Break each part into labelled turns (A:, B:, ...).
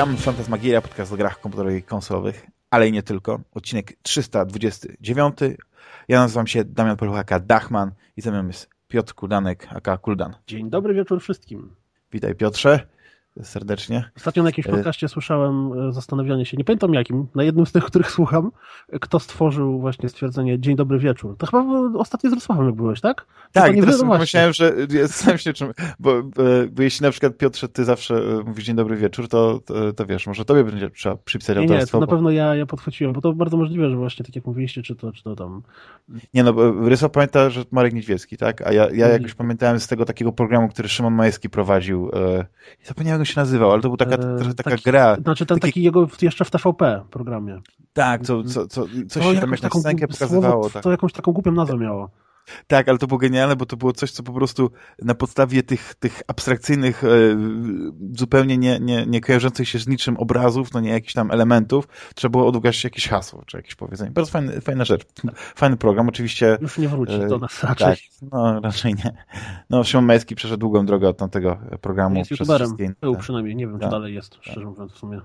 A: Witam, Fantasmagieria, podcast o grach komputerowych i konsolowych, ale i nie tylko. Odcinek 329. Ja nazywam się Damian Peluchaka Dachman i ze mną jest Piotr Kuldanek, aka Kuldan.
B: Dzień dobry wieczór wszystkim.
A: Witaj Piotrze serdecznie.
B: Ostatnio na jakimś e, podcaście słyszałem e, zastanawianie się, nie pamiętam jakim, na jednym z tych, których słucham, kto stworzył właśnie stwierdzenie dzień dobry wieczór. To chyba ostatnio z Rysławem jak byłeś, tak?
A: tak, teraz myślałem, że zastanawiam się, czym, bo, bo, bo, jeśli na przykład Piotrze, ty zawsze e, mówisz dzień dobry wieczór, to, to, to wiesz, może tobie będzie trzeba przypisać
B: nie,
A: autorstwo.
B: Nie, to na pewno ja, ja podchwyciłem, bo to bardzo możliwe, że właśnie tak jak mówiliście, czy to, czy to tam...
A: Nie no, bo Rysław pamięta, że Marek Niedźwiecki, tak? A ja, ja jakoś pamiętałem z tego takiego programu, który Szymon Majewski prowadził, e, zapomniałem jak się nazywał, ale to był taka, e, trochę taka taki, gra.
B: Znaczy ten taki, taki, jego jeszcze w TVP programie.
A: Tak, co, co, co, coś to się tam jak na scenkę pokazywało. Słowo,
B: tak. To jakąś taką głupią nazwę miało.
A: Tak, ale to było genialne, bo to było coś, co po prostu na podstawie tych, tych abstrakcyjnych, e, zupełnie nie, nie, nie kojarzących się z niczym obrazów, no nie jakichś tam elementów, trzeba było odługać jakieś hasło, czy jakieś powiedzenie. Bardzo fajny, fajna rzecz. Fajny program, oczywiście.
B: Już nie wróci e, do nas raczej.
A: Tak, no raczej nie. No, Szymon Majewski przeszedł długą drogę od tamtego programu.
B: Jest youtuberem. Był przynajmniej, nie wiem, czy tak. dalej jest, szczerze mówiąc w sumie.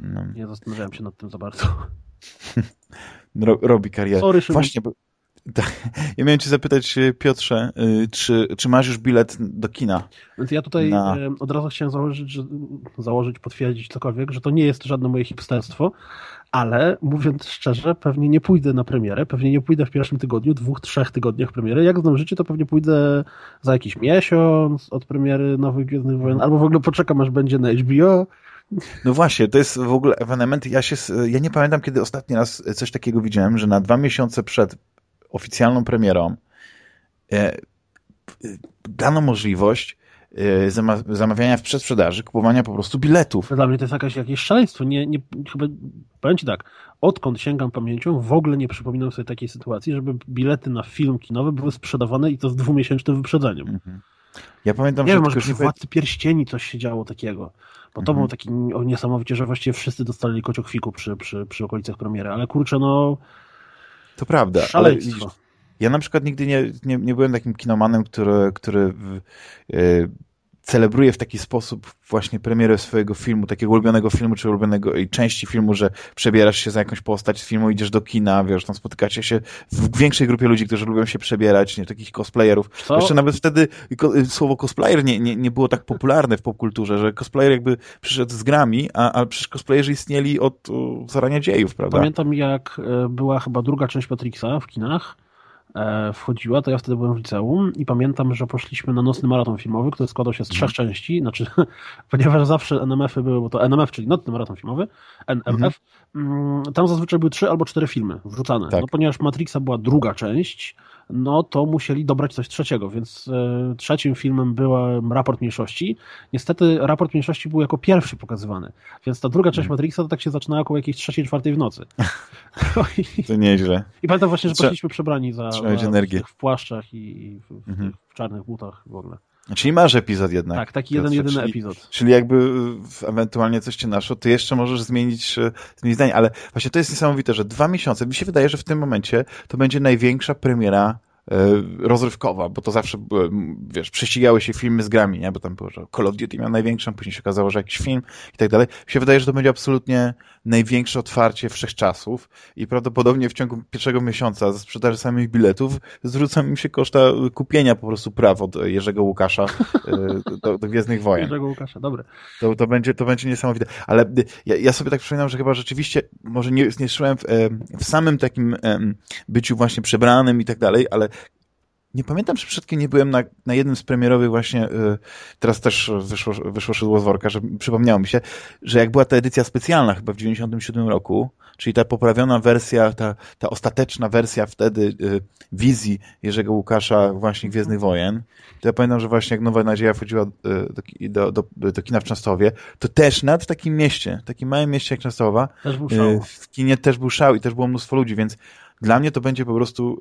B: No. Nie zastanawiałem się nad tym za bardzo.
A: robi karierę.
B: Sorry,
A: Właśnie, bo tak. Ja miałem cię zapytać, e, Piotrze, e, czy, czy masz już bilet do kina?
B: Więc ja tutaj na... E, od razu chciałem założyć, że, założyć, potwierdzić cokolwiek, że to nie jest żadne moje hipsterstwo, ale mówiąc szczerze, pewnie nie pójdę na premierę, pewnie nie pójdę w pierwszym tygodniu, dwóch, trzech tygodniach premiery. Jak znam życie, to pewnie pójdę za jakiś miesiąc od premiery Nowych Gwiezdnych Wojen, albo w ogóle poczekam, aż będzie na HBO.
A: No właśnie, to jest w ogóle ewenement. Ja, się, ja nie pamiętam, kiedy ostatni raz coś takiego widziałem, że na dwa miesiące przed oficjalną premierą e, dano możliwość e, zamawiania w przedsprzedaży, kupowania po prostu biletów.
B: Dla mnie to jest jakaś, jakieś szaleństwo. Nie, nie, chyba, powiem Ci tak, odkąd sięgam pamięcią, w ogóle nie przypominam sobie takiej sytuacji, żeby bilety na film kinowy były sprzedawane i to z dwumiesięcznym wyprzedzeniem. Mhm.
A: Ja pamiętam,
B: nie
A: że...
B: wiem, może przy Władcy Pierścieni coś się działo takiego. Bo to mhm. było taki niesamowicie, że właściwie wszyscy dostali kociokwiku przy, przy, przy okolicach premiery, ale kurczę, no
A: to prawda. Ale ja na przykład nigdy nie, nie, nie byłem takim kinomanem, który, który yy, celebruje w taki sposób właśnie premierę swojego filmu, takiego ulubionego filmu, czy ulubionego i części filmu, że przebierasz się za jakąś postać z filmu, idziesz do kina, wiesz, tam spotykacie się w większej grupie ludzi, którzy lubią się przebierać, nie, takich cosplayerów. Co? Jeszcze nawet wtedy słowo cosplayer nie, nie, nie było tak popularne w popkulturze, że cosplayer jakby przyszedł z grami, a, a przecież cosplayerzy istnieli od zarania dziejów, prawda?
B: Pamiętam jak e, była chyba druga część Matrixa w kinach, wchodziła, to ja wtedy byłem w liceum i pamiętam, że poszliśmy na nocny maraton filmowy, który składał się z trzech mhm. części, znaczy, ponieważ zawsze NMF-y były, bo to NMF, czyli nocny maraton filmowy, NMF, mhm. tam zazwyczaj były trzy albo cztery filmy wrzucane. Tak. No, ponieważ Matrixa była druga część, no to musieli dobrać coś trzeciego, więc e, trzecim filmem był Raport Mniejszości. Niestety Raport Mniejszości był jako pierwszy pokazywany, więc ta druga część mhm. Matrixa to tak się zaczynała około jakiejś trzeciej, czwartej w nocy.
A: to nieźle.
B: I pamiętam właśnie, że poszliśmy przebrani za, za w płaszczach i w, w, mhm. w czarnych butach w ogóle.
A: Czyli masz epizod jednak.
B: Tak, taki jeden, jedyny czyli, epizod.
A: Czyli jakby ewentualnie coś cię naszło, ty jeszcze możesz zmienić, e, zmienić zdanie, ale właśnie to jest niesamowite, że dwa miesiące, mi się wydaje, że w tym momencie to będzie największa premiera rozrywkowa, bo to zawsze, wiesz, prześcigały się filmy z grami, nie? Bo tam było, że Call of Duty miał największą, później się okazało, że jakiś film i tak dalej. Mi się wydaje, że to będzie absolutnie największe otwarcie wszechczasów i prawdopodobnie w ciągu pierwszego miesiąca ze sprzedaży samych biletów zwrócą mi się koszta kupienia po prostu praw od Jerzego Łukasza e, do, do Gwiezdnych Wojen.
B: Jerzego Łukasza, dobre.
A: To, to, będzie, to będzie niesamowite. Ale ja, ja sobie tak przypominam, że chyba rzeczywiście, może nie, nie szłem w, w samym takim byciu właśnie przebranym i tak dalej, ale nie pamiętam, czy przypadkiem nie byłem na, na jednym z premierowych właśnie, y, teraz też wyszło, wyszło szydło z worka, że przypomniało mi się, że jak była ta edycja specjalna chyba w 97 roku, czyli ta poprawiona wersja, ta, ta ostateczna wersja wtedy y, wizji Jerzego Łukasza właśnie Gwiezdnych Wojen, to ja pamiętam, że właśnie jak Nowa Nadzieja wchodziła y, do, do, do, do kina w Częstochowie, to też nawet w takim mieście, takim małym mieście jak Częstochowa, w kinie też był szał i też było mnóstwo ludzi, więc dla mnie to będzie po prostu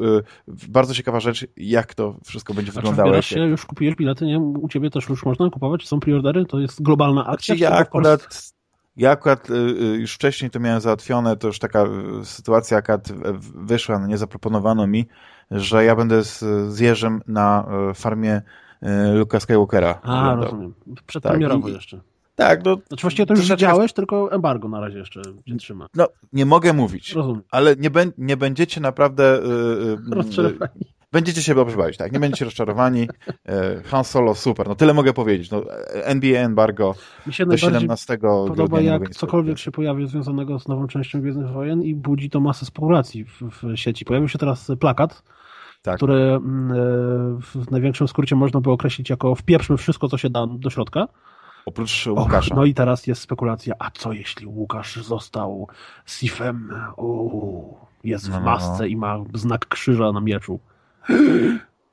A: y, bardzo ciekawa rzecz, jak to wszystko będzie wyglądało.
B: Czy się, już kupujesz bilety, nie? U ciebie też już można kupować? Są preordery? To jest globalna akcja?
A: Znaczy, ja akurat, ja akurat y, y, już wcześniej to miałem załatwione, to już taka sytuacja akurat wyszła, no nie zaproponowano mi, że ja będę z, z Jerzem na farmie Luka Skywalkera.
B: A, rozumiem. Przedpremierowo tak, jeszcze. Tak, no. Znaczy właściwie to już to widziałeś, tylko embargo na razie jeszcze cię trzyma.
A: No, nie mogę mówić. Rozumiem. Ale nie, nie będziecie naprawdę... Yy,
B: Rozczarowani.
A: Będziecie się dobrze bawić, tak? Nie będziecie rozczarowani. E, Han Solo, super. No tyle mogę powiedzieć. No, NBA embargo Mi się do 17
B: podoba, jak cokolwiek się pojawi związanego z nową częścią Gwiezdnych Wojen i budzi to masę spekulacji w, w sieci. Pojawił się teraz plakat, tak. który mm, e, w największym skrócie można by określić jako wpieprzmy wszystko, co się da do środka.
A: Oprócz Łukasza.
B: no i teraz jest spekulacja, a co jeśli Łukasz został Sifem? Uuu, jest w no, no, masce no. i ma znak krzyża na mieczu.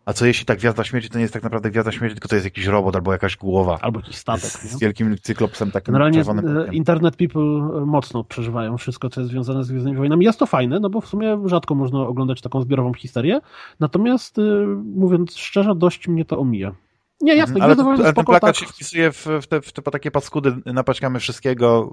A: A co jeśli ta Gwiazda Śmierci to nie jest tak naprawdę Gwiazda Śmierci, tylko to jest jakiś robot albo jakaś głowa.
B: Albo jakiś statek.
A: Z, z wielkim cyklopsem takim
B: Generalnie e, internet people e, mocno przeżywają wszystko, co jest związane z Gwiezdnymi Wojnami. Jest to fajne, no bo w sumie rzadko można oglądać taką zbiorową historię. Natomiast e, mówiąc szczerze, dość mnie to omija. Nie, jasne,
A: ale, to, ten plakat tak. się wpisuje w, te, w te takie paskudy, napaćkamy wszystkiego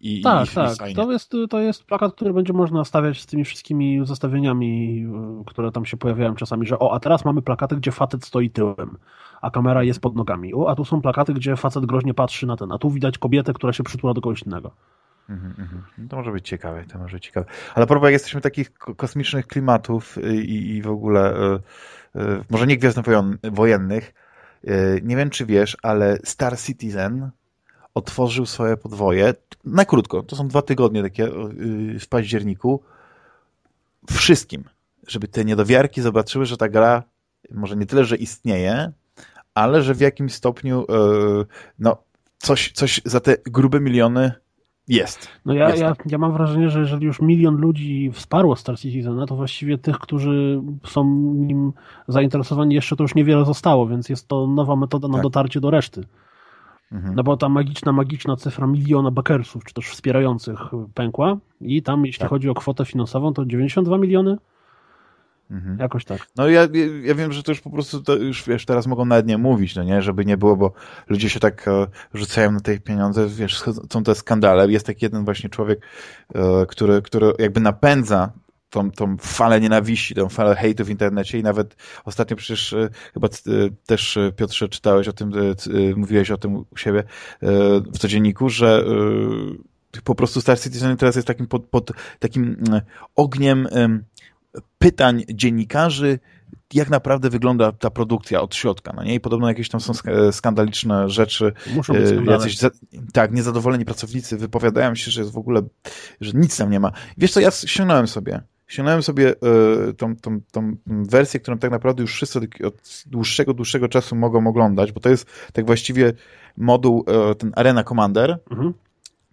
A: i
B: Tak,
A: i,
B: tak. I to, jest, to jest plakat, który będzie można stawiać z tymi wszystkimi zestawieniami, które tam się pojawiają czasami, że o, a teraz mamy plakaty, gdzie facet stoi tyłem, a kamera jest pod nogami. O, a tu są plakaty, gdzie facet groźnie patrzy na ten, a tu widać kobietę, która się przytula do kogoś innego.
A: Mm -hmm. To może być ciekawe, to może być ciekawe. Ale propos, jak jesteśmy takich kosmicznych klimatów i, i w ogóle, y, y, może nie gwiezdnowojennych, E, nie wiem, czy wiesz, ale Star Citizen otworzył swoje podwoje. Na krótko, to są dwa tygodnie takie e, w październiku, wszystkim, żeby te niedowiarki zobaczyły, że ta gra może nie tyle, że istnieje, ale że w jakimś stopniu e, no, coś, coś za te grube miliony jest.
B: No ja,
A: jest
B: ja, ja mam wrażenie, że jeżeli już milion ludzi wsparło Star Citizena, to właściwie tych, którzy są nim zainteresowani, jeszcze to już niewiele zostało, więc jest to nowa metoda na tak. dotarcie do reszty. Mhm. No bo ta magiczna, magiczna cyfra miliona backersów, czy też wspierających pękła i tam, jeśli tak. chodzi o kwotę finansową, to 92 miliony Mhm. Jakoś tak.
A: No ja, ja wiem, że to już po prostu, to już wiesz, teraz mogą nawet nie mówić, no nie, żeby nie było, bo ludzie się tak e, rzucają na te pieniądze, wiesz, są te skandale. Jest taki jeden właśnie człowiek, e, który, który jakby napędza tą, tą falę nienawiści, tą falę hejtu w internecie i nawet ostatnio przecież e, chyba e, też e, Piotrze czytałeś o tym, mówiłeś o tym u siebie w codzienniku, że po prostu Star Citizen teraz jest takim pod, pod takim ogniem pytań dziennikarzy, jak naprawdę wygląda ta produkcja od środka, no nie? I podobno jakieś tam są skandaliczne rzeczy.
B: Muszą być e, jacyś,
A: Tak, niezadowoleni pracownicy wypowiadają się, że jest w ogóle, że nic tam nie ma. Wiesz co, ja ściągnąłem sobie, ściągnąłem sobie y, tą, tą, tą wersję, którą tak naprawdę już wszyscy od dłuższego, dłuższego czasu mogą oglądać, bo to jest tak właściwie moduł, ten Arena Commander mhm.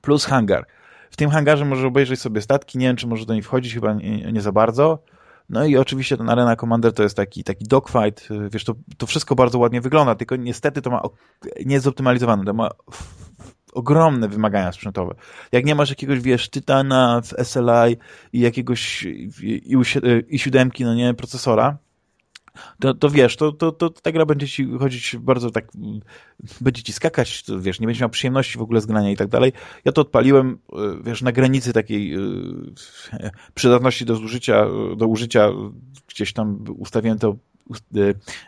A: plus hangar. W tym hangarze możesz obejrzeć sobie statki, nie wiem, czy może do nich wchodzić, chyba nie, nie za bardzo. No i oczywiście ten Arena Commander to jest taki, taki dogfight, wiesz, to, to wszystko bardzo ładnie wygląda, tylko niestety to ma, nie jest zoptymalizowane, to ma ogromne wymagania sprzętowe. Jak nie masz jakiegoś, wiesz, Tytana w SLI i jakiegoś i, i, i siódemki, no nie, procesora, to, to wiesz, to, to, to ta gra będzie ci chodzić bardzo tak, będzie ci skakać, to, wiesz, nie będziesz miał przyjemności w ogóle z grania i tak dalej. Ja to odpaliłem, e, wiesz, na granicy takiej e, przydatności do zużycia, do użycia, gdzieś tam ustawiłem to,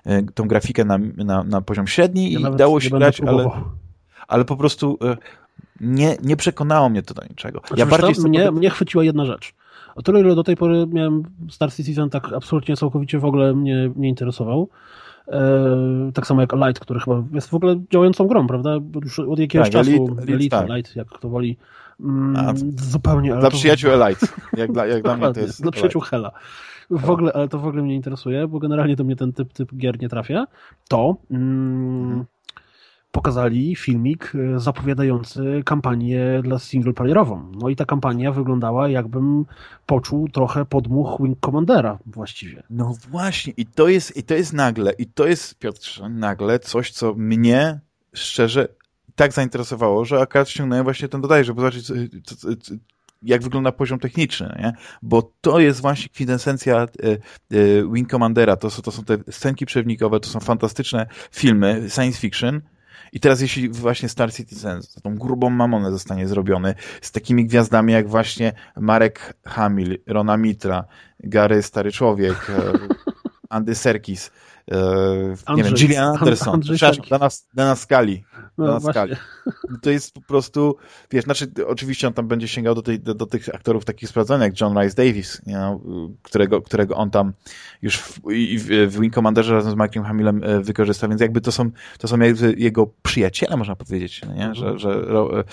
A: e, tą grafikę na, na, na poziom średni ja i dało się grać, ale, ale po prostu nie, nie przekonało mnie to do niczego.
B: Ja bardziej to, mnie, mnie chwyciła jedna rzecz. O tyle, ile do tej pory miałem Star Citizen tak absolutnie całkowicie w ogóle mnie nie interesował. E, tak samo jak Light, który chyba jest w ogóle działającą grą, prawda? Już od jakiegoś tak, czasu Elite, Elite, tak. Light, jak kto woli. Mm, A, zupełnie.
A: Dla przyjaciół Elite. Jak dla, jak dla mnie to jest.
B: Dla przyjaciół Hela. W ogóle, ale to w ogóle mnie interesuje, bo generalnie do mnie ten typ, typ gier nie trafia. To. Mm, mhm pokazali filmik e, zapowiadający kampanię dla singleplayerową. No i ta kampania wyglądała jakbym poczuł trochę podmuch Wing Commandera właściwie.
A: No właśnie i to jest, i to jest nagle, i to jest Piotrze, nagle coś, co mnie szczerze tak zainteresowało, że akurat ściągnąłem właśnie ten dodaję, żeby zobaczyć jak wygląda poziom techniczny, nie? bo to jest właśnie kwintesencja e, e, Wing Commandera, to, to są te scenki przewnikowe, to są fantastyczne filmy, science fiction, i teraz jeśli właśnie Star Citizen za tą grubą mamonę zostanie zrobiony z takimi gwiazdami jak właśnie Marek Hamill, Rona Mitra, Gary Stary Człowiek, e, Andy Serkis, Andrzej, nie wiem, Gillian Anderson, Andrzej Dana, Dana Skali. no, na właśnie. skali. To jest po prostu, wiesz, znaczy oczywiście on tam będzie sięgał do, tej, do, do tych aktorów takich sprawdzonych jak John Rice Davis, know, którego, którego on tam już w, w, w Wing Commanderze razem z Mike'em Hamillem e, wykorzysta, więc jakby to są, to są jego przyjaciele, można powiedzieć, no nie? Że, że ro, y,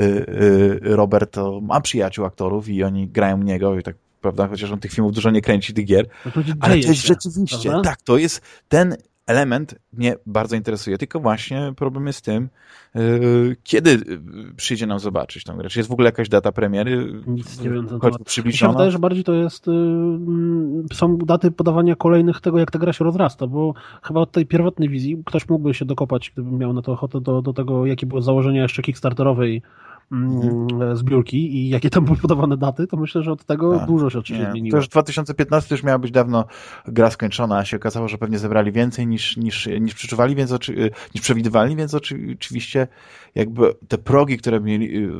A: y, Robert ma przyjaciół aktorów i oni grają niego i tak prawda, chociaż on tych filmów dużo nie kręci, tych gier, no ale to jest rzeczywiście, prawda? tak, to jest ten element mnie bardzo interesuje, tylko właśnie problem jest z tym, yy, kiedy yy, przyjdzie nam zobaczyć tą grę. Czy jest w ogóle jakaś data premiery?
B: Nic nie wiem. Choć przybliżona? Mi się wydaje, że bardziej to jest, yy, są daty podawania kolejnych tego, jak ta gra się rozrasta, bo chyba od tej pierwotnej wizji ktoś mógłby się dokopać, gdyby miał na to ochotę, do, do tego, jakie były założenia jeszcze kickstarterowej Mhm. zbiórki i jakie tam były podawane daty, to myślę, że od tego tak. dużo się oczywiście zmieniło.
A: To już 2015 już miała być dawno gra skończona, a się okazało, że pewnie zebrali więcej niż, niż, niż przeczuwali, więc oczy, niż przewidywali, więc oczywiście jakby te progi, które mieli, y,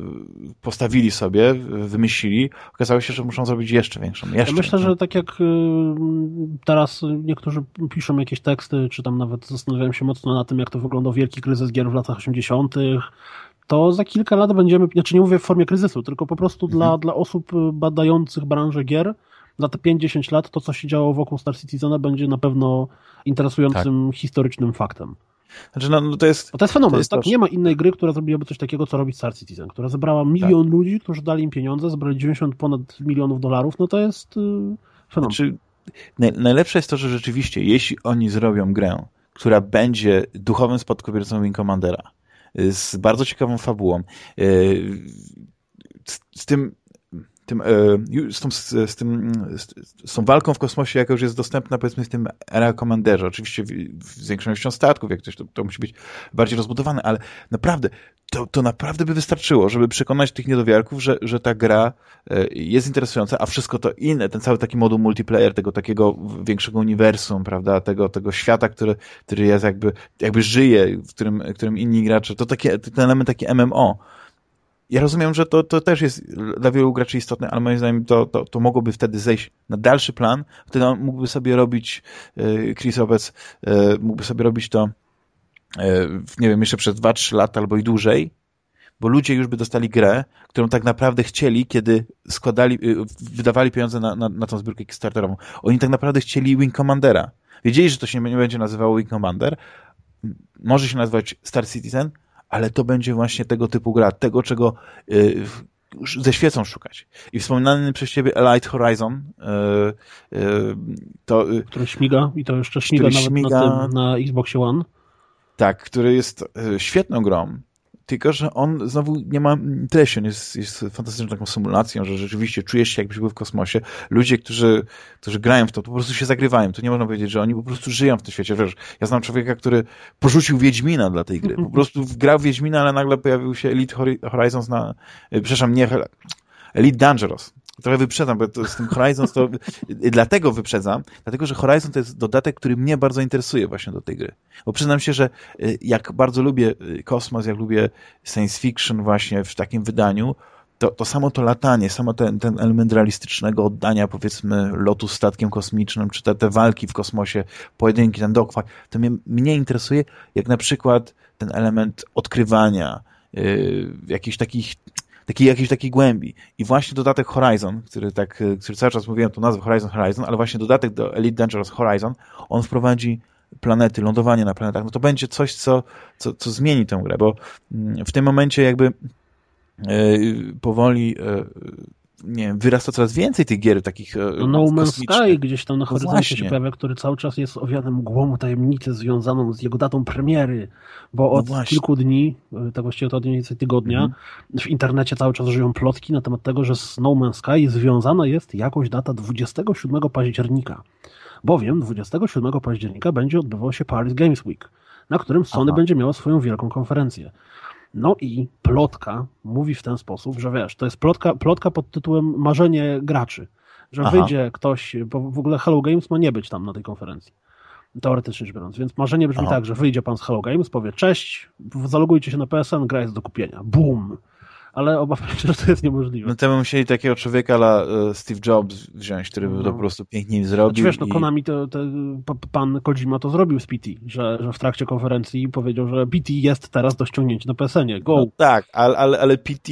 A: postawili sobie, wymyślili, okazało się, że muszą zrobić jeszcze większą. Jeszcze
B: ja myślę, że tak jak teraz niektórzy piszą jakieś teksty, czy tam nawet zastanawiają się mocno na tym, jak to wyglądał wielki kryzys gier w latach 80., to za kilka lat będziemy, znaczy nie mówię w formie kryzysu, tylko po prostu mhm. dla, dla osób y, badających branżę gier, za te 5-10 lat to, co się działo wokół Star Citizena będzie na pewno interesującym tak. historycznym faktem.
A: Znaczy, no, no to jest...
B: Bo to jest fenomen, to jest tak? Nie ma innej gry, która zrobiłaby coś takiego, co robi Star Citizen, która zebrała milion tak. ludzi, którzy dali im pieniądze, zebrali 90 ponad milionów dolarów, no to jest yy, fenomen. Znaczy,
A: najlepsze jest to, że rzeczywiście, jeśli oni zrobią grę, która będzie duchowym spadkobiercą Wing Commandera, z bardzo ciekawą fabułą. Z, z tym tym, e, z, tą, z, tym, z tą walką w kosmosie, jaka już jest dostępna powiedzmy w tym Era Commanderze, oczywiście z większą ilością statków, jak coś, to, to musi być bardziej rozbudowane, ale naprawdę, to, to naprawdę by wystarczyło, żeby przekonać tych niedowiarków, że, że ta gra e, jest interesująca, a wszystko to inne, ten cały taki moduł multiplayer, tego takiego większego uniwersum, prawda, tego, tego świata, który, który jest jakby, jakby żyje, w którym, w którym inni gracze, to taki, ten element taki MMO, ja rozumiem, że to, to też jest dla wielu graczy istotne, ale moim zdaniem to, to, to mogłoby wtedy zejść na dalszy plan. Wtedy on mógłby sobie robić, e, Chris Obec e, mógłby sobie robić to, e, nie wiem, jeszcze przez 2-3 lata albo i dłużej, bo ludzie już by dostali grę, którą tak naprawdę chcieli, kiedy składali, wydawali pieniądze na, na, na tą zbiórkę Kickstarterową. Oni tak naprawdę chcieli Wing Commandera. Wiedzieli, że to się nie będzie nazywało Wing Commander, może się nazywać Star Citizen, ale to będzie właśnie tego typu gra, tego czego y, ze świecą szukać. I wspomniany przez ciebie Elite Horizon y,
B: y, to... Który śmiga i to jeszcze śmiga nawet śmiga, na, tym, na Xboxie One.
A: Tak, który jest świetną grą, tylko że on znowu nie ma treści, on jest, jest fantastyczną taką symulacją, że rzeczywiście czujesz się jakbyś był w kosmosie. Ludzie, którzy, którzy grają w to, po prostu się zagrywają. To nie można powiedzieć, że oni po prostu żyją w tym świecie. Wiesz, ja znam człowieka, który porzucił Wiedźmina dla tej gry. Po prostu grał Wiedźmina, ale nagle pojawił się Elite Horizons na, e, przepraszam, nie, Elite Dangerous trochę wyprzedzam, bo to z tym Horizon to dlatego wyprzedzam, dlatego, że Horizon to jest dodatek, który mnie bardzo interesuje właśnie do tej gry. Bo przyznam się, że y, jak bardzo lubię y, kosmos, jak lubię science fiction właśnie w takim wydaniu, to, to samo to latanie, samo ten, ten element realistycznego oddania, powiedzmy, lotu statkiem kosmicznym, czy te, te walki w kosmosie, pojedynki, ten dogfight, to mnie, mnie interesuje, jak na przykład ten element odkrywania, yy, jakichś takich takiej jakiejś takiej głębi. I właśnie dodatek Horizon, który tak, e, który cały czas mówiłem tu nazwę Horizon Horizon, ale właśnie dodatek do Elite Dangerous Horizon, on wprowadzi planety, lądowanie na planetach, no to będzie coś, co, co, co zmieni tę grę, bo mm, w tym momencie jakby yy, powoli yy, nie wiem, wyrasta coraz więcej tych gier takich
B: no, no Man's Sky gdzieś tam na no horyzoncie się pojawia, który cały czas jest owiany mgłą tajemnicy związaną z jego datą premiery, bo no od no kilku dni, e, tak właściwie to od mniej więcej tygodnia, mm -hmm. w internecie cały czas żyją plotki na temat tego, że z No Man's Sky związana jest jakoś data 27 października. Bowiem 27 października będzie odbywał się Paris Games Week, na którym Sony Aha. będzie miało swoją wielką konferencję. No i plotka mówi w ten sposób, że wiesz, to jest plotka, plotka pod tytułem marzenie graczy, że Aha. wyjdzie ktoś, bo w ogóle Hello Games ma nie być tam na tej konferencji. Teoretycznie rzecz biorąc. Więc marzenie brzmi Aha. tak, że wyjdzie pan z Hello Games, powie cześć, zalogujcie się na PSN, gra jest do kupienia. Boom! Ale obawiam się, że to jest niemożliwe.
A: No to by musieli takiego człowieka ala e, Steve Jobs wziąć, który by no. to po prostu pięknie zrobił. Znaczy,
B: wiesz, no i... Konami, to, to, pan Kojima to zrobił z PT, że, że w trakcie konferencji powiedział, że PT jest teraz do ściągnięcia na PSN-ie, go! No,
A: tak, ale, ale, ale PT,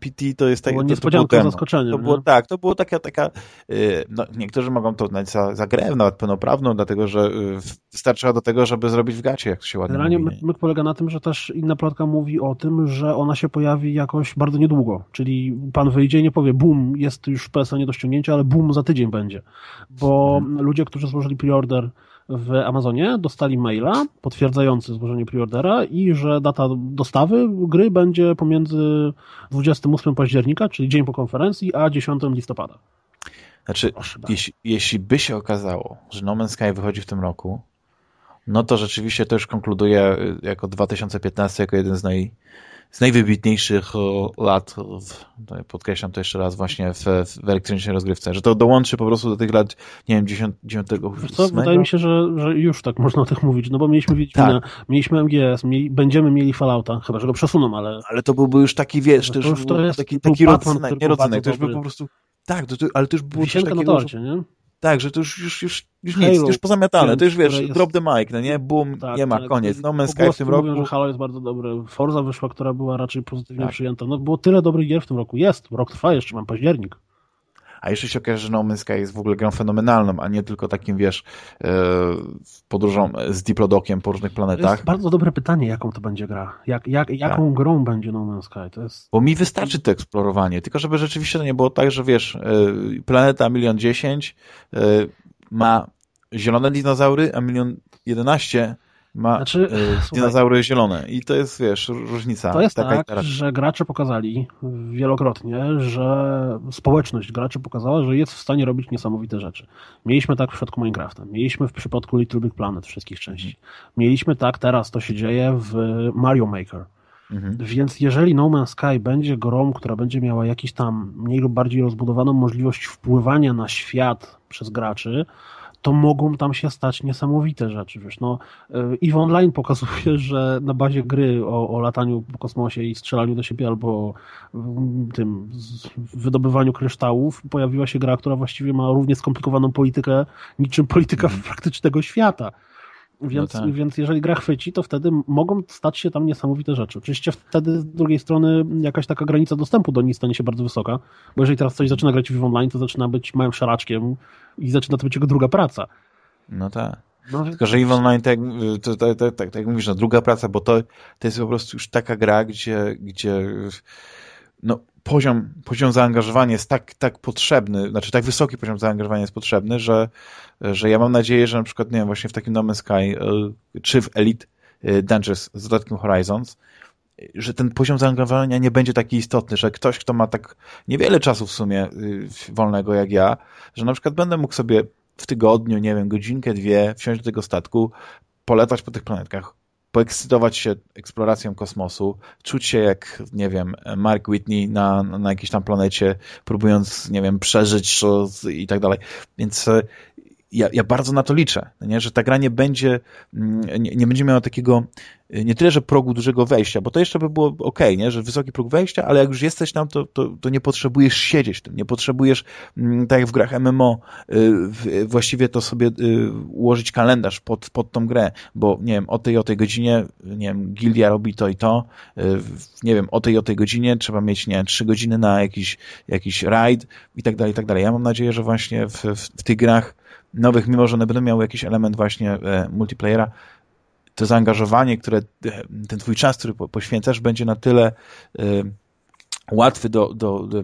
A: PT to jest tak...
B: Było niespodzianką, zaskoczenie.
A: To było, tak, to było taka, taka no, niektórzy mogą to uznać za, za grę, nawet pełnoprawną, dlatego, że wystarczyła do tego, żeby zrobić w gacie, jak to się ładnie
B: Generalnie
A: mówi.
B: myk polega na tym, że też inna plotka mówi o tym, że ona się pojawi jakoś bardzo niedługo, czyli pan wyjdzie i nie powie boom, jest już w PSN do ściągnięcia, ale boom za tydzień będzie, bo hmm. ludzie, którzy złożyli preorder w Amazonie dostali maila potwierdzający złożenie preordera i że data dostawy gry będzie pomiędzy 28 października, czyli dzień po konferencji, a 10 listopada.
A: Znaczy, jeśli, jeśli by się okazało, że No Man's Sky wychodzi w tym roku, no to rzeczywiście to już konkluduje jako 2015 jako jeden z, naj, z najwybitniejszych lat, w, podkreślam to jeszcze raz właśnie w, w elektronicznej rozgrywce, że to dołączy po prostu do tych lat, nie wiem, 10, 10
B: co, Wydaje mi się, że, że już tak można o tych mówić, no bo mieliśmy Wiedźmina, tak. mieliśmy MGS, mieli, będziemy mieli Fallouta, chyba, że go przesuną, ale...
A: Ale to byłby już taki, wiesz, to, już to jest, taki, taki rodzynek, nie rodzynek, to już był po prostu... Tak, to, to, ale to już było
B: Wisienka coś takiego, na torcie, nie?
A: Tak, że to już, już, już, już nic, już pozamiatane, to już wiesz, jest... drop the mic, no nie, boom, tak, nie ma, tak, koniec. No Man's Sky w tym roku.
B: Mówią, że Halo jest bardzo dobry, Forza wyszła, która była raczej pozytywnie tak. przyjęta. No było tyle dobrych gier w tym roku, jest, rok trwa jeszcze, mam październik
A: a jeszcze się okaże, że No Man's Sky jest w ogóle grą fenomenalną, a nie tylko takim, wiesz, e, podróżą z Diplodokiem po różnych planetach. To jest
B: bardzo dobre pytanie, jaką to będzie gra. Jak, jak, jaką tak. grą będzie No Man's Sky? To jest...
A: Bo mi wystarczy to eksplorowanie, tylko żeby rzeczywiście to nie było tak, że wiesz, e, planeta milion dziesięć e, ma zielone dinozaury, a milion jedenaście ma znaczy, y, dinozaury zielone i to jest, wiesz, różnica.
B: To jest tak, że gracze pokazali wielokrotnie, że społeczność graczy pokazała, że jest w stanie robić niesamowite rzeczy. Mieliśmy tak w przypadku Minecrafta, mieliśmy w przypadku Little Big Planet wszystkich części. Mhm. Mieliśmy tak, teraz to się dzieje w Mario Maker. Mhm. Więc jeżeli No Man's Sky będzie grą, która będzie miała jakiś tam mniej lub bardziej rozbudowaną możliwość wpływania na świat przez graczy, to mogą tam się stać niesamowite rzeczy. Wiesz, no, EVE Online pokazuje, że na bazie gry o, o lataniu po kosmosie i strzelaniu do siebie albo tym wydobywaniu kryształów pojawiła się gra, która właściwie ma równie skomplikowaną politykę niczym polityka mm. praktycznego świata. Więc, no tak. więc jeżeli gra chwyci, to wtedy mogą stać się tam niesamowite rzeczy. Oczywiście wtedy z drugiej strony jakaś taka granica dostępu do nich stanie się bardzo wysoka, bo jeżeli teraz coś zaczyna grać w online, to zaczyna być małym szaraczkiem i zaczyna to być jego druga praca.
A: No tak. No, Tylko, że EVE Online, tak, to, to, to, tak, tak jak mówisz, no, druga praca, bo to, to jest po prostu już taka gra, gdzie, gdzie no, poziom, poziom zaangażowania jest tak, tak potrzebny, znaczy tak wysoki poziom zaangażowania jest potrzebny, że, że ja mam nadzieję, że na przykład, nie wiem, właśnie w takim No Man's Sky, e, czy w Elite e, Dangerous z dodatkiem Horizons, że ten poziom zaangażowania nie będzie taki istotny, że ktoś, kto ma tak niewiele czasu w sumie e, wolnego jak ja, że na przykład będę mógł sobie w tygodniu, nie wiem, godzinkę, dwie, wsiąść do tego statku, poletać po tych planetkach, poekscytować się eksploracją kosmosu, czuć się jak, nie wiem, Mark Whitney na, na jakiejś tam planecie, próbując, nie wiem, przeżyć i tak dalej. Więc e, ja, ja bardzo na to liczę, nie? że ta gra nie będzie, mm, nie, nie, będzie miała takiego, y, nie tyle, że progu dużego wejścia, bo to jeszcze by było ok, nie? że wysoki próg wejścia, ale jak już jesteś tam, to, to, to nie potrzebujesz siedzieć tym, nie potrzebujesz, mm, tak jak w grach MMO, y, właściwie to sobie y, ułożyć kalendarz pod, pod tą grę, bo nie wiem, o tej o tej godzinie, nie wiem, gildia robi to i to, nie wiem, o tej o tej godzinie trzeba mieć, nie wiem, trzy godziny na jakiś, jakiś raid i tak dalej, i tak dalej. Ja mam nadzieję, że właśnie w, w, w tych grach nowych, mimo że one będą miały jakiś element właśnie e, multiplayera, to zaangażowanie, które, e, ten twój czas, który poświęcasz, będzie na tyle e, łatwy do, do, do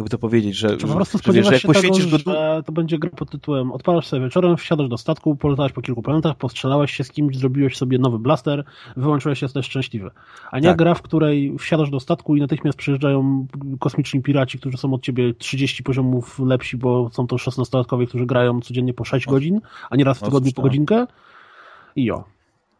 A: jakby to powiedzieć, że,
B: po prostu że, wiesz, jak poświęcisz tego, go... że to będzie gra pod tytułem odpalasz sobie wieczorem, wsiadasz do statku, polatałeś po kilku planetach, postrzelałeś się z kimś, zrobiłeś sobie nowy blaster, wyłączyłeś się, jesteś szczęśliwy. A nie tak. gra, w której wsiadasz do statku i natychmiast przyjeżdżają kosmiczni piraci, którzy są od ciebie 30 poziomów lepsi, bo są to 16-latkowie, którzy grają codziennie po 6 godzin, a nie raz w tygodniu po godzinkę. I jo.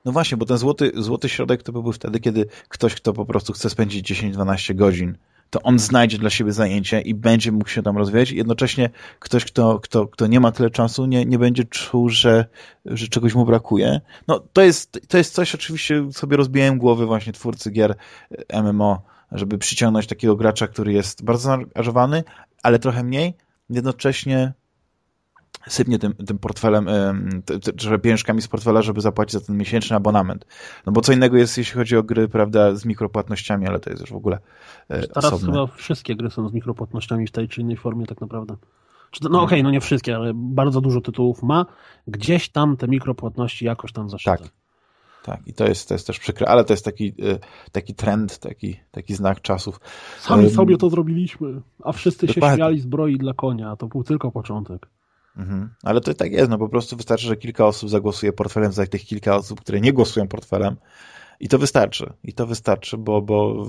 A: No właśnie, bo ten złoty, złoty środek to by był wtedy, kiedy ktoś, kto po prostu chce spędzić 10-12 godzin to on znajdzie dla siebie zajęcie i będzie mógł się tam rozwijać. Jednocześnie ktoś, kto, kto, kto nie ma tyle czasu, nie, nie będzie czuł, że, że czegoś mu brakuje. No to jest, to jest coś, oczywiście sobie rozbijają głowy właśnie twórcy gier MMO, żeby przyciągnąć takiego gracza, który jest bardzo zaangażowany, ale trochę mniej, jednocześnie sypnie tym, tym portfelem, trochę pieniążkami z portfela, żeby zapłacić za ten miesięczny abonament. No bo co innego jest, jeśli chodzi o gry, prawda, z mikropłatnościami, ale to jest już w ogóle e,
B: Teraz
A: osobne.
B: chyba wszystkie gry są z mikropłatnościami w tej czy innej formie tak naprawdę. No okej, okay, no nie wszystkie, ale bardzo dużo tytułów ma gdzieś tam te mikropłatności jakoś tam zaszyte.
A: Tak. Tak, i to jest, to jest też przykre, ale to jest taki, e, taki trend, taki, taki znak czasów.
B: Sami um, sobie to zrobiliśmy, a wszyscy dokładnie. się śmiali zbroi dla konia, to był tylko początek.
A: Mhm. Ale to tak jest, no po prostu wystarczy, że kilka osób zagłosuje portfelem za tych kilka osób, które nie głosują portfelem i to wystarczy. I to wystarczy, bo, bo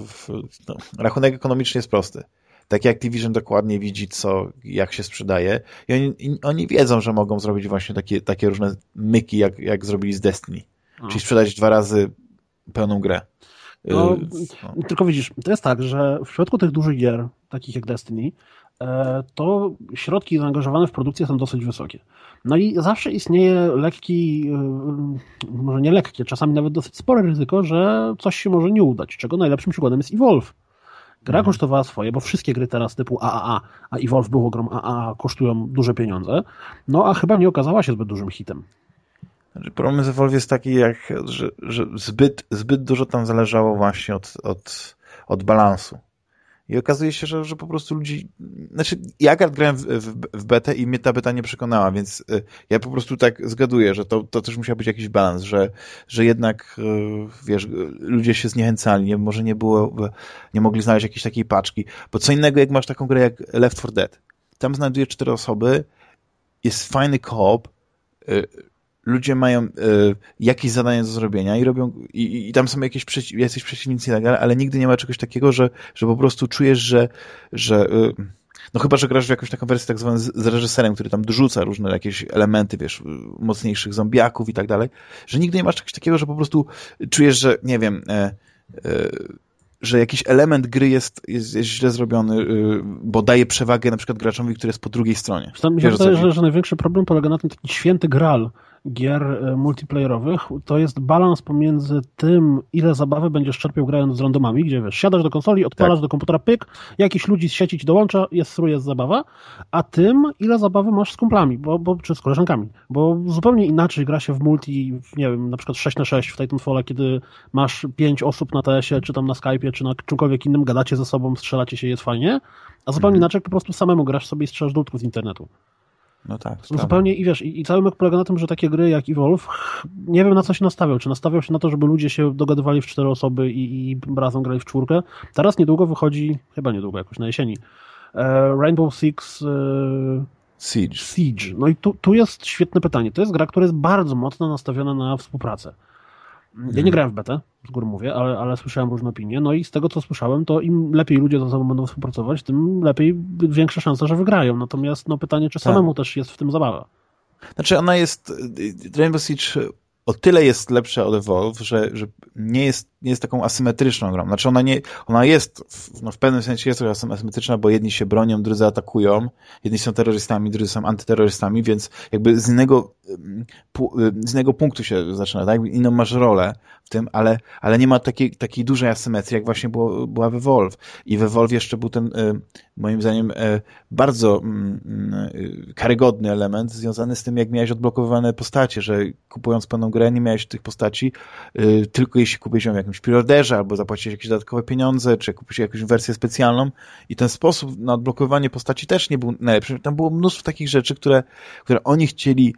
A: no, rachunek ekonomiczny jest prosty. Tak jak Activision dokładnie widzi, co, jak się sprzedaje i oni, i oni wiedzą, że mogą zrobić właśnie takie, takie różne myki, jak, jak zrobili z Destiny. No. Czyli sprzedać dwa razy pełną grę.
B: No, no. Tylko widzisz, to jest tak, że w przypadku tych dużych gier, takich jak Destiny, to środki zaangażowane w produkcję są dosyć wysokie. No i zawsze istnieje lekki, e, może nie lekkie, czasami nawet dosyć spore ryzyko, że coś się może nie udać, czego najlepszym przykładem jest Evolve. Gra mhm. kosztowała swoje, bo wszystkie gry teraz typu AAA, a Evolve był ogrom AAA, kosztują duże pieniądze, no a chyba nie okazała się zbyt dużym hitem.
A: Znaczy, problem z Evolve jest taki, jak, że, że zbyt, zbyt dużo tam zależało właśnie od, od, od balansu. I okazuje się, że, że po prostu ludzi... Znaczy, ja grałem w, w, w betę i mnie ta beta nie przekonała, więc y, ja po prostu tak zgaduję, że to, to też musiał być jakiś balans, że, że jednak, y, wiesz, ludzie się zniechęcali, nie, może nie było, nie mogli znaleźć jakiejś takiej paczki, bo co innego, jak masz taką grę jak Left 4 Dead. Tam znajduje cztery osoby, jest fajny koop, y, ludzie mają y, jakieś zadania do zrobienia i robią, i, i tam są jakieś przeci jacyś przeciwnicy i tak ale nigdy nie ma czegoś takiego, że, że po prostu czujesz, że, że y, no chyba, że grasz w jakąś taką wersję tak zwaną z, z reżyserem, który tam dorzuca różne jakieś elementy, wiesz, mocniejszych zombiaków i tak dalej, że nigdy nie masz czegoś takiego, że po prostu czujesz, że, nie wiem, e, e, że jakiś element gry jest, jest, jest źle zrobiony, bo daje przewagę na przykład graczowi, który jest po drugiej stronie.
B: Tam mi się wydaje, że, że największy problem polega na tym taki święty gral, gier e, multiplayerowych, to jest balans pomiędzy tym, ile zabawy będziesz czerpiał grając z randomami, gdzie wiesz, siadasz do konsoli, odpalasz tak. do komputera, pyk, jakiś ludzi z sieci ci dołącza, jest sruje z zabawa, a tym, ile zabawy masz z kumplami, bo, bo, czy z koleżankami, bo zupełnie inaczej gra się w multi, nie wiem, na przykład 6 na 6 w Titanfall, kiedy masz 5 osób na TS-ie, czy tam na Skype'ie, czy na czymkolwiek innym, gadacie ze sobą, strzelacie się, jest fajnie, a zupełnie mhm. inaczej po prostu samemu grasz sobie i strzelasz do z internetu.
A: No tak.
B: Zupełnie i wiesz, i, i cały myk polega na tym, że takie gry jak Evolve, nie wiem na co się nastawiał. Czy nastawiał się na to, żeby ludzie się dogadywali w cztery osoby i, i razem grali w czwórkę. Teraz niedługo wychodzi, chyba niedługo, jakoś na jesieni, e, Rainbow Six e,
A: Siege.
B: Siege. No i tu, tu jest świetne pytanie. To jest gra, która jest bardzo mocno nastawiona na współpracę. Ja nie mhm. grałem w betę, z góry mówię, ale, ale słyszałem różne opinie. No i z tego, co słyszałem, to im lepiej ludzie ze sobą będą współpracować, tym lepiej, większa szansa, że wygrają. Natomiast no, pytanie, czy tak. samemu też jest w tym zabawa.
A: Znaczy ona jest, Rainbow Siege o tyle jest lepsza od Evolve, że, że nie, jest, nie jest taką asymetryczną grą. Znaczy ona nie, ona jest, w, no w pewnym sensie jest trochę asymetryczna, bo jedni się bronią, drudzy atakują, jedni są terrorystami, drudzy są antyterrorystami, więc jakby z innego, z innego punktu się zaczyna, tak? Inną masz rolę tym, ale, ale nie ma takiej, takiej dużej asymetrii, jak właśnie było, była w Evolve. I w Evolve jeszcze był ten, y, moim zdaniem, y, bardzo mm, y, karygodny element związany z tym, jak miałeś odblokowywane postacie, że kupując pełną grę nie miałeś tych postaci, tylko jeśli kupiłeś ją w jakimś preorderze, albo zapłaciłeś jakieś dodatkowe pieniądze, czy kupiłeś jakąś wersję specjalną i ten sposób na odblokowywanie postaci też nie był najlepszy. Tam było mnóstwo takich rzeczy, które, które oni chcieli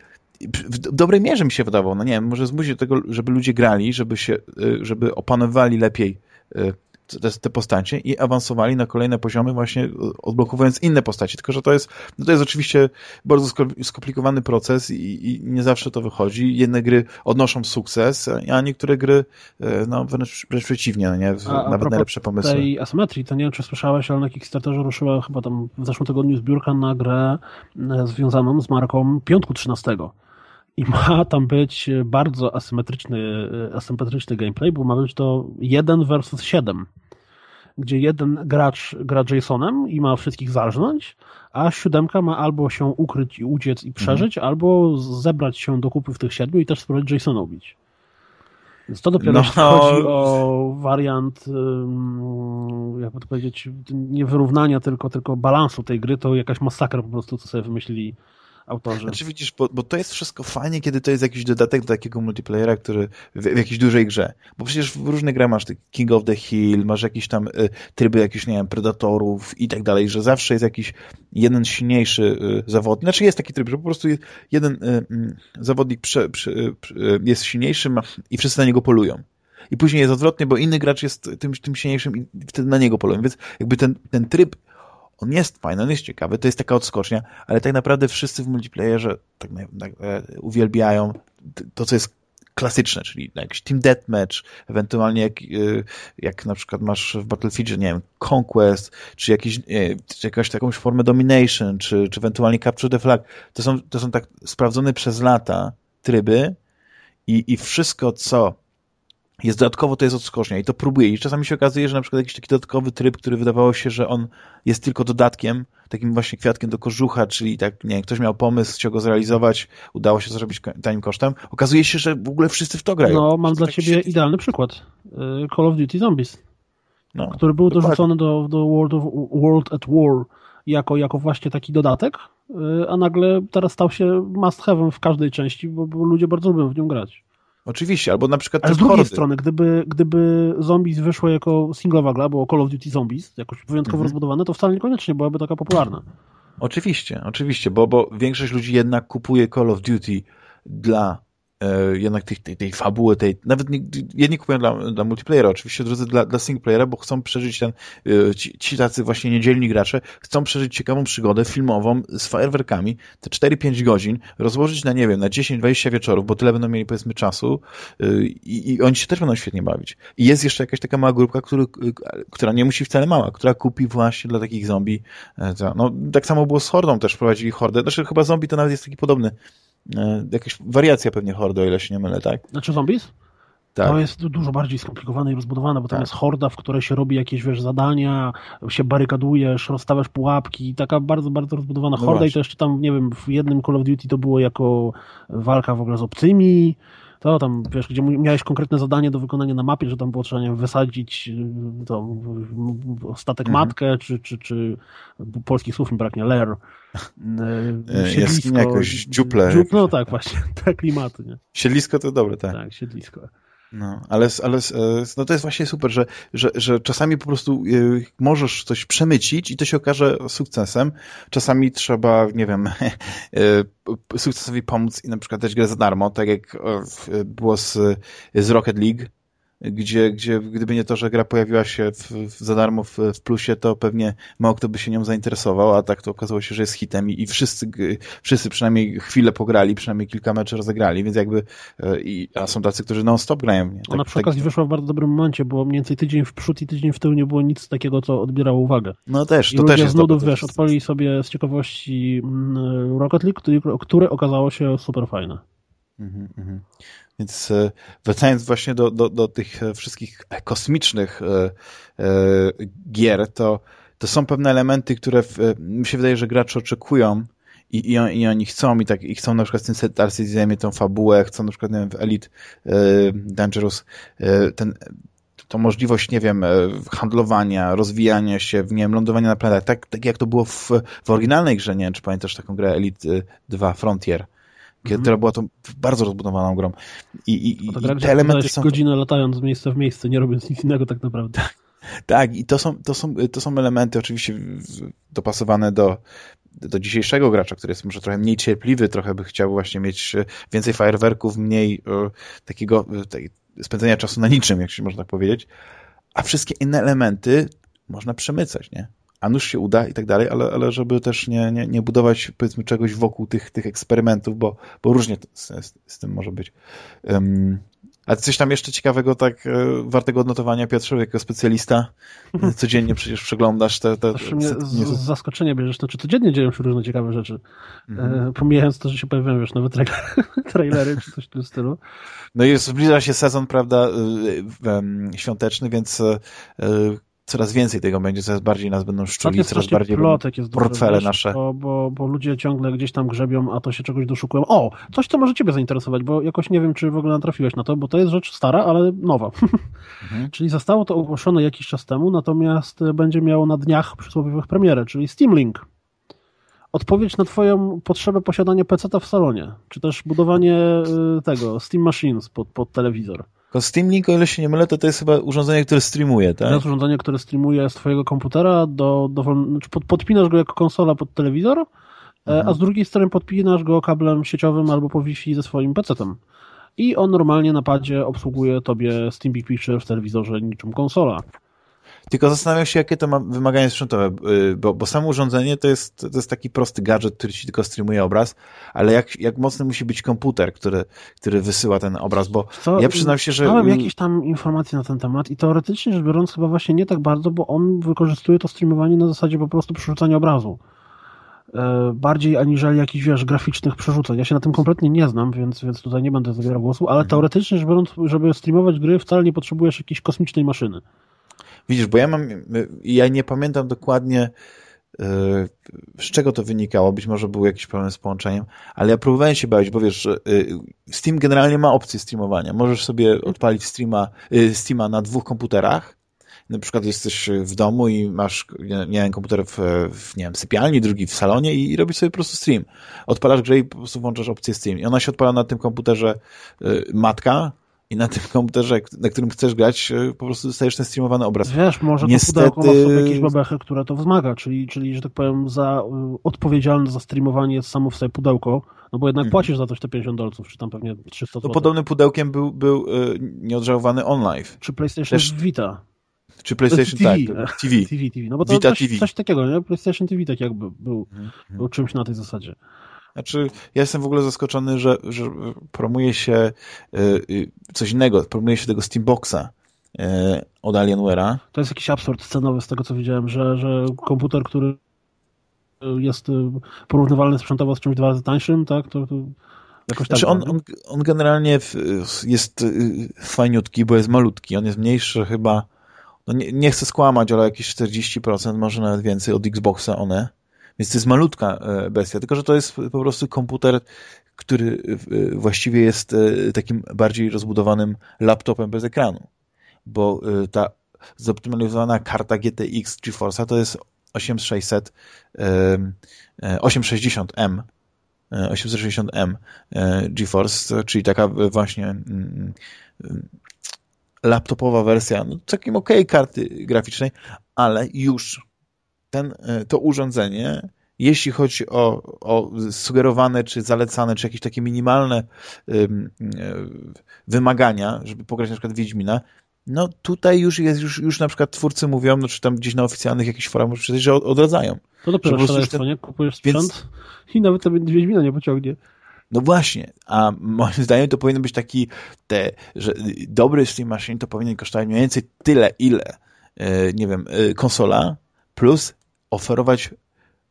A: w dobrej mierze mi się wydawało, no nie wiem, może zmusić do tego, żeby ludzie grali, żeby się, y, żeby opanowali lepiej y, te, te postacie i awansowali na kolejne poziomy właśnie odblokowując inne postacie, tylko że to jest, no to jest oczywiście bardzo skomplikowany proces i, i, nie zawsze to wychodzi. Jedne gry odnoszą sukces, a niektóre gry y, no wręcz, wręcz przeciwnie, no nie? A, nawet a najlepsze pomysły.
B: tej asymetrii, to nie wiem, czy słyszałeś, ale na Kickstarterze ruszyła chyba tam w zeszłym tygodniu zbiórka na grę związaną z marką Piątku 13 i ma tam być bardzo asymetryczny, asymetryczny gameplay, bo ma być to 1 versus 7, gdzie jeden gracz gra Jasonem i ma wszystkich zarżnąć, a siódemka ma albo się ukryć i uciec i przeżyć, mhm. albo zebrać się do kupy w tych siedmiu i też spróbować Jasona ubić. Więc to dopiero no, chodzi o wariant, jakby to powiedzieć, nie wyrównania, tylko, tylko balansu tej gry, to jakaś masakra po prostu, co sobie wymyślili autorzy.
A: Znaczy widzisz, bo, bo to jest wszystko fajnie, kiedy to jest jakiś dodatek do takiego multiplayera, który w, w jakiejś dużej grze. Bo przecież w różne gry masz King of the Hill, masz jakieś tam y, tryby jakichś, nie wiem, Predatorów i tak dalej, że zawsze jest jakiś jeden silniejszy y, zawodnik. Znaczy jest taki tryb, że po prostu jeden y, y zawodnik prze, prze, y, jest silniejszy i wszyscy na niego polują. I później jest odwrotnie, bo inny gracz jest tym, tym silniejszym i wtedy na niego polują. Więc jakby ten, ten tryb on jest fajny, on jest ciekawy, to jest taka odskocznia, ale tak naprawdę wszyscy w multiplayerze tak, e, uwielbiają to, co jest klasyczne, czyli jakiś team deathmatch, ewentualnie jak, e, jak na przykład masz w Battlefieldzie, nie wiem, Conquest, czy, jakiś, nie, czy jakąś takąś formę Domination, czy, czy ewentualnie Capture the Flag. To są, to są tak sprawdzone przez lata tryby i, i wszystko, co jest dodatkowo, to jest odskocznia i to próbuje. I czasami się okazuje, że na przykład jakiś taki dodatkowy tryb, który wydawało się, że on jest tylko dodatkiem, takim właśnie kwiatkiem do kożucha, czyli tak, nie wiem, ktoś miał pomysł, chciał go zrealizować, udało się to zrobić tanim kosztem. Okazuje się, że w ogóle wszyscy w to grają.
B: No, mam dla ciebie idealny przykład. Y, Call of Duty Zombies, no, który był dokładnie. dorzucony do, do World, of, World at War jako, jako właśnie taki dodatek, y, a nagle teraz stał się must have'em w każdej części, bo, bo ludzie bardzo lubią w nią grać.
A: Oczywiście, albo na przykład
B: Ale z drugiej hordy. strony, gdyby, gdyby Zombies wyszło jako singlowa gra, było Call of Duty Zombies, jakoś wyjątkowo mhm. rozbudowane, to wcale niekoniecznie byłaby taka popularna.
A: Oczywiście, oczywiście, bo, bo większość ludzi jednak kupuje Call of Duty dla jednak tej, tej, tej fabuły, tej, nawet nie, jedni kupują dla, dla multiplayera, oczywiście drudzy dla, dla singleplayera, bo chcą przeżyć ten, e, ci, ci tacy właśnie niedzielni gracze, chcą przeżyć ciekawą przygodę filmową z fajerwerkami, te 4-5 godzin, rozłożyć na, nie wiem, na 10-20 wieczorów, bo tyle będą mieli, powiedzmy, czasu e, i, i oni się też będą świetnie bawić. I jest jeszcze jakaś taka mała grupka, który, która nie musi wcale mała, która kupi właśnie dla takich zombie. No, tak samo było z Hordą, też prowadzili Hordę, znaczy chyba zombie to nawet jest taki podobny E, jakaś wariacja pewnie hordy, o ile się nie mylę, tak?
B: Znaczy zombies? Tak. To jest dużo bardziej skomplikowane i rozbudowane, bo tam tak. jest horda, w której się robi jakieś wiesz, zadania, się barykadujesz, rozstawiasz pułapki, taka bardzo, bardzo rozbudowana no horda właśnie. i to jeszcze tam, nie wiem, w jednym Call of Duty to było jako walka w ogóle z obcymi, to tam, wiesz, gdzie miałeś konkretne zadanie do wykonania na mapie, że tam było trzeba nie, wysadzić y, to, statek mhm. matkę, czy, czy, czy polskich słów mi braknie, lair,
A: e, siedlisko. jakoś, dziuple.
B: Dziup, no tak, właśnie, te klimaty, nie?
A: Siedlisko to dobre, tak.
B: Tak, siedlisko.
A: No, ale, ale e, no to jest właśnie super, że, że, że czasami po prostu e, możesz coś przemycić i to się okaże sukcesem. Czasami trzeba, nie wiem, sukcesowi pomóc i na przykład dać grę za darmo, tak jak było z, z Rocket League, gdzie, gdzie gdyby nie to, że gra pojawiła się w, w, za darmo w, w, plusie, to pewnie mało kto by się nią zainteresował, a tak to okazało się, że jest hitem i, i wszyscy, wszyscy przynajmniej chwilę pograli, przynajmniej kilka meczy rozegrali, więc jakby e, i, a są tacy, którzy non-stop grają. Nie?
B: Tak, Ona przy okazji tak, wyszła w bardzo dobrym momencie, bo mniej więcej tydzień w przód i tydzień w tył nie było nic takiego, co odbierało uwagę.
A: No też,
B: I
A: to
B: też
A: jest
B: z nudów, wiesz, odpalili sobie z ciekawości mm, Rocket League, który, które okazało się super fajne. Mhm,
A: mhm. Więc e, wracając właśnie do, do, do tych e, wszystkich kosmicznych e, gier, to, to są pewne elementy, które w, mi się wydaje, że gracze oczekują i, i, i oni chcą i tak i chcą na przykład w tym Star Citizen tą fabułę, chcą na przykład nie wiem, w Elite Dangerous ten tą możliwość, nie wiem, handlowania, rozwijania się, nie wiem, lądowania na planetach, tak, tak jak to było w, w oryginalnej grze, nie wiem, czy pamiętasz taką grę Elite 2 Frontier, mhm. która była to bardzo rozbudowaną grą. I, i, i
B: te elementy są... godzinę latając z miejsca w miejsce, nie robiąc nic innego tak naprawdę.
A: Tak, i to są, to są, to są elementy oczywiście dopasowane do, do dzisiejszego gracza, który jest może trochę mniej cierpliwy, trochę by chciał właśnie mieć więcej fajerwerków, mniej e, takiego e, spędzenia czasu na niczym, jak się można tak powiedzieć. A wszystkie inne elementy można przemycać, nie? A nuż się uda i tak dalej, ale, ale żeby też nie, nie, nie budować powiedzmy czegoś wokół tych, tych eksperymentów, bo, bo różnie z, z, z tym może być. Um, a coś tam jeszcze ciekawego, tak e, wartego odnotowania, Piotrze, jako specjalista, codziennie przecież przeglądasz te... te,
B: mnie z, z zaskoczenia bierzesz, to czy codziennie dzieją się różne ciekawe rzeczy. Mhm. E, pomijając to, że się pojawiają, wiesz, nowe trailery, trailery czy coś w tym stylu.
A: No i zbliża się sezon, prawda, y, świąteczny, więc y, coraz więcej tego będzie, coraz bardziej nas będą szczuli,
B: jest
A: coraz bardziej
B: plotek jest
A: portfele
B: wiesz,
A: nasze.
B: Bo, bo, bo ludzie ciągle gdzieś tam grzebią, a to się czegoś doszukują. O, coś, co może ciebie zainteresować, bo jakoś nie wiem, czy w ogóle natrafiłeś na to, bo to jest rzecz stara, ale nowa. Mhm. czyli zostało to ogłoszone jakiś czas temu, natomiast będzie miało na dniach przysłowiowych premierę, czyli Steam Link. Odpowiedź na twoją potrzebę posiadania PC w salonie, czy też budowanie y, tego Steam Machines pod, pod telewizor.
A: Tylko Steam Link, o ile się nie mylę, to to jest chyba urządzenie, które streamuje, tak? To
B: jest urządzenie, które streamuje z twojego komputera, do, do, znaczy pod, podpinasz go jako konsola pod telewizor, e, mhm. a z drugiej strony podpinasz go kablem sieciowym albo po Wi-Fi ze swoim PC-tem. I on normalnie na padzie obsługuje tobie Steam Big Picture w telewizorze niczym konsola.
A: Tylko zastanawiam się, jakie to ma wymagania sprzętowe, y, bo, bo samo urządzenie to jest, to jest taki prosty gadżet, który ci tylko streamuje obraz, ale jak, jak mocny musi być komputer, który, który wysyła ten obraz, bo Co? ja przyznam się, że...
B: Mam jakieś tam informacje na ten temat i teoretycznie rzecz biorąc chyba właśnie nie tak bardzo, bo on wykorzystuje to streamowanie na zasadzie po prostu przerzucania obrazu e, bardziej aniżeli jakichś, wiesz, graficznych przerzuceń. Ja się na tym kompletnie nie znam, więc, więc tutaj nie będę zabierał głosu, ale mhm. teoretycznie rzecz biorąc, żeby streamować gry, wcale nie potrzebujesz jakiejś kosmicznej maszyny.
A: Widzisz, bo ja mam, ja nie pamiętam dokładnie e, z czego to wynikało, być może był jakiś problem z połączeniem, ale ja próbowałem się bawić, bo wiesz, e, Steam generalnie ma opcję streamowania. Możesz sobie odpalić streama, e, Steama na dwóch komputerach, na przykład jesteś w domu i masz, wiem, komputer w, w nie wiem, sypialni, drugi w salonie i, i robisz sobie po prostu stream. Odpalasz grę i po prostu włączasz opcję stream. I ona się odpala na tym komputerze matka, i na tym komputerze, na którym chcesz grać, e, po prostu dostajesz ten streamowany obraz.
B: Wiesz, może Niestety... to pudełko ma sobie jakieś babechy, które to wzmaga, czyli, czyli, że tak powiem, za y, odpowiedzialne za streamowanie jest samo w sobie pudełko, no bo jednak mhm. płacisz za coś te 50 dolców, czy tam pewnie 300 zł.
A: No podobnym pudełkiem był, był y, nieodżałowany OnLive.
B: Czy PlayStation Też... Vita.
A: Czy PlayStation, TV. tak, TV.
B: TV, TV. No bo to Vita coś, TV. coś takiego, nie? PlayStation TV tak jakby był, mhm. był czymś na tej zasadzie.
A: Znaczy, ja jestem w ogóle zaskoczony, że, że promuje się y, coś innego, promuje się tego Steamboxa y, od Alienware'a.
B: To jest jakiś absurd scenowy z tego, co widziałem, że, że komputer, który jest y, porównywalny sprzętowo z czymś dwa razy tańszym, tak, to, to jakoś
A: znaczy tak. On, on, on generalnie jest fajniutki, bo jest malutki, on jest mniejszy chyba, no nie, nie chcę skłamać, ale jakieś 40%, może nawet więcej od Xboxa one. Więc to jest malutka e, bestia, tylko że to jest po prostu komputer, który e, właściwie jest e, takim bardziej rozbudowanym laptopem bez ekranu, bo ta zoptymalizowana karta GTX GeForce'a to jest 8600 860M 860M GeForce, czyli taka właśnie mm, mm, laptopowa wersja, no całkiem okej okay karty graficznej, ale już ten, e, to urządzenie, jeśli chodzi o, o sugerowane, czy zalecane, czy jakieś takie minimalne y, wymagania, żeby pograć na przykład Wiedźmina, no tutaj już jest, już, już na przykład twórcy mówią, no czy tam gdzieś na oficjalnych jakichś forach czytać, że odradzają.
B: To dopiero szaleństwo, ten... nie? Kupujesz sprzęt Więc... i nawet to Wiedźmina nie pociągnie.
A: No właśnie, a moim zdaniem to powinien być taki, te, że dobry Steam Machine to powinien kosztować mniej więcej tyle, ile, yy, nie wiem, konsola, plus oferować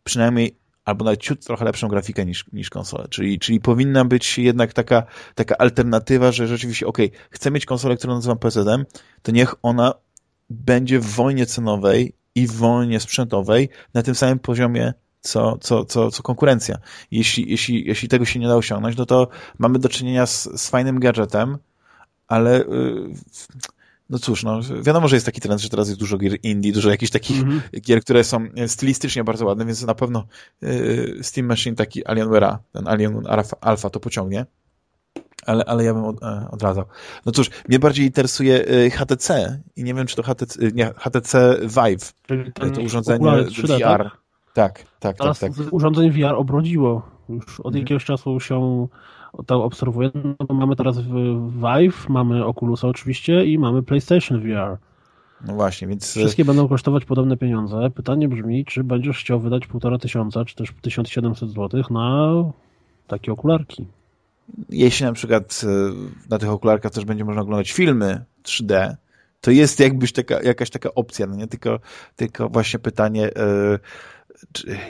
A: przynajmniej albo nawet ciut trochę lepszą grafikę niż, niż konsolę. Czyli, czyli powinna być jednak taka, taka alternatywa, że rzeczywiście, ok, chcę mieć konsolę, którą nazywam PC-em, to niech ona będzie w wojnie cenowej i w wojnie sprzętowej na tym samym poziomie, co, co, co, co konkurencja. Jeśli, jeśli, jeśli tego się nie da osiągnąć, no to mamy do czynienia z, z fajnym gadżetem, ale yy, no cóż, no wiadomo, że jest taki trend, że teraz jest dużo gier indie, dużo jakichś takich mm -hmm. gier, które są stylistycznie bardzo ładne, więc na pewno y, Steam Machine taki Alienware'a, ten Alien Alpha to pociągnie. Ale, ale ja bym od, e, odradzał. No cóż, mnie bardziej interesuje HTC i nie wiem, czy to HTC, nie, HTC Vive, to urządzenie VR. Tak, tak, tak. Tak, tak.
B: urządzenie VR obrodziło. Już od mhm. jakiegoś czasu się to obserwuję, no bo mamy teraz Vive, mamy Oculusa oczywiście i mamy PlayStation VR.
A: No właśnie, więc...
B: Wszystkie będą kosztować podobne pieniądze. Pytanie brzmi, czy będziesz chciał wydać półtora tysiąca, czy też 1700 zł na takie okularki?
A: Jeśli na przykład e, na tych okularkach też będzie można oglądać filmy 3D, to jest jakbyś taka, jakaś taka opcja, no nie? Tylko, tylko właśnie pytanie, yy,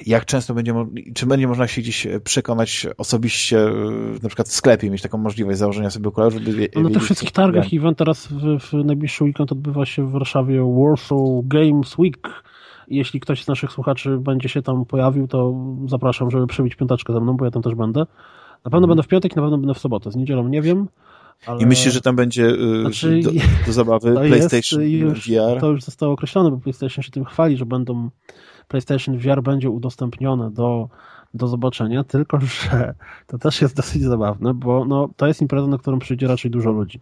A: jak często będzie, czy będzie można się gdzieś przekonać osobiście, na przykład w sklepie, mieć taką możliwość założenia sobie okularów, żeby wie,
B: no, Na tych wszystkich targach event teraz w, w najbliższy weekend odbywa się w Warszawie Warsaw Games Week. Jeśli ktoś z naszych słuchaczy będzie się tam pojawił, to zapraszam, żeby przebić piąteczkę ze mną, bo ja tam też będę. Na pewno hmm. będę w piątek, na pewno będę w sobotę. Z niedzielą nie wiem.
A: Ale... I myślisz, że tam będzie y, znaczy, do, do, zabawy PlayStation już, VR?
B: To już zostało określone, bo PlayStation się tym chwali, że będą PlayStation VR będzie udostępnione do, do zobaczenia, tylko że to też jest dosyć zabawne, bo no, to jest impreza, na którą przyjdzie raczej dużo ludzi.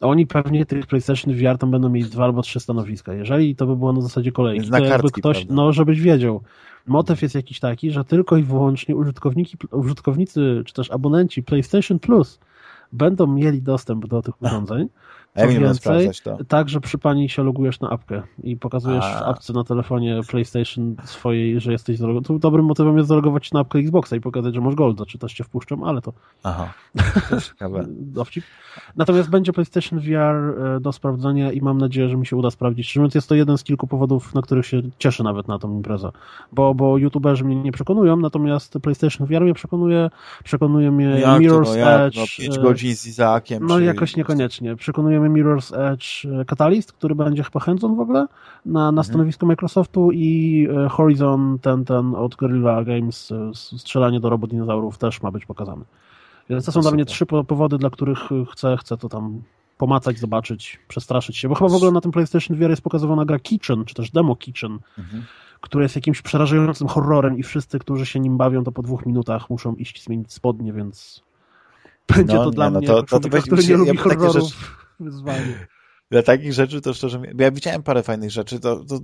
B: Oni pewnie tych PlayStation VR tam będą mieć dwa albo trzy stanowiska. Jeżeli to by było na zasadzie kolejki, to jakby kartki, ktoś, prawda? no żebyś wiedział, motyw jest jakiś taki, że tylko i wyłącznie użytkowniki, użytkownicy czy też abonenci PlayStation Plus będą mieli dostęp do tych urządzeń.
A: A jak więcej, sprawdzać to?
B: Tak, że przy pani się logujesz na apkę i pokazujesz A. w apce na telefonie PlayStation swojej, że jesteś zalogowany. Dobrym motywem jest zalogować się na apkę Xboxa i pokazać, że masz Golda, czy też cię wpuszczą, ale to...
A: Aha,
B: to ciekawe. Dowcip. Natomiast będzie PlayStation VR e, do sprawdzenia i mam nadzieję, że mi się uda sprawdzić. Szczerze mówiąc, jest to jeden z kilku powodów, na których się cieszę nawet na tą imprezę, bo, bo youtuberzy mnie nie przekonują, natomiast PlayStation VR mnie przekonuje, przekonuje mnie jak Mirror's to, no, jak? Edge. No,
A: 5 godzin z Izaakiem.
B: No jakoś niekoniecznie. Przekonuje Mirror's Edge e, Catalyst, który będzie chyba hands w ogóle na, na mhm. stanowisku Microsoftu i e, Horizon ten, ten od Guerrilla Games e, strzelanie do robot dinozaurów też ma być pokazany. Więc to są dla mnie trzy powody, dla których chcę, chcę to tam pomacać, zobaczyć, przestraszyć się. Bo chyba w ogóle na tym PlayStation VR jest pokazywana gra Kitchen, czy też demo Kitchen, mhm. które jest jakimś przerażającym horrorem i wszyscy, którzy się nim bawią, to po dwóch minutach muszą iść zmienić spodnie, więc będzie no, to dla nie, mnie, no to, to, to nie lubi horrorów wyzwanie.
A: Dla takich rzeczy to szczerze, ja widziałem parę fajnych rzeczy, to, to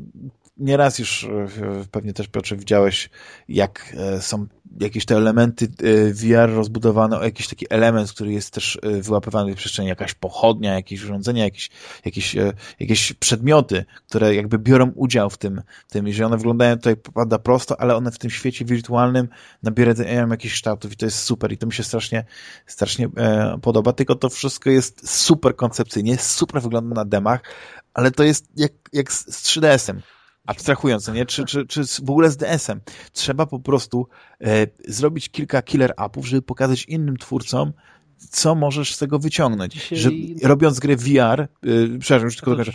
A: nieraz już e, pewnie też Piotrze widziałeś, jak e, są jakieś te elementy e, VR rozbudowane o jakiś taki element, który jest też wyłapywany w przestrzeni, jakaś pochodnia, jakieś urządzenia, jakieś, jakieś, jakieś przedmioty, które jakby biorą udział w tym, tym i że one wyglądają tutaj, prawda, prosto, ale one w tym świecie wirtualnym nabierają jakichś kształtów i to jest super i to mi się strasznie, strasznie e, podoba, tylko to wszystko jest super koncepcyjnie, super wygląda na demach, ale to jest jak, jak z 3DS-em. Abstrahując, nie? Czy, czy, czy w ogóle z DS-em. Trzeba po prostu e, zrobić kilka killer upów, żeby pokazać innym twórcom, co możesz z tego wyciągnąć. Dzisiaj... Że, robiąc grę VR, e, przepraszam, już tylko dokończę,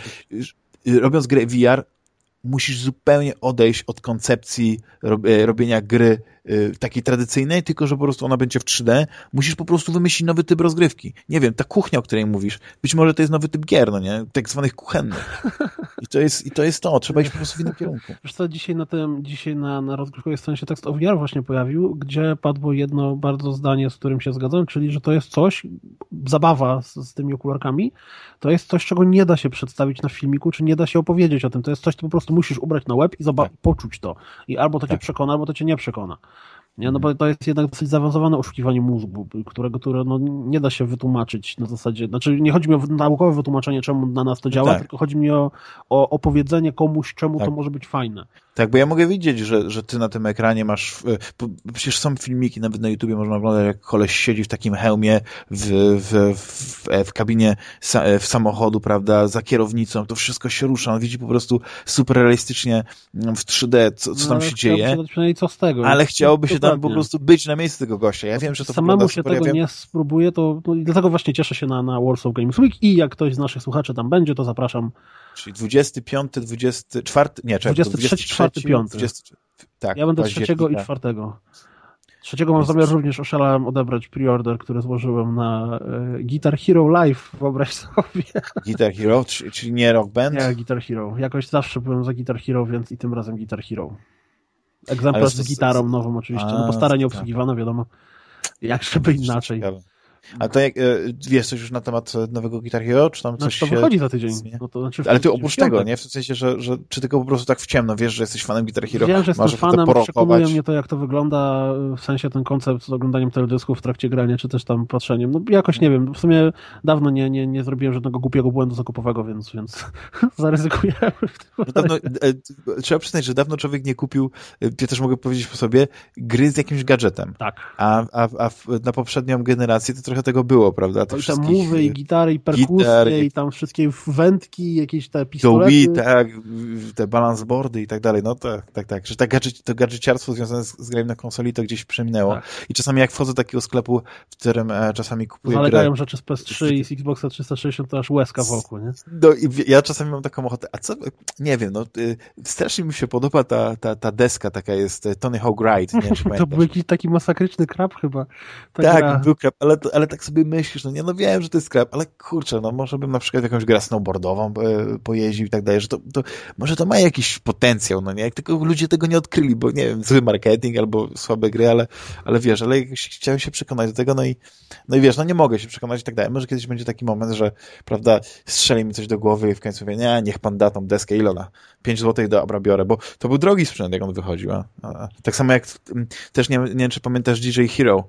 A: robiąc grę VR, musisz zupełnie odejść od koncepcji e, robienia gry Y, takiej tradycyjnej, tylko że po prostu ona będzie w 3D, musisz po prostu wymyślić nowy typ rozgrywki. Nie wiem, ta kuchnia, o której mówisz, być może to jest nowy typ gier, no nie? Tak zwanych kuchennych. I to jest, i to, jest to. Trzeba iść po prostu w innym kierunku.
B: Wiesz co, dzisiaj na tym, dzisiaj na, na rozgrywkowej stronie się tekst o VR właśnie pojawił, gdzie padło jedno bardzo zdanie, z którym się zgadzam, czyli, że to jest coś, zabawa z, z tymi okularkami, to jest coś, czego nie da się przedstawić na filmiku, czy nie da się opowiedzieć o tym. To jest coś, co po prostu musisz ubrać na web i tak. poczuć to. I albo to tak. cię przekona, albo to cię nie przekona. Nie? No bo to jest jednak dosyć zaawansowane oszukiwanie mózgu, którego które no, nie da się wytłumaczyć na zasadzie, znaczy nie chodzi mi o naukowe wytłumaczenie, czemu na nas to działa, tak. tylko chodzi mi o, o opowiedzenie komuś, czemu tak. to może być fajne.
A: Tak, bo ja mogę widzieć, że, że ty na tym ekranie masz, przecież są filmiki, nawet na YouTubie można oglądać, jak koleś siedzi w takim hełmie w, w, w, w kabinie w samochodu, prawda, za kierownicą, to wszystko się rusza, on widzi po prostu super realistycznie w 3D, co, co tam no, się dzieje.
B: Przynajmniej co z tego.
A: Ale chciałoby się tam po prostu być na miejscu tego gościa. Ja wiem, że to
B: Samemu się tego nie spróbuję, to, to dlatego właśnie cieszę się na, na Warsaw Games Week i jak ktoś z naszych słuchaczy tam będzie, to zapraszam
A: Czyli 25, 24, nie, czekaj,
B: 23, 24, 5. 20, tak, ja będę trzeciego i czwartego. Trzeciego mam zamiar również oszalałem odebrać preorder, który złożyłem na e, Guitar Hero Live, wyobraź sobie.
A: Guitar Hero, czyli nie Rock Band?
B: Nie, Guitar Hero. Jakoś zawsze byłem za Guitar Hero, więc i tym razem Guitar Hero. Egzemplarz z gitarą nową oczywiście, a, no bo stare nie obsługiwano, wiadomo. Jak żeby inaczej. Ciekawe.
A: A to jak, e, wiesz coś już na temat nowego Guitar Hero, czy tam coś
B: znaczy, to wychodzi za tydzień. No to
A: znaczy Ale ty oprócz tego, nie? W sensie, że, że czy tylko po prostu tak w ciemno wiesz, że jesteś fanem Guitar Hero,
B: Wiem, że jestem fanem, przekonuje mnie to, jak to wygląda, w sensie ten koncept z oglądaniem teledysków w trakcie grania, czy też tam patrzeniem. No jakoś nie wiem, w sumie dawno nie, nie, nie zrobiłem żadnego głupiego błędu zakupowego, więc, więc zaryzykujemy.
A: No dawno, e, trzeba przyznać, że dawno człowiek nie kupił, e, ja też mogę powiedzieć po sobie, gry z jakimś gadżetem.
B: Tak.
A: A, a, a na poprzednią generację to trochę tego było, prawda?
B: Te I tam mowy, i gitary, i perkusje, gitar, i tam wszystkie wędki, jakieś te pistolety.
A: Dolby, tak, te balansboardy i tak dalej, no tak, tak, tak, że tak gadżet, to gadżeciarstwo związane z, z graniem na konsoli to gdzieś przeminęło. Tak. I czasami jak wchodzę do takiego sklepu, w którym e, czasami kupuję
B: Zalegają grę, rzeczy z PS3 i z Xboxa 360 to aż łezka wokół, nie?
A: No i ja czasami mam taką ochotę, a co, nie wiem, no y, strasznie mi się podoba ta, ta, ta deska, taka jest e, Tony Hawk Ride, nie wiem,
B: To był jakiś taki masakryczny krab chyba.
A: tak, gra. był krab, ale, ale tak sobie myślisz, no nie, no wiem, że to jest krab, ale kurczę, no może bym na przykład jakąś grę snowboardową e, pojeździł i tak dalej, że to, to może to ma jakiś potencjał, no nie, jak tylko ludzie tego nie odkryli, bo nie wiem, zły marketing albo słabe gry, ale, ale wiesz, ale chciałem się przekonać do tego, no i, no i wiesz, no nie mogę się przekonać i tak dalej. Może kiedyś będzie taki moment, że, prawda, strzeli mi coś do głowy i w końcu mówię, nie, niech pan da tą deskę, ile ona? 5 zł, dobra, biorę, bo to był drogi sprzęt, jak on wychodził. A, a, tak samo jak też nie, nie wiem, czy pamiętasz DJ Hero,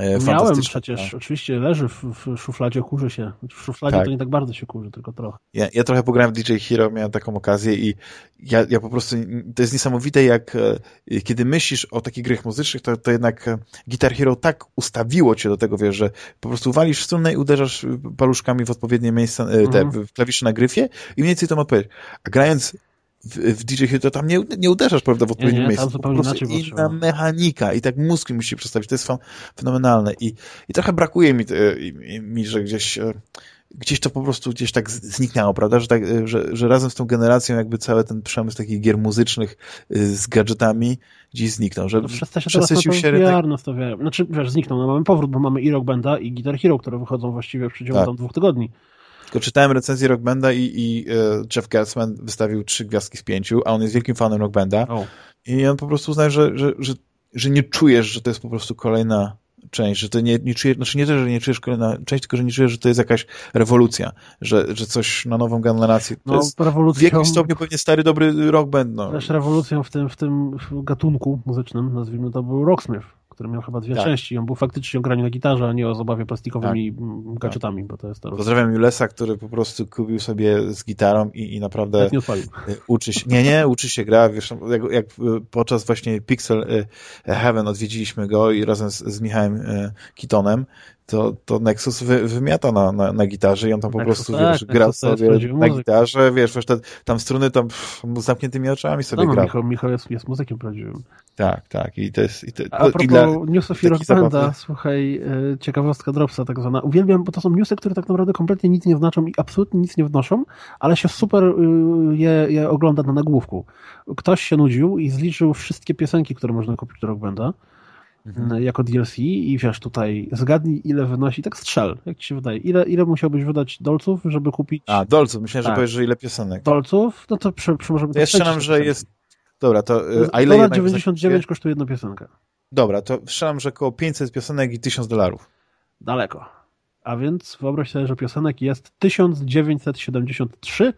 B: Miałem przecież, tak. oczywiście leży w, w, szufladzie, kurzy się. W szufladzie tak. to nie tak bardzo się kurzy, tylko trochę.
A: Ja, ja trochę pograłem w DJ Hero, miałem taką okazję i ja, ja po prostu, to jest niesamowite jak e, kiedy myślisz o takich grach muzycznych, to, to jednak e, Guitar Hero tak ustawiło cię do tego, wiesz, że po prostu walisz strunę i uderzasz paluszkami w odpowiednie miejsca, te, mhm. w klawisze na gryfie i mniej więcej to ma odpowiedź. A grając w, w DJ to tam nie, nie uderzasz, prawda, w odpowiednim miejscu.
B: po prostu
A: inna mechanika i tak mózg musi przedstawić. To jest fenomenalne i, i trochę brakuje mi, mi że gdzieś e, gdzieś to po prostu gdzieś tak zniknęło, prawda, że, tak, e, że, że razem z tą generacją jakby cały ten przemysł takich gier muzycznych e, z gadżetami gdzieś zniknął, że no,
B: się przesycił się rynek. VR, Znaczy, wiesz, zniknął, no, mamy powrót, bo mamy i Rock Banda i Guitar Hero, które wychodzą właściwie w przeciągu tak. tam dwóch tygodni.
A: Tylko czytałem recenzję Rock Banda i, i uh, Jeff Gertzman wystawił trzy gwiazdki z pięciu, a on jest wielkim fanem Rock Banda. Oh. I on po prostu uznaje, że, że, że, że nie czujesz, że to jest po prostu kolejna część, że to nie, nie czujesz, znaczy nie to, że nie czujesz kolejna część, tylko że nie czujesz, że to jest jakaś rewolucja, że, że coś na nową generację. To no, jest rewolucją, w jakimś stopniu pewnie stary, dobry rock band. No.
B: Też rewolucją w tym, w tym gatunku muzycznym, nazwijmy to, był Rocksmith który miał chyba dwie tak. części. On był faktycznie o graniu na gitarze, a nie o zabawie plastikowymi tak. gadżetami, bo to jest to.
A: Pozdrawiam Julesa, który po prostu kupił sobie z gitarą i, i naprawdę
B: nie odpalił.
A: Y, uczy się, nie, nie, uczy się gra, wiesz, jak, jak podczas właśnie Pixel y, Heaven odwiedziliśmy go i razem z, z Michałem y, Kitonem, to, to Nexus wy, wymiata na, na, na gitarze i on tam po Nexus, prostu, tak, wiesz, gra sobie na gitarze, wiesz, wiesz, te, tam struny tam pff, z zamkniętymi oczami sobie no, gra.
B: Michał, Michał jest, jest muzykiem prawdziwym.
A: Tak, tak. I to jest, i to,
B: A propos dla, newsów i Rockbanda, słuchaj, e, ciekawostka Dropsa tak zwana. Uwielbiam, bo to są newsy, które tak naprawdę kompletnie nic nie znaczą i absolutnie nic nie wnoszą, ale się super y, je, je ogląda na nagłówku. Ktoś się nudził i zliczył wszystkie piosenki, które można kupić do Rockbanda mhm. E, jako DLC i wiesz, tutaj zgadnij ile wynosi, tak strzel, jak ci się wydaje, ile, ile musiałbyś wydać dolców, żeby kupić...
A: A, dolców, myślałem, tak. że powiesz, że ile piosenek.
B: Dolców, no to przy, przy, może być...
A: Ja strzelam, że jest... Dobra, to... Y,
B: a ile 99 kosztuje jedna piosenka.
A: Dobra, to strzelam, że około 500 piosenek i 1000 dolarów.
B: Daleko. A więc wyobraź sobie, że piosenek jest 1973,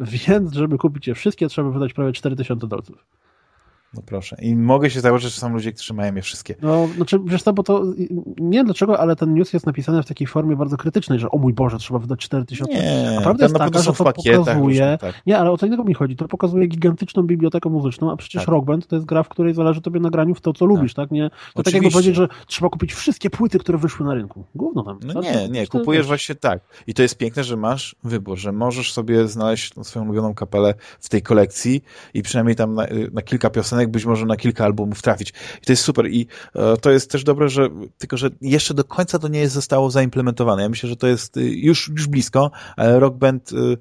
B: więc żeby kupić je wszystkie, trzeba wydać prawie 4000 dolców.
A: No proszę. I mogę się założyć, że są ludzie, którzy mają je wszystkie.
B: No, znaczy, wiesz co, bo to nie wiem dlaczego, ale ten news jest napisany w takiej formie bardzo krytycznej, że o mój Boże, trzeba wydać 4000.
A: Nie,
B: a prawda jest taka, że to pokazuje... tak. Nie, ale o co innego mi chodzi. To pokazuje gigantyczną bibliotekę muzyczną, a przecież tak. Rock Band to jest gra, w której zależy tobie na graniu w to, co tak. lubisz, tak? Nie, to tak jakby powiedzieć, że trzeba kupić wszystkie płyty, które wyszły na rynku. Gówno tam.
A: No nie, nie, kupujesz właśnie tak. I to jest piękne, że masz wybór, że możesz sobie znaleźć swoją ulubioną kapelę w tej kolekcji i przynajmniej tam na, na kilka piosenek, być może na kilka albumów trafić. I to jest super i e, to jest też dobre, że tylko, że jeszcze do końca to nie jest zostało zaimplementowane. Ja myślę, że to jest y, już, już blisko, ale Rock Band y,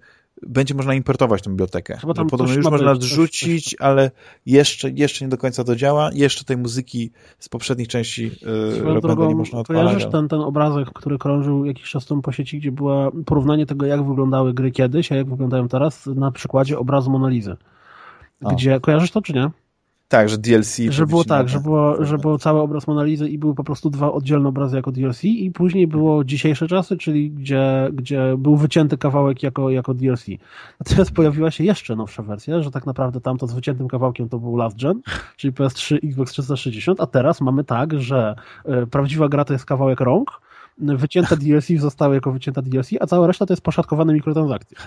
A: będzie można importować tę bibliotekę. Podobno już można rzucić, ale jeszcze, jeszcze nie do końca to działa. Jeszcze tej muzyki z poprzednich części yy, Rock drogą, nie można odpalać.
B: Kojarzysz ten, ten obrazek, który krążył jakiś czas temu po sieci, gdzie było porównanie tego, jak wyglądały gry kiedyś, a jak wyglądają teraz na przykładzie obrazu Monalizy. Gdzie, a. kojarzysz to, czy nie?
A: Tak, że DLC.
B: Że było tak, że było, że było cały obraz Monalizy i były po prostu dwa oddzielne obrazy jako DLC i później było dzisiejsze czasy, czyli gdzie, gdzie był wycięty kawałek jako, jako DLC. Natomiast pojawiła się jeszcze nowsza wersja, że tak naprawdę tamto z wyciętym kawałkiem to był Last Gen, czyli PS3, Xbox 360, a teraz mamy tak, że e, prawdziwa gra to jest kawałek rąk, wycięte DLC zostały jako wycięte DLC, a cała reszta to jest poszatkowane mikrotransakcje.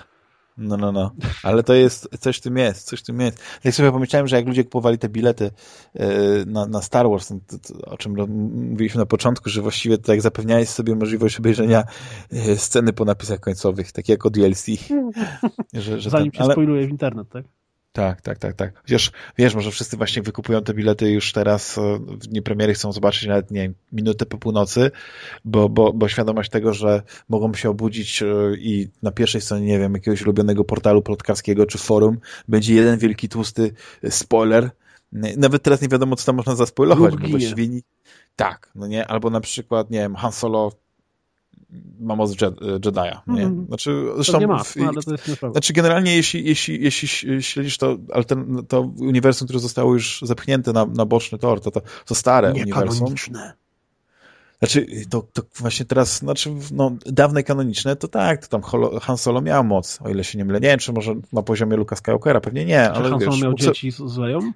A: No, no, no. Ale to jest, coś w tym jest, coś w tym jest. Tak sobie pomyślałem, że jak ludzie kupowali te bilety yy, na, na Star Wars, to, to, o czym mówiliśmy na początku, że właściwie tak zapewniałeś sobie możliwość obejrzenia yy, sceny po napisach końcowych, takie jak o DLC.
B: że, że Zanim ten, się ale... w internet, tak?
A: Tak, tak, tak, tak. Chociaż wiesz, może wszyscy właśnie wykupują te bilety już teraz e, w dniu premiery chcą zobaczyć nawet, nie wiem, minutę po północy, bo, bo, bo świadomość tego, że mogą się obudzić e, i na pierwszej stronie, nie wiem, jakiegoś ulubionego portalu plotkarskiego czy forum będzie jeden wielki, tłusty spoiler. Nawet teraz nie wiadomo, co tam można zaspoilować, bo właściwie... Tak, no nie, albo na przykład, nie wiem, Han Solo ma moc Jedi'a. Nie?
B: Mhm. Znaczy, zresztą, nie ma, no, ale to jest nieprawda.
A: Znaczy generalnie jeśli, jeśli, jeśli śledzisz to, altern, to uniwersum, które zostało już zepchnięte na, na boczny tor, to, to, to stare uniwersum. Znaczy, to, to właśnie teraz, znaczy, no, dawne kanoniczne, to tak, to tam Han Solo miał moc, o ile się nie mylę. Nie wiem, czy może na poziomie Luka Skywalkera, pewnie nie,
B: czy ale Han Solo miał dzieci z Leją?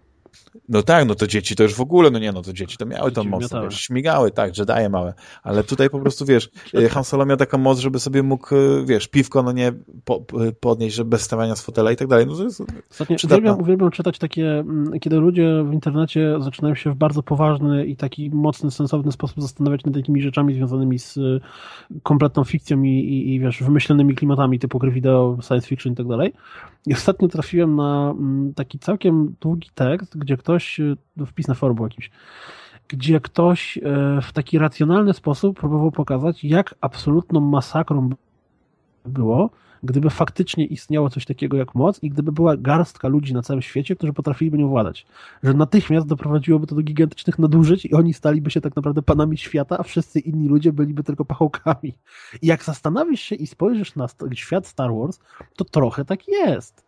A: No tak, no to dzieci to już w ogóle, no nie, no to dzieci to miały tą moc, wiesz, śmigały, tak, Jedi małe, ale tutaj po prostu, wiesz, e, Han Solo miał taką moc, żeby sobie mógł, e, wiesz, piwko, no nie, po, podnieść, żeby bez stawania z fotela i tak dalej, no to jest
B: Ostatnio uwielbiam, uwielbiam czytać takie, mm, kiedy ludzie w internecie zaczynają się w bardzo poważny i taki mocny, sensowny sposób zastanawiać nad takimi rzeczami związanymi z e, kompletną fikcją i, i, i wiesz, wymyślonymi klimatami typu gry wideo, science fiction i tak dalej. I ostatnio trafiłem na mm, taki całkiem długi tekst, gdzie ktoś, e, wpis na forum jakiś, gdzie ktoś e, w taki racjonalny sposób próbował pokazać, jak absolutną masakrą było, gdyby faktycznie istniało coś takiego jak moc i gdyby była garstka ludzi na całym świecie, którzy potrafiliby nią władać. Że natychmiast doprowadziłoby to do gigantycznych nadużyć i oni staliby się tak naprawdę panami świata, a wszyscy inni ludzie byliby tylko pachołkami. I jak zastanowisz się i spojrzysz na świat Star Wars, to trochę tak jest.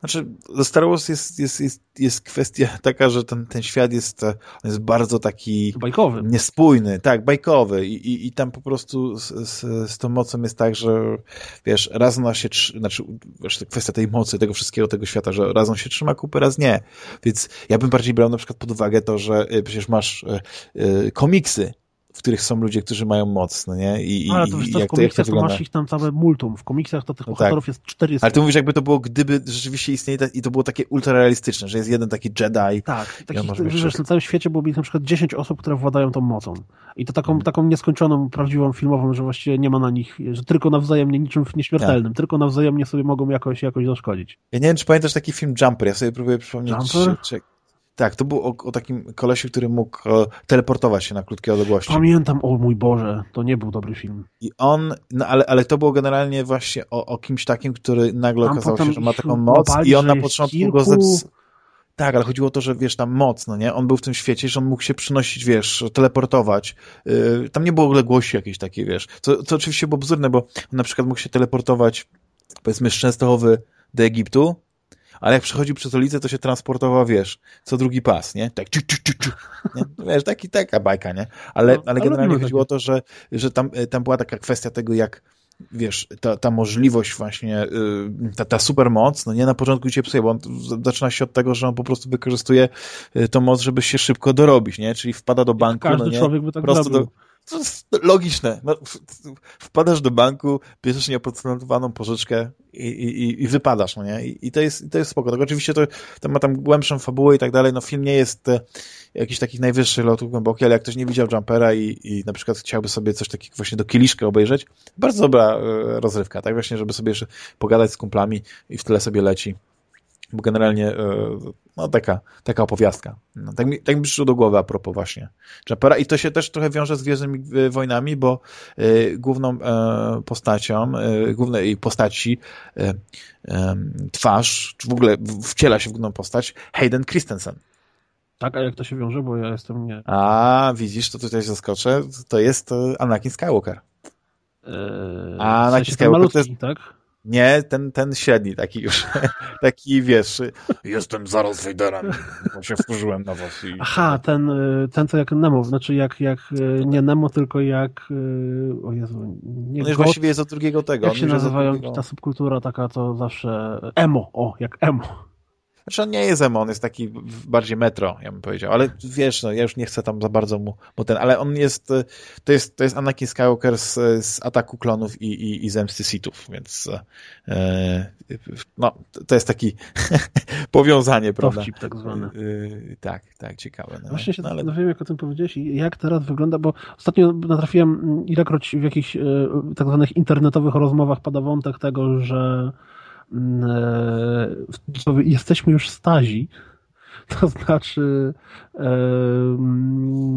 A: Znaczy, Star Wars jest, jest, jest, jest kwestia taka, że ten, ten świat jest, e, jest bardzo taki
B: bajkowy.
A: niespójny, tak, bajkowy i, i, i tam po prostu z, z, z tą mocą jest tak, że wiesz, raz ona się, znaczy wiesz, kwestia tej mocy, tego wszystkiego, tego świata, że raz on się trzyma kupy, raz nie. Więc ja bym bardziej brał na przykład pod uwagę to, że e, przecież masz y, komiksy, w których są ludzie, którzy mają moc, no nie? I,
B: ale to,
A: i,
B: to jak, w komiksach to, jak to masz ich tam całe multum. W komiksach to tych no bohaterów tak. jest 400.
A: Ale ty mówisz, jakby to było, gdyby rzeczywiście istnieli i to było takie ultrarealistyczne, że jest jeden taki Jedi.
B: Tak. Takich, wiesz, na całym świecie byłoby na przykład 10 osób, które władają tą mocą. I to taką, hmm. taką nieskończoną, prawdziwą filmową, że właściwie nie ma na nich, że tylko nawzajemnie niczym nieśmiertelnym, tak. tylko nawzajemnie sobie mogą jakoś, jakoś zaszkodzić.
A: Ja nie wiem, czy pamiętasz taki film Jumper, ja sobie próbuję przypomnieć. Jumper? Czy, tak, to był o, o, takim kolesiu, który mógł e, teleportować się na krótkie odległości.
B: Pamiętam, o mój Boże, to nie był dobry film.
A: I on, no ale, ale to było generalnie właśnie o, o kimś takim, który nagle tam okazało się, że ma taką moc i on na początku kilku... go zepsuł. Tak, ale chodziło o to, że wiesz, tam mocno, nie? On był w tym świecie, że on mógł się przynosić, wiesz, teleportować. Yy, tam nie było odległości jakiejś takiej, wiesz. Co, co oczywiście było bzdurne, bo on na przykład mógł się teleportować, powiedzmy, z Częstochowy do Egiptu, ale jak przechodził przez ulicę, to się transportował, wiesz, co drugi pas, nie? Tak, ciu, ciu, ciu, ciu. Nie? Wiesz, taki, taka bajka, nie? Ale, no, ale generalnie chodziło o to, że, że tam, e, tam była taka kwestia tego, jak wiesz, ta, ta możliwość właśnie, y, ta, ta supermoc, no nie na początku cię psuje, bo on zaczyna się od tego, że on po prostu wykorzystuje y, tą moc, żeby się szybko dorobić, nie? Czyli wpada do banku,
B: Każdy
A: no nie?
B: człowiek by tak prosto do,
A: to jest logiczne. No, wpadasz do banku, bierzesz nieoprocentowaną pożyczkę i, i, i wypadasz, no nie? I, i to jest, to jest spoko. Tak, oczywiście to, to ma tam głębszą fabułę i tak dalej. No film nie jest e, jakiś takich najwyższych lotów głęboki, ale jak ktoś nie widział Jumpera i, i na przykład chciałby sobie coś takiego właśnie do kieliszka obejrzeć, bardzo dobra e, rozrywka, tak? Właśnie, żeby sobie jeszcze pogadać z kumplami i w tyle sobie leci bo generalnie e, no, taka, taka opowiastka. No, tak, mi, tak mi przyszło do głowy a propos właśnie Jumpera i to się też trochę wiąże z Gwiezdnymi e, Wojnami, bo y, główną y, postacią, y, głównej postaci twarz, czy w ogóle wciela się w główną postać Hayden Christensen.
B: Tak, a jak to się wiąże, bo ja jestem nie...
A: A, widzisz, to tutaj zaskoczę, to jest Anakin Skywalker.
B: Eee, Anakin w sensie Skywalker malutki, to jest... tak?
A: Nie, ten, ten średni taki już, taki wiesz, jestem zaraz Vaderem, bo się wkurzyłem na was. I...
B: Aha, ten, y, ten co jak Nemo, znaczy jak, jak y, nie Nemo, tylko jak, y, o Jezu, nie
A: no właściwie jest od drugiego tego.
B: Jak się nazywają ta subkultura taka, to zawsze emo, o, jak emo.
A: Znaczy on nie jest emo, on jest taki bardziej metro, ja bym powiedział, ale wiesz, no ja już nie chcę tam za bardzo mu, mu ten, ale on jest, to jest, to jest Anakin Skywalker z, z Ataku Klonów i, i, i Zemsty Sithów, więc e, no, to jest taki powiązanie, prawda?
B: Dowcip tak zwany.
A: Yy, tak, tak, ciekawe. No.
B: Właśnie się no, ale... zastanawiam, jak o tym powiedziałeś i jak teraz wygląda, bo ostatnio natrafiłem ilekroć w jakichś e, tak zwanych internetowych rozmowach pada wątek tego, że mm, e, jesteśmy już stazi, to znaczy e,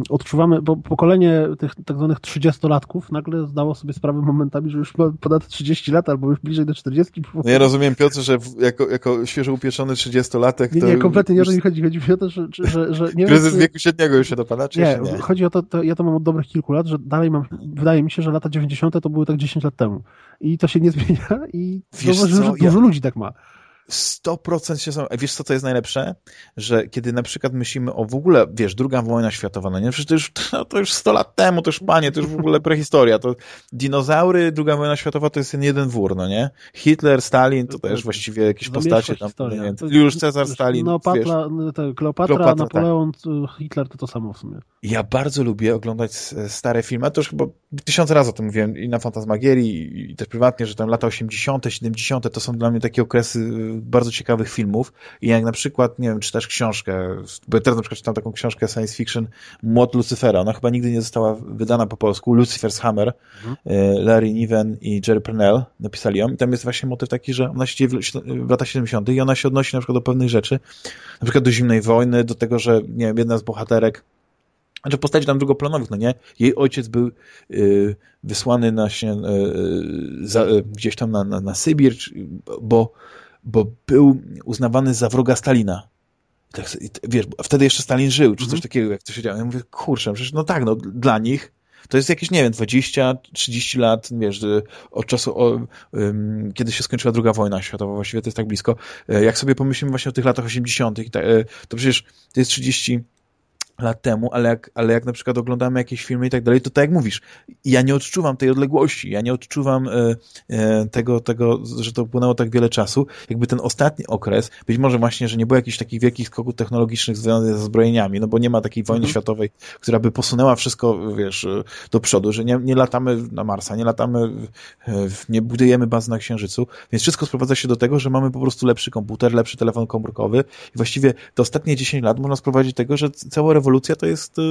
B: odczuwamy, bo pokolenie tych tak zwanych 30-latków nagle zdało sobie sprawę momentami, że już ma ponad 30 lat albo już bliżej do 40.
A: No ja rozumiem, Piotr, że jako, jako świeżo upieczony 30-latek
B: Nie, nie, kompletnie nie o to mi chodzi. Chodzi mi o to, że... że, że nie
A: Kryzys wiem, wieku średniego już się dopada, czy
B: nie, nie? chodzi o to, to, ja to mam od dobrych kilku lat, że dalej mam, wydaje mi się, że lata 90. to były tak 10 lat temu. I to się nie zmienia i zauważyłem, że dużo ja... ludzi tak ma.
A: 100% się są. Wiesz, co to jest najlepsze? Że kiedy na przykład myślimy o w ogóle, wiesz, druga wojna światowa, no nie? Przecież to już, no, to już 100 lat temu, to już panie, to już w ogóle prehistoria. To dinozaury, druga wojna światowa to jest ten jeden wór, no nie? Hitler, Stalin, to też właściwie jakieś postacie tam. Nie już Cezar, Stalin.
B: No, Patla, no, Kleopatra, Kleopatra, tak. Napoleon, tak. Hitler to to samo w sumie.
A: Ja bardzo lubię oglądać stare filmy, a to już chyba tysiąc razy o tym mówiłem i na Fantasmagierii i też prywatnie, że tam lata 80., 70. to są dla mnie takie okresy bardzo ciekawych filmów i jak na przykład, nie wiem, czytasz książkę, bo ja teraz na przykład czytam taką książkę science fiction Młot Lucifera, ona chyba nigdy nie została wydana po polsku, Lucifer's Hammer, mhm. E, Larry Niven i Jerry Purnell napisali ją i tam jest właśnie motyw taki, że ona się dzieje w, w latach 70. i ona się odnosi na przykład do pewnych rzeczy, na przykład do zimnej wojny, do tego, że nie wiem, jedna z bohaterek znaczy postaci tam drugoplanowych, no nie? Jej ojciec był y, wysłany na się, y, za, y, gdzieś tam na, na, na Sybir, bo bo był uznawany za wroga Stalina. Tak, wiesz, wtedy jeszcze Stalin żył, czy coś mhm. takiego, jak to się działo. Ja mówię, kurczę, przecież no tak, no dla nich to jest jakieś, nie wiem, 20, 30 lat, wiesz, od czasu, o, um, kiedy się skończyła druga wojna światowa, właściwie to jest tak blisko. E, jak sobie pomyślimy właśnie o tych latach 80., e, to przecież to jest 30 lat temu, ale jak, ale jak na przykład oglądamy jakieś filmy i tak dalej, to tak jak mówisz, ja nie odczuwam tej odległości, ja nie odczuwam e, e, tego, tego, że to upłynęło tak wiele czasu. Jakby ten ostatni okres, być może właśnie, że nie było jakichś takich wielkich skoków technologicznych związanych ze zbrojeniami, no bo nie ma takiej wojny mhm. światowej, która by posunęła wszystko, wiesz, e, do przodu, że nie, nie latamy na Marsa, nie latamy, e, nie budujemy bazy na Księżycu, więc wszystko sprowadza się do tego, że mamy po prostu lepszy komputer, lepszy telefon komórkowy i właściwie te ostatnie 10 lat można sprowadzić do tego, że cała rewolucja rewolucja to jest y,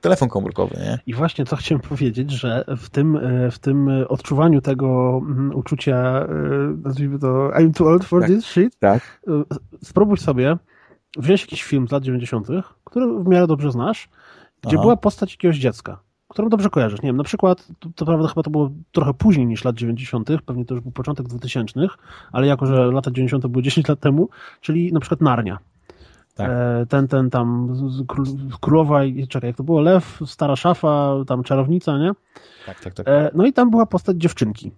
A: telefon komórkowy, nie?
B: I właśnie co chciałem powiedzieć, że w tym, y, w tym odczuwaniu tego mm, uczucia, y, nazwijmy to I'm too old for
A: tak,
B: this shit,
A: tak.
B: spróbuj sobie wziąć jakiś film z lat 90., który w miarę dobrze znasz, gdzie Aha. była postać jakiegoś dziecka, którą dobrze kojarzysz. Nie wiem, na przykład, to, to prawda chyba to było trochę później niż lat 90., pewnie to już był początek 2000, ale jako, że lata 90. były 10 lat temu, czyli na przykład Narnia. Tak. E, ten, ten tam królowa i czekaj, jak to było? Lew, stara szafa, tam czarownica, nie?
A: Tak, tak, tak.
B: E, no i tam była postać dziewczynki.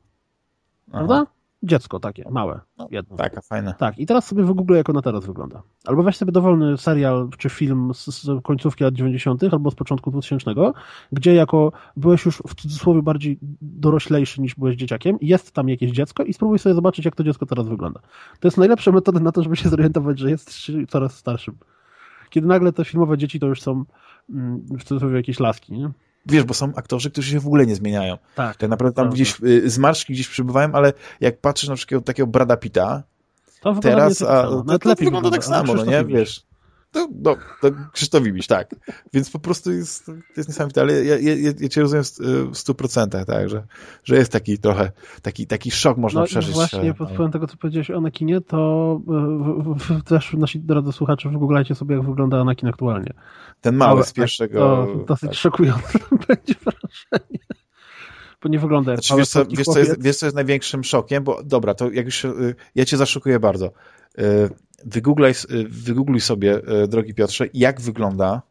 B: Aha. Dziecko takie, małe.
A: No, jedno. Taka, fajne.
B: Tak, i teraz sobie wygoogluj, jak ona teraz wygląda. Albo weź sobie dowolny serial czy film z, z końcówki lat 90. albo z początku 2000, gdzie jako byłeś już w cudzysłowie bardziej doroślejszy niż byłeś dzieciakiem, jest tam jakieś dziecko i spróbuj sobie zobaczyć, jak to dziecko teraz wygląda. To jest najlepsza metoda na to, żeby się zorientować, że jest coraz starszym. Kiedy nagle te filmowe dzieci to już są mm, w cudzysłowie jakieś laski, nie?
A: Wiesz, bo są aktorzy, którzy się w ogóle nie zmieniają.
B: Tak.
A: Tak naprawdę tam gdzieś y, zmarszki gdzieś przybywają, ale jak patrzysz na przykład takiego Brada Pita, to teraz, a, to, to, to wygląda tak samo, no nie, wiesz. To, no, to Krzysztof Ibisz, tak. Więc po prostu jest, jest niesamowite, ale ja, ja, ja cię rozumiem w stu procentach, tak, że, że jest taki trochę, taki, taki szok można no przeżyć.
B: właśnie, pod wpływem tego, co powiedziałeś o Anakinie, to w, w, też nasi drodzy słuchacze, wygooglajcie sobie, jak wygląda Anakin aktualnie.
A: Ten mały z pierwszego...
B: To dosyć tak. szokujące będzie wrażenie bo nie wygląda jak
A: znaczy, wiesz, co, wiesz, co jest, wiesz, co jest największym szokiem? Bo dobra, to jak już y, ja cię zaszukuję bardzo. Y, wygooglaj, y, wygoogluj sobie, drogi Piotrze, jak wygląda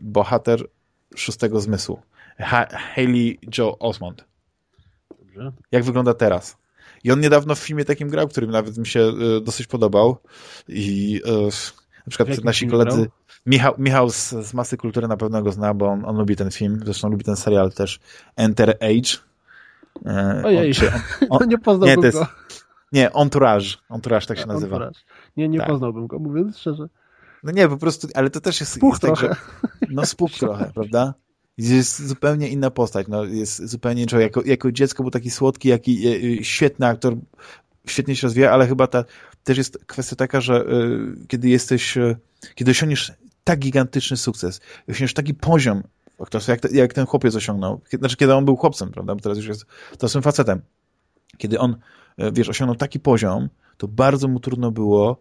A: bohater szóstego zmysłu. Ha Haley Joe Osmond. Dobrze. Jak wygląda teraz? I on niedawno w filmie takim grał, którym nawet mi się dosyć podobał. I na przykład nasi koledzy? Michał, Michał z, z Masy Kultury na pewno go zna, bo on, on lubi ten film, zresztą lubi ten serial też Enter Age.
B: E, Ojej, on, on, on, nie poznałbym
A: nie, jest,
B: go.
A: Nie, Entourage. Entourage tak się nazywa. Entourage.
B: Nie, nie tak. poznałbym go, mówiąc szczerze.
A: No nie, po prostu, ale to też jest...
B: Spuch jest
A: trochę.
B: Tak,
A: że, no spuch trochę, prawda? Jest zupełnie inna postać, no, jest zupełnie człowiek. Jako, jako dziecko był taki słodki, jaki e, świetny aktor, świetnie się rozwija, ale chyba ta, też jest kwestia taka, że y, kiedy jesteś, y, kiedy osiągniesz tak gigantyczny sukces, osiągniesz taki poziom aktorstwa, jak, jak ten chłopiec osiągnął, znaczy kiedy on był chłopcem, prawda, bo teraz już jest dorosłym facetem. Kiedy on, y, wiesz, osiągnął taki poziom, to bardzo mu trudno było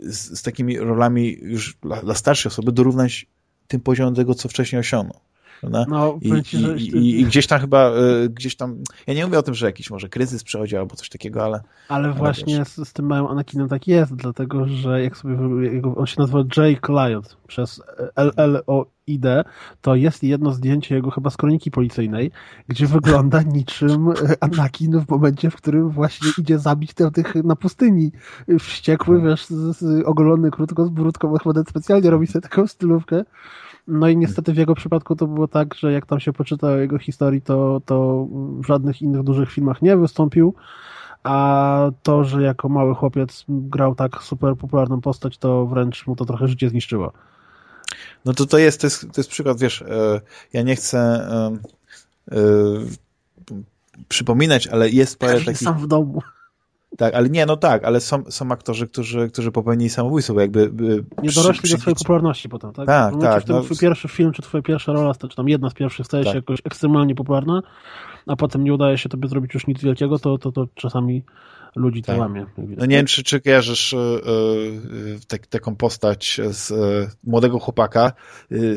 A: z, z takimi rolami już dla, dla starszej osoby dorównać tym poziomem tego, co wcześniej osiągnął. No, I, i, i, I, gdzieś tam chyba, y, gdzieś tam, ja nie mówię o tym, że jakiś może kryzys przechodzi albo coś takiego, ale...
B: Ale właśnie z, z, tym małym Anakinem tak jest, dlatego, że jak sobie, on się nazywa Jake Lyot przez LLOID, to jest jedno zdjęcie jego chyba z kroniki policyjnej, gdzie wygląda niczym Anakin w momencie, w którym właśnie idzie zabić tych, tych na pustyni. Wściekły, wiesz, z, z, ogolony krótko, z brudką, chyba specjalnie robi sobie taką stylówkę. No i niestety w jego przypadku to było tak, że jak tam się poczyta o jego historii, to, to w żadnych innych dużych filmach nie wystąpił, a to, że jako mały chłopiec grał tak super popularną postać, to wręcz mu to trochę życie zniszczyło.
A: No to to jest, to jest, to jest przykład, wiesz, e, ja nie chcę e, przypominać, ale jest
B: parę Każdy takich... sam w domu.
A: Tak, ale nie, no tak, ale są, są aktorzy, którzy, którzy popełnili samobójstwo, bo jakby...
B: Nie dorośli przy... do swojej popularności potem, tak?
A: Tak, no, tak.
B: Czy no... twój pierwszy film, czy twoja pierwsza rola, czy tam jedna z pierwszych staje tak. się jakoś ekstremalnie popularna, a potem nie udaje się tobie zrobić już nic wielkiego, to, to, to czasami ludzi tak. to łamie.
A: No nie wiem, czy, czy kojarzysz yy, tak, taką postać z yy, młodego chłopaka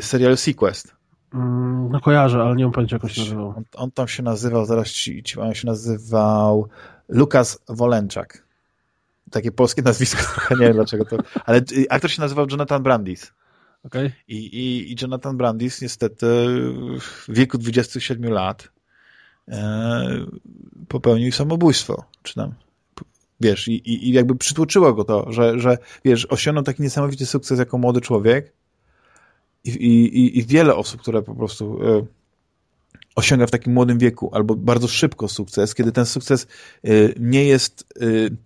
A: serialu Sequest.
B: Mm, no kojarzę, ale nie mam pojęcia, jak on się nazywał.
A: On, on tam się nazywał, zaraz ci, ci on się nazywał Lukas Wolenczak. Takie polskie nazwisko, trochę nie wiem dlaczego to, ale aktor się nazywał Jonathan Brandis.
B: Okay.
A: I, i, I Jonathan Brandis niestety w wieku 27 lat e, popełnił samobójstwo, czy tam wiesz, i, i, jakby przytłoczyło go to, że, że wiesz, osiągnął taki niesamowity sukces jako młody człowiek i, i, i wiele osób, które po prostu e, osiąga w takim młodym wieku albo bardzo szybko sukces, kiedy ten sukces y, nie jest... Y,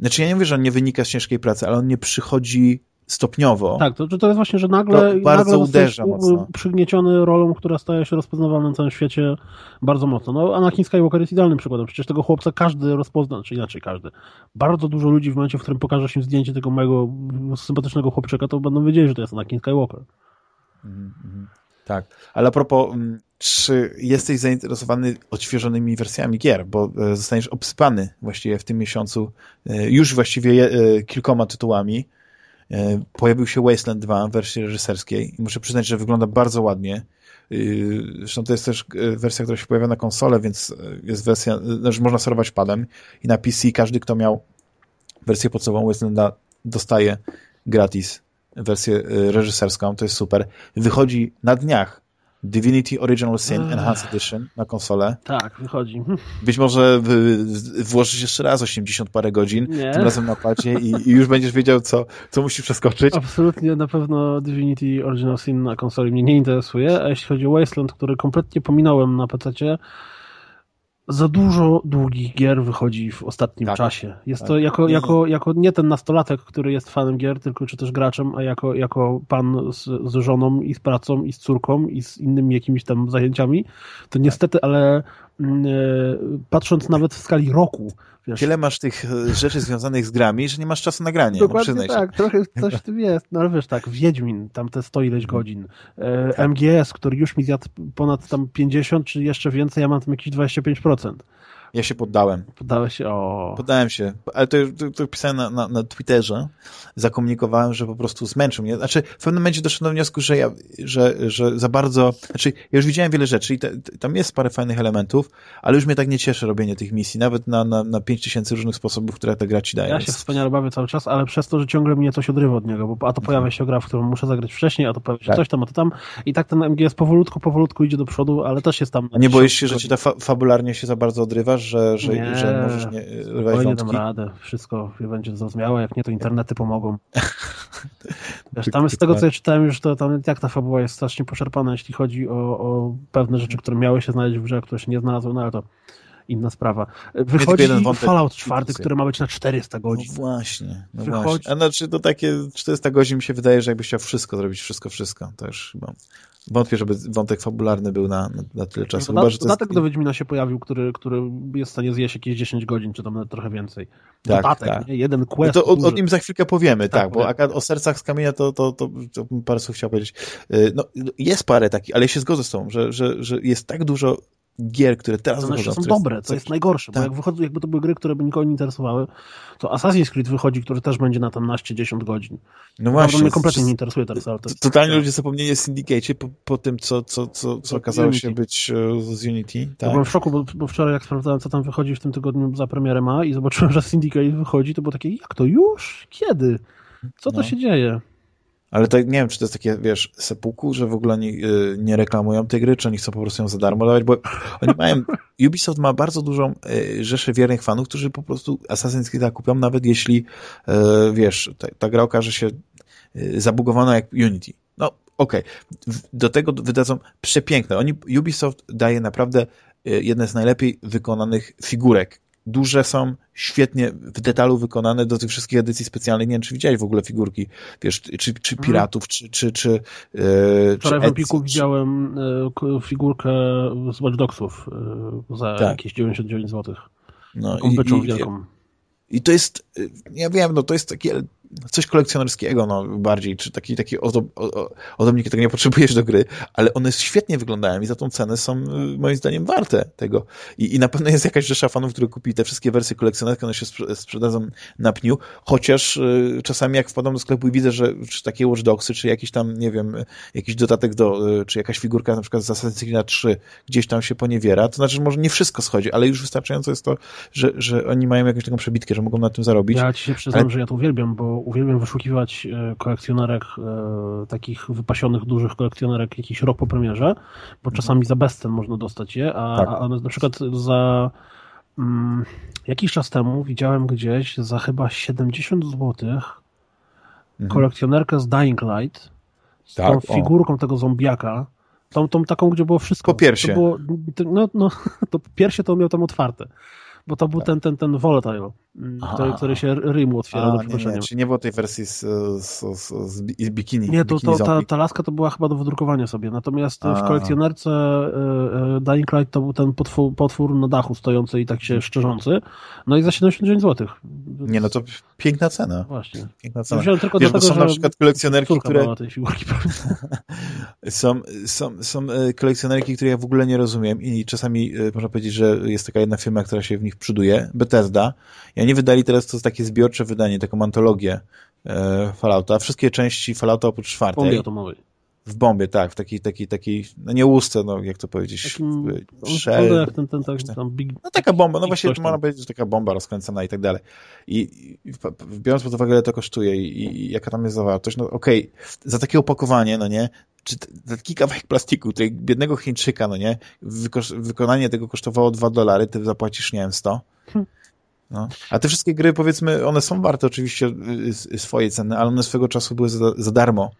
A: znaczy ja nie mówię, że on nie wynika z ciężkiej pracy, ale on nie przychodzi stopniowo.
B: Tak, to, to jest właśnie, że nagle,
A: bardzo
B: nagle
A: uderza mocno.
B: przygnieciony rolą, która staje się rozpoznawalna na całym świecie bardzo mocno. No, Anakin Skywalker jest idealnym przykładem. Przecież tego chłopca każdy rozpozna, czy inaczej każdy. Bardzo dużo ludzi w momencie, w którym pokażesz im zdjęcie tego mojego sympatycznego chłopczyka, to będą wiedzieli, że to jest Anakin Skywalker.
A: Mm -hmm. Tak, ale a propos mm, czy jesteś zainteresowany odświeżonymi wersjami gier, bo e, zostaniesz obsypany właściwie w tym miesiącu e, już właściwie e, kilkoma tytułami. Pojawił się Wasteland 2 w wersji reżyserskiej i muszę przyznać, że wygląda bardzo ładnie. Zresztą to jest też wersja, która się pojawia na konsolę, więc jest wersja, znaczy można sterować padem i na PC każdy, kto miał wersję podstawową Wastelanda dostaje gratis wersję reżyserską, to jest super. Wychodzi na dniach Divinity Original Sin Enhanced Edition na konsolę.
B: Tak, wychodzi.
A: Być może włożysz jeszcze raz 80 parę godzin, Nie. tym razem na padzie i, i, już będziesz wiedział, co, co musisz przeskoczyć.
B: Absolutnie, na pewno Divinity Original Sin na konsoli mnie nie interesuje, a jeśli chodzi o Wasteland, który kompletnie pominąłem na PC, za dużo długich gier wychodzi w ostatnim tak, czasie. Jest tak. to jako, jako, jako nie ten nastolatek, który jest fanem gier, tylko czy też graczem, a jako, jako pan z, z żoną i z pracą i z córką i z innymi jakimiś tam zajęciami, to niestety, ale patrząc nawet w skali roku,
A: Wiesz, Tyle masz tych e, rzeczy związanych z grami, że nie masz czasu na granie.
B: No, Dokładnie no, tak, trochę coś w tym jest. No ale wiesz tak, Wiedźmin, tam te 100 ileś godzin. E, tak. MGS, który już mi zjadł ponad tam 50 czy jeszcze więcej, ja mam tam jakieś 25%.
A: Ja się poddałem.
B: Poddałeś się? O.
A: Poddałem się, ale to, to, to pisałem na, na, na Twitterze, zakomunikowałem, że po prostu zmęczył mnie. Znaczy, w pewnym momencie doszedłem do wniosku, że ja, że, że za bardzo, znaczy, ja już widziałem wiele rzeczy i te, tam jest parę fajnych elementów, ale już mnie tak nie cieszy robienie tych misji, nawet na, na, na 5000 różnych sposobów, które ta gra ci daje.
B: Ja się wspaniale bawię cały czas, ale przez to, że ciągle mnie coś odrywa od niego, bo a to pojawia się gra, w którą muszę zagrać wcześniej, a to pojawia się tak. coś tam, a to tam i tak ten MGS powolutku, powolutku idzie do przodu, ale też jest tam...
A: A nie boisz się, że ci ta fa fabularnie się za bardzo odrywasz, że, że,
B: nie,
A: że możesz nie
B: urwać wątki? dam radę, wszystko będzie zrozumiałe, jak nie to internety pomogą. Wiesz, tam z tego, co ja czytałem już, to tam jak ta fabuła jest strasznie poszarpana, jeśli chodzi o, o pewne rzeczy, które miały się znaleźć w grze, które się nie znalazły, no ale to inna sprawa. Wychodzi Fallout 4, który ma być na 400 godzin.
A: No właśnie, no Wychodzi... właśnie. A znaczy to takie 400 godzin mi się wydaje, że jakbyś chciał wszystko zrobić, wszystko, wszystko, to już chyba wątpię, żeby wątek fabularny był na, na, na tyle czasu.
B: No, dodatek, dodatek jest... do Wiedźmina się pojawił, który, który jest w stanie zjeść jakieś 10 godzin, czy tam nawet trochę więcej.
A: Tak, dodatek, tak.
B: Nie? jeden quest.
A: No to o, o, nim za chwilkę powiemy, tak, tak bo o sercach z kamienia to, to, to, to parę słów chciał powiedzieć. Y, no, jest parę takich, ale się zgodzę z tą, że, że, że jest tak dużo gier, które teraz
B: to
A: wychodzą.
B: są dobre, to jest najgorsze, tak. bo jak wychodzą, jakby to były gry, które by nikogo nie interesowały, to Assassin's Creed wychodzi, który też będzie na tam naście, 10 godzin. No właśnie. mnie kompletnie nie interesuje teraz. Ale to
A: jest... Totalnie tak. ludzie zapomnieli o Syndicate po, po tym, co, co, co, co okazało Unity. się być e, z Unity. Tak.
B: byłem w szoku, bo, bo, wczoraj jak sprawdzałem, co tam wychodzi w tym tygodniu za premierę ma i zobaczyłem, że Syndicate wychodzi, to było takie, jak to już? Kiedy? Co to no. się dzieje?
A: Ale to, nie wiem, czy to jest takie, wiesz, sepuku, że w ogóle nie, y, nie reklamują tej gry, czy oni chcą po prostu ją za darmo dawać, bo oni mają, Ubisoft ma bardzo dużą y, rzeszę wiernych fanów, którzy po prostu Assassin's Creed kupią, nawet jeśli, y, wiesz, ta, ta gra okaże się zabugowana jak Unity. No, okej. Okay. Do tego wydadzą przepiękne. Oni, Ubisoft daje naprawdę jedne z najlepiej wykonanych figurek duże są, świetnie w detalu wykonane do tych wszystkich edycji specjalnych. Nie wiem, czy widziałeś w ogóle figurki, wiesz, czy, czy mhm. piratów, czy, czy, czy,
B: yy, Wczoraj w Epiku czy... widziałem y, figurkę z Watch Dogsów y, za tak. jakieś 99 zł. No, Taką i, i, wielką.
A: I to jest, ja wiem, no to jest takie coś kolekcjonerskiego, no bardziej, czy taki, taki odob, odomnik, którego nie potrzebujesz do gry, ale one świetnie wyglądają i za tą cenę są y, moim zdaniem warte tego. I, i na pewno jest jakaś rzesza fanów, które kupi te wszystkie wersje kolekcjonerskie, one się sprzedadzą na pniu, chociaż y, czasami jak wpadam do sklepu i widzę, że czy takie Watch Dogsy, czy jakiś tam, nie wiem, jakiś dodatek do, y, czy jakaś figurka na przykład z Assassin's Creed 3 gdzieś tam się poniewiera, to znaczy, że może nie wszystko schodzi, ale już wystarczająco jest to, że, że oni mają jakąś taką przebitkę, że mogą na tym zarobić.
B: Ja ci się przyznam, ale... że ja to uwielbiam, bo uwielbiam wyszukiwać e, kolekcjonerek, e, takich wypasionych, dużych kolekcjonerek jakiś rok po premierze, bo mhm. czasami za bezcen można dostać je, a, tak. a na przykład za mm, jakiś czas temu widziałem gdzieś za chyba 70 zł mhm. kolekcjonerkę z Dying Light z tak, tą figurką o. tego zombiaka, tą, tą taką, gdzie było wszystko.
A: Po piersie.
B: To było, no, no, to piersie to miał tam otwarte bo to był tak. ten, ten, ten volatile, mm, który, który się rymu otwierał do przeproszenia.
A: Czy nie było tej wersji z, z, z, z bikini?
B: Nie, to, to ta, ta laska to była chyba do wydrukowania sobie, natomiast A. w kolekcjonerce y, y, Dying Light to był ten potwór, potwór na dachu stojący i tak się szczerzący, no i za 79 zł.
A: Nie, no to piękna cena.
B: Właśnie.
A: Piękna cena. Wziąłem tylko Wiesz, do tego, są na przykład kolekcjonerki, które... są, są, są e, kolekcjonerki, które ja w ogóle nie rozumiem i czasami można powiedzieć, że jest taka jedna firma, która się w nich ich przoduje, Bethesda. I oni wydali teraz to takie zbiorcze wydanie, taką antologię e, Fallouta. Wszystkie części Fallouta oprócz czwartej.
B: Bombie atomowej.
A: W bombie, tak, w takiej, takiej, takiej, no nie łusce, no jak to powiedzieć, Takim,
B: shell, jak ten, ten, tak,
A: big, no taka bomba, no właśnie można powiedzieć, że taka bomba rozkręcona i tak dalej. I, i biorąc pod uwagę, ile to kosztuje i, i jaka tam jest zawartość, no okej, okay, za takie opakowanie, no nie, czy taki kawałek plastiku, tutaj biednego Chińczyka, no nie, wykonanie tego kosztowało 2 dolary, ty zapłacisz, nie wiem, 100. Hmm. No. A te wszystkie gry, powiedzmy, one są warte oczywiście y, y, swojej ceny, ale one swego czasu były za, za darmo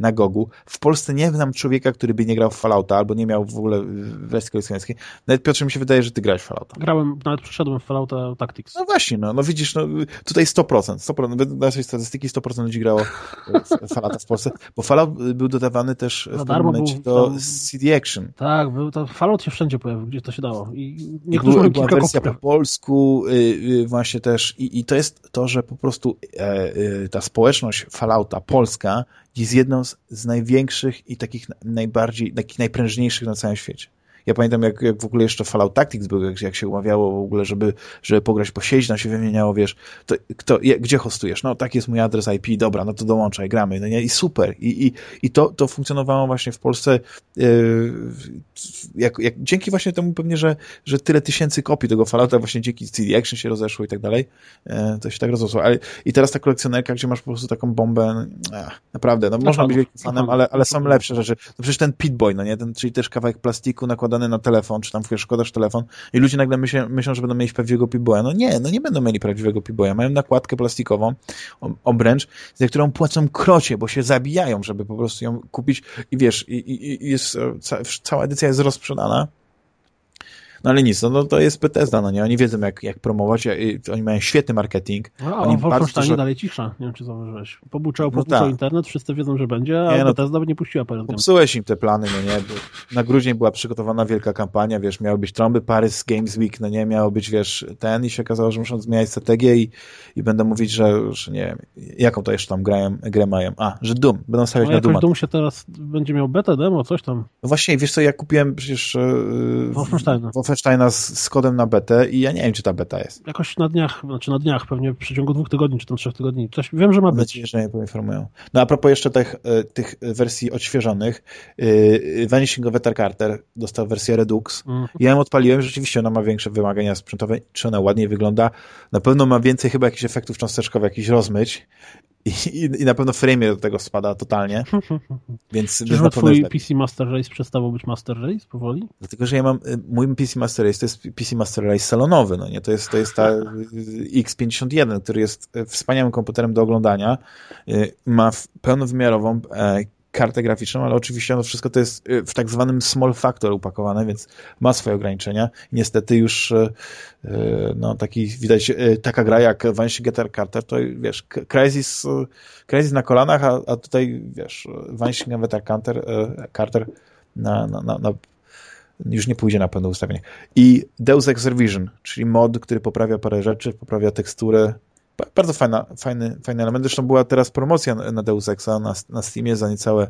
A: na Gogu. W Polsce nie znam człowieka, który by nie grał w Fallouta albo nie miał w ogóle wersji kolekcjonerskiej. Nawet Piotrze mi się wydaje, że ty grałeś w Fallouta.
B: Grałem, nawet przeszedłem w Fallouta Tactics.
A: No właśnie, no, no widzisz, no, tutaj 100%, 100%, naszej statystyki 100% ludzi grało w Fallouta w Polsce, bo Fallout był dodawany też w pewnym momencie był, do tam, CD Action.
B: Tak, był, to Fallout się wszędzie pojawił, gdzie to się dało. I
A: niektórzy I była wersja po polsku y, y, właśnie też i, i to jest to, że po prostu e, y, ta społeczność Fallouta polska jest jedną z, z największych i takich najbardziej, takich najprężniejszych na całym świecie. Ja pamiętam, jak, jak w ogóle jeszcze Fallout Tactics był, jak, jak się umawiało w ogóle, żeby, żeby pograć po sieci, nam się wymieniało, wiesz, to, kto, je, gdzie hostujesz? No, taki jest mój adres IP, dobra, no to dołączaj, gramy, no nie? I super. I, i, i to, to funkcjonowało właśnie w Polsce yy, jak, jak, dzięki właśnie temu pewnie, że, że tyle tysięcy kopii tego Fallouta właśnie dzięki CD Action się rozeszło i tak dalej, yy, to się tak rozrosło. Ale, I teraz ta kolekcjonerka, gdzie masz po prostu taką bombę, no, naprawdę, no, można być wielkim fanem, ale, ale są lepsze rzeczy. No przecież ten Pitboy, no nie? Ten, czyli też kawałek plastiku nakładany na telefon, czy tam szkodasz telefon i ludzie nagle myślą, myślą że będą mieć prawdziwego Piboya. No nie, no nie będą mieli prawdziwego Piboya. Mają nakładkę plastikową, obręcz, za którą płacą krocie, bo się zabijają, żeby po prostu ją kupić i wiesz, i, i, i jest, cała edycja jest rozprzedana No ale nic, no, no to jest Bethesda, no nie? Oni wiedzą jak, jak promować, oni mają świetny marketing.
B: No,
A: oni
B: a w Wolfensteinie dalej cisza, nie wiem czy zauważyłeś. Pobuczał, pobuczał no tak. internet, wszyscy wiedzą, że będzie, a nie, no, Bethesda by nie puściła parę
A: Popsułeś im te plany, no nie? Na grudzień była przygotowana wielka kampania, wiesz, miały być trąby Paris Games Week, no nie? Miało być, wiesz, ten i się okazało, że muszą zmieniać strategię i, i będę mówić, że, że nie wiem, jaką to jeszcze tam grę, grę mają. A, że Doom, będą stawiać no, na Doom.
B: Doom się teraz będzie miał beta demo, coś tam.
A: No właśnie, wiesz co, ja kupiłem przecież yy, Wolfensteina, Wolfensteina z, z, kodem na betę i ja nie wiem, czy ta beta jest.
B: Jakoś na dniach, znaczy na dniach, pewnie w przeciągu dwóch tygodni, czy tam trzech tygodni. Coś, wiem, że ma być.
A: Nadzieję, że mnie poinformują. No a propos jeszcze tych, e, tych wersji odświeżonych, yy, Vanishing of Ether Carter dostał wersję Redux. Mm. Ja ją odpaliłem, rzeczywiście ona ma większe wymagania sprzętowe, czy ona ładniej wygląda. Na pewno ma więcej chyba jakichś efektów cząsteczkowych, jakichś rozmyć i, i, na pewno frame do tego spada totalnie. Więc,
B: Czy więc twój PC Master Race przestało być Master Race powoli?
A: Dlatego, że ja mam, y, mój PC Master Race to jest PC Master Race salonowy, no nie? To jest, to jest ta X51, który jest y, wspaniałym komputerem do oglądania. Y, ma pełnowymiarową e, kartę graficzną, ale oczywiście no wszystko to jest y, w tak zwanym small factor upakowane, więc ma swoje ograniczenia. Niestety już y, y, no taki widać, taka gra jak Vanishing Getter Carter, to wiesz, Crysis, Crysis na kolanach, a, a tutaj wiesz, Vanishing Getter Carter, Carter na, na, na, na już nie pójdzie na pewne ustawienie. I Deus Ex Revision, czyli mod, który poprawia parę rzeczy, poprawia teksturę, bardzo fajna, fajny, fajny element. Zresztą była teraz promocja na Deus Exa na, na Steamie za niecałe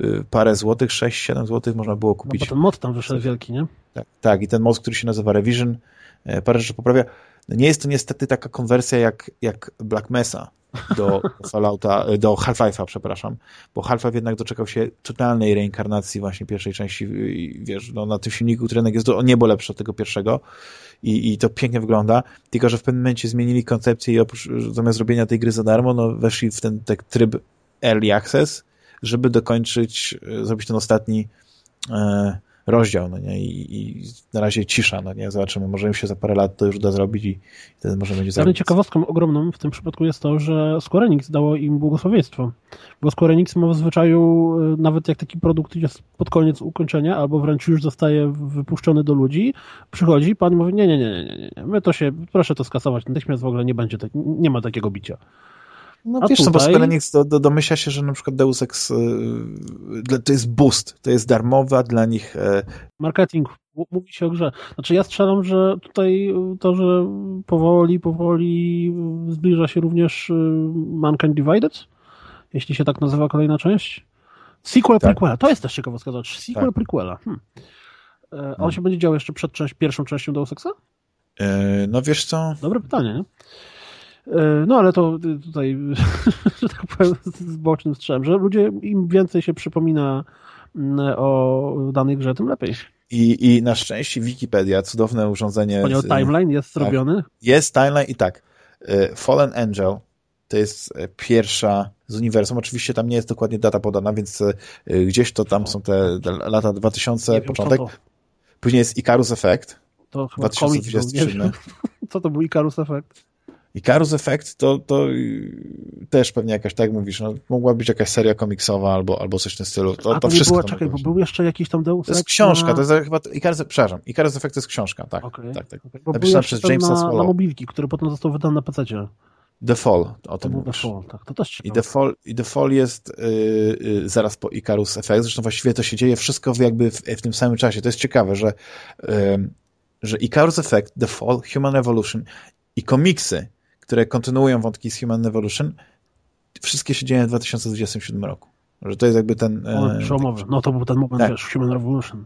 A: y, parę złotych, 6-7 złotych można było kupić. No
B: bo ten mod tam wyszedł wielki, nie?
A: Tak, tak, i ten mod, który się nazywa Revision, e, parę rzeczy poprawia. Nie jest to niestety taka konwersja jak, jak Black Mesa do Fallouta, e, do Half-Life'a, przepraszam, bo Half-Life jednak doczekał się totalnej reinkarnacji właśnie pierwszej części, wiesz, no, na tym silniku, który jest do, o niebo lepszy od tego pierwszego, i, i to pięknie wygląda, tylko że w pewnym momencie zmienili koncepcję i oprócz, zamiast robienia tej gry za darmo, no weszli w ten tak tryb early access, żeby dokończyć, e, zrobić ten ostatni e, rozdział, no nie? I, I, na razie cisza, no nie? Zobaczymy, może im się za parę lat to już uda zrobić i, i wtedy może będzie
B: zrobić. Ale ciekawostką ogromną w tym przypadku jest to, że Square Enix dało im błogosławieństwo, bo Square Enix ma w zwyczaju, e, nawet jak taki produkt jest pod koniec ukończenia, albo wręcz już zostaje wypuszczony do ludzi, przychodzi, pan mówi, nie, nie, nie, nie, nie, nie, my to się, proszę to skasować, natychmiast w ogóle nie będzie, tak, nie ma takiego bicia.
A: No A wiesz, tutaj... bo Square do, do, domyśla się, że na przykład Deus Ex yy, to jest boost, to jest darmowa dla nich... Yy...
B: Marketing, mówi się o grze. Znaczy ja strzelam, że tutaj to, że powoli, powoli zbliża się również Mankind Divided, jeśli się tak nazywa kolejna część. Sequel tak. prequela, to jest też ciekawostka, zobacz, sequel tak. prequela. Hmm. E, on hmm. się będzie działo jeszcze przed część, pierwszą częścią Deus Exa?
A: Yy, no wiesz co...
B: Dobre pytanie, nie? E, no ale to tutaj, że tak powiem, z bocznym strzem, że ludzie im więcej się przypomina mm, o danej grze, tym lepiej.
A: I, I na szczęście Wikipedia, cudowne urządzenie.
B: Wspaniały timeline jest tak, zrobiony.
A: Jest timeline i tak. E, Fallen Angel to jest e, pierwsza z uniwersum. Oczywiście tam nie jest dokładnie data podana, więc gdzieś to tam są te, lata 2000, wiem, początek. Później jest Icarus Effect.
B: To chyba 2027. Co to był Icarus Effect?
A: I Karus Effect to, to też pewnie jakaś, tak jak mówisz, no, mogła być jakaś seria komiksowa albo, albo coś w tym stylu. To,
B: A,
A: to, wszystko.
B: Była, czekaj, bo był jeszcze jakiś tam Deus
A: To jest książka, na... to jest chyba, Icarus, przepraszam, Icarus Effect to jest książka, tak. Okay, tak, tak. Okay.
B: Napisana przez Jamesa na, na mobilki, który potem został wydany na PC.
A: The Fall, o
B: tym
A: mówisz.
B: The Fall, tak, to też
A: I The Fall, I The Fall jest yy, yy, zaraz po Icarus Effect, zresztą właściwie to się dzieje wszystko jakby w, w tym samym czasie. To jest ciekawe, że, yy, że Icarus Effect, The Fall, Human Revolution i komiksy które kontynuują wątki z Human Evolution, wszystkie się dzieją w 2027 roku. Że to jest jakby ten...
B: O, przełomowy. No to był ten moment, tak. wiesz, Human Revolution.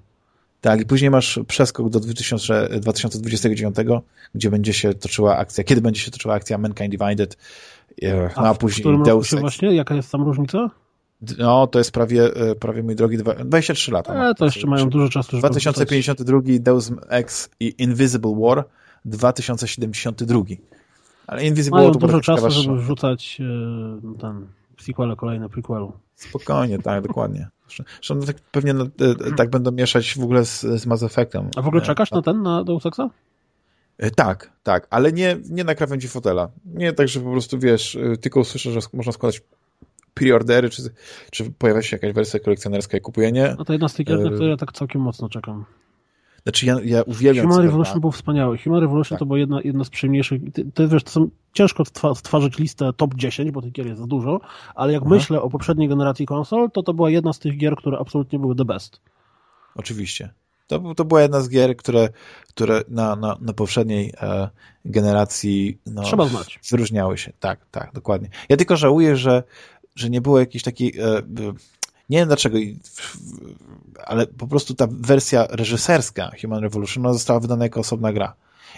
A: Tak, i później masz przeskok do 2000, 2029, gdzie będzie się toczyła akcja, kiedy będzie się toczyła akcja Mankind Divided, e, no a, a później
B: w Deus Ex. właśnie? Jaka jest tam różnica?
A: No, to jest prawie, e, prawie mój drogi, 23 lata.
B: E, to jeszcze mają dużo czasu.
A: 2052 Deus Ex i Invisible War 2072. Ale Invisible
B: Mają dużo czasu, żeby wrzucać e, ten sequel kolejne prequelu.
A: Spokojnie, tak, dokładnie. Zresztą tak, pewnie no, e, tak będą mieszać w ogóle z, z Mass Effectem.
B: A w ogóle czekasz na ten, na Deus Exa?
A: E, tak, tak, ale nie, nie na krawędzi fotela. Nie tak, że po prostu wiesz, tylko usłyszę, że można składać preordery, czy, czy pojawia się jakaś wersja kolekcjonerska i kupuję, nie?
B: No to jedna z tych gier, na które ja tak całkiem mocno czekam.
A: Znaczy ja, ja uwielbiam
B: Human. Revolution był wspaniały. Human Revolution
A: Tak.
B: to była jedna, jedna z przyjemniejszych. To, wiesz, to są ciężko stworzyć listę top 10, bo tych gier jest za dużo, ale jak
A: Aha.
B: myślę o poprzedniej generacji konsol, to to była jedna z tych gier, które absolutnie były the best.
A: Oczywiście. To, to była jedna z gier, które, które na, na, na poprzedniej e, generacji no,
B: Trzeba znać.
A: wyróżniały się. Tak, tak, dokładnie. Ja tylko żałuję, że, że nie było jakiejś takiej. E, nie wiem dlaczego, ale po prostu ta wersja reżyserska Human Revolution została wydana jako osobna gra.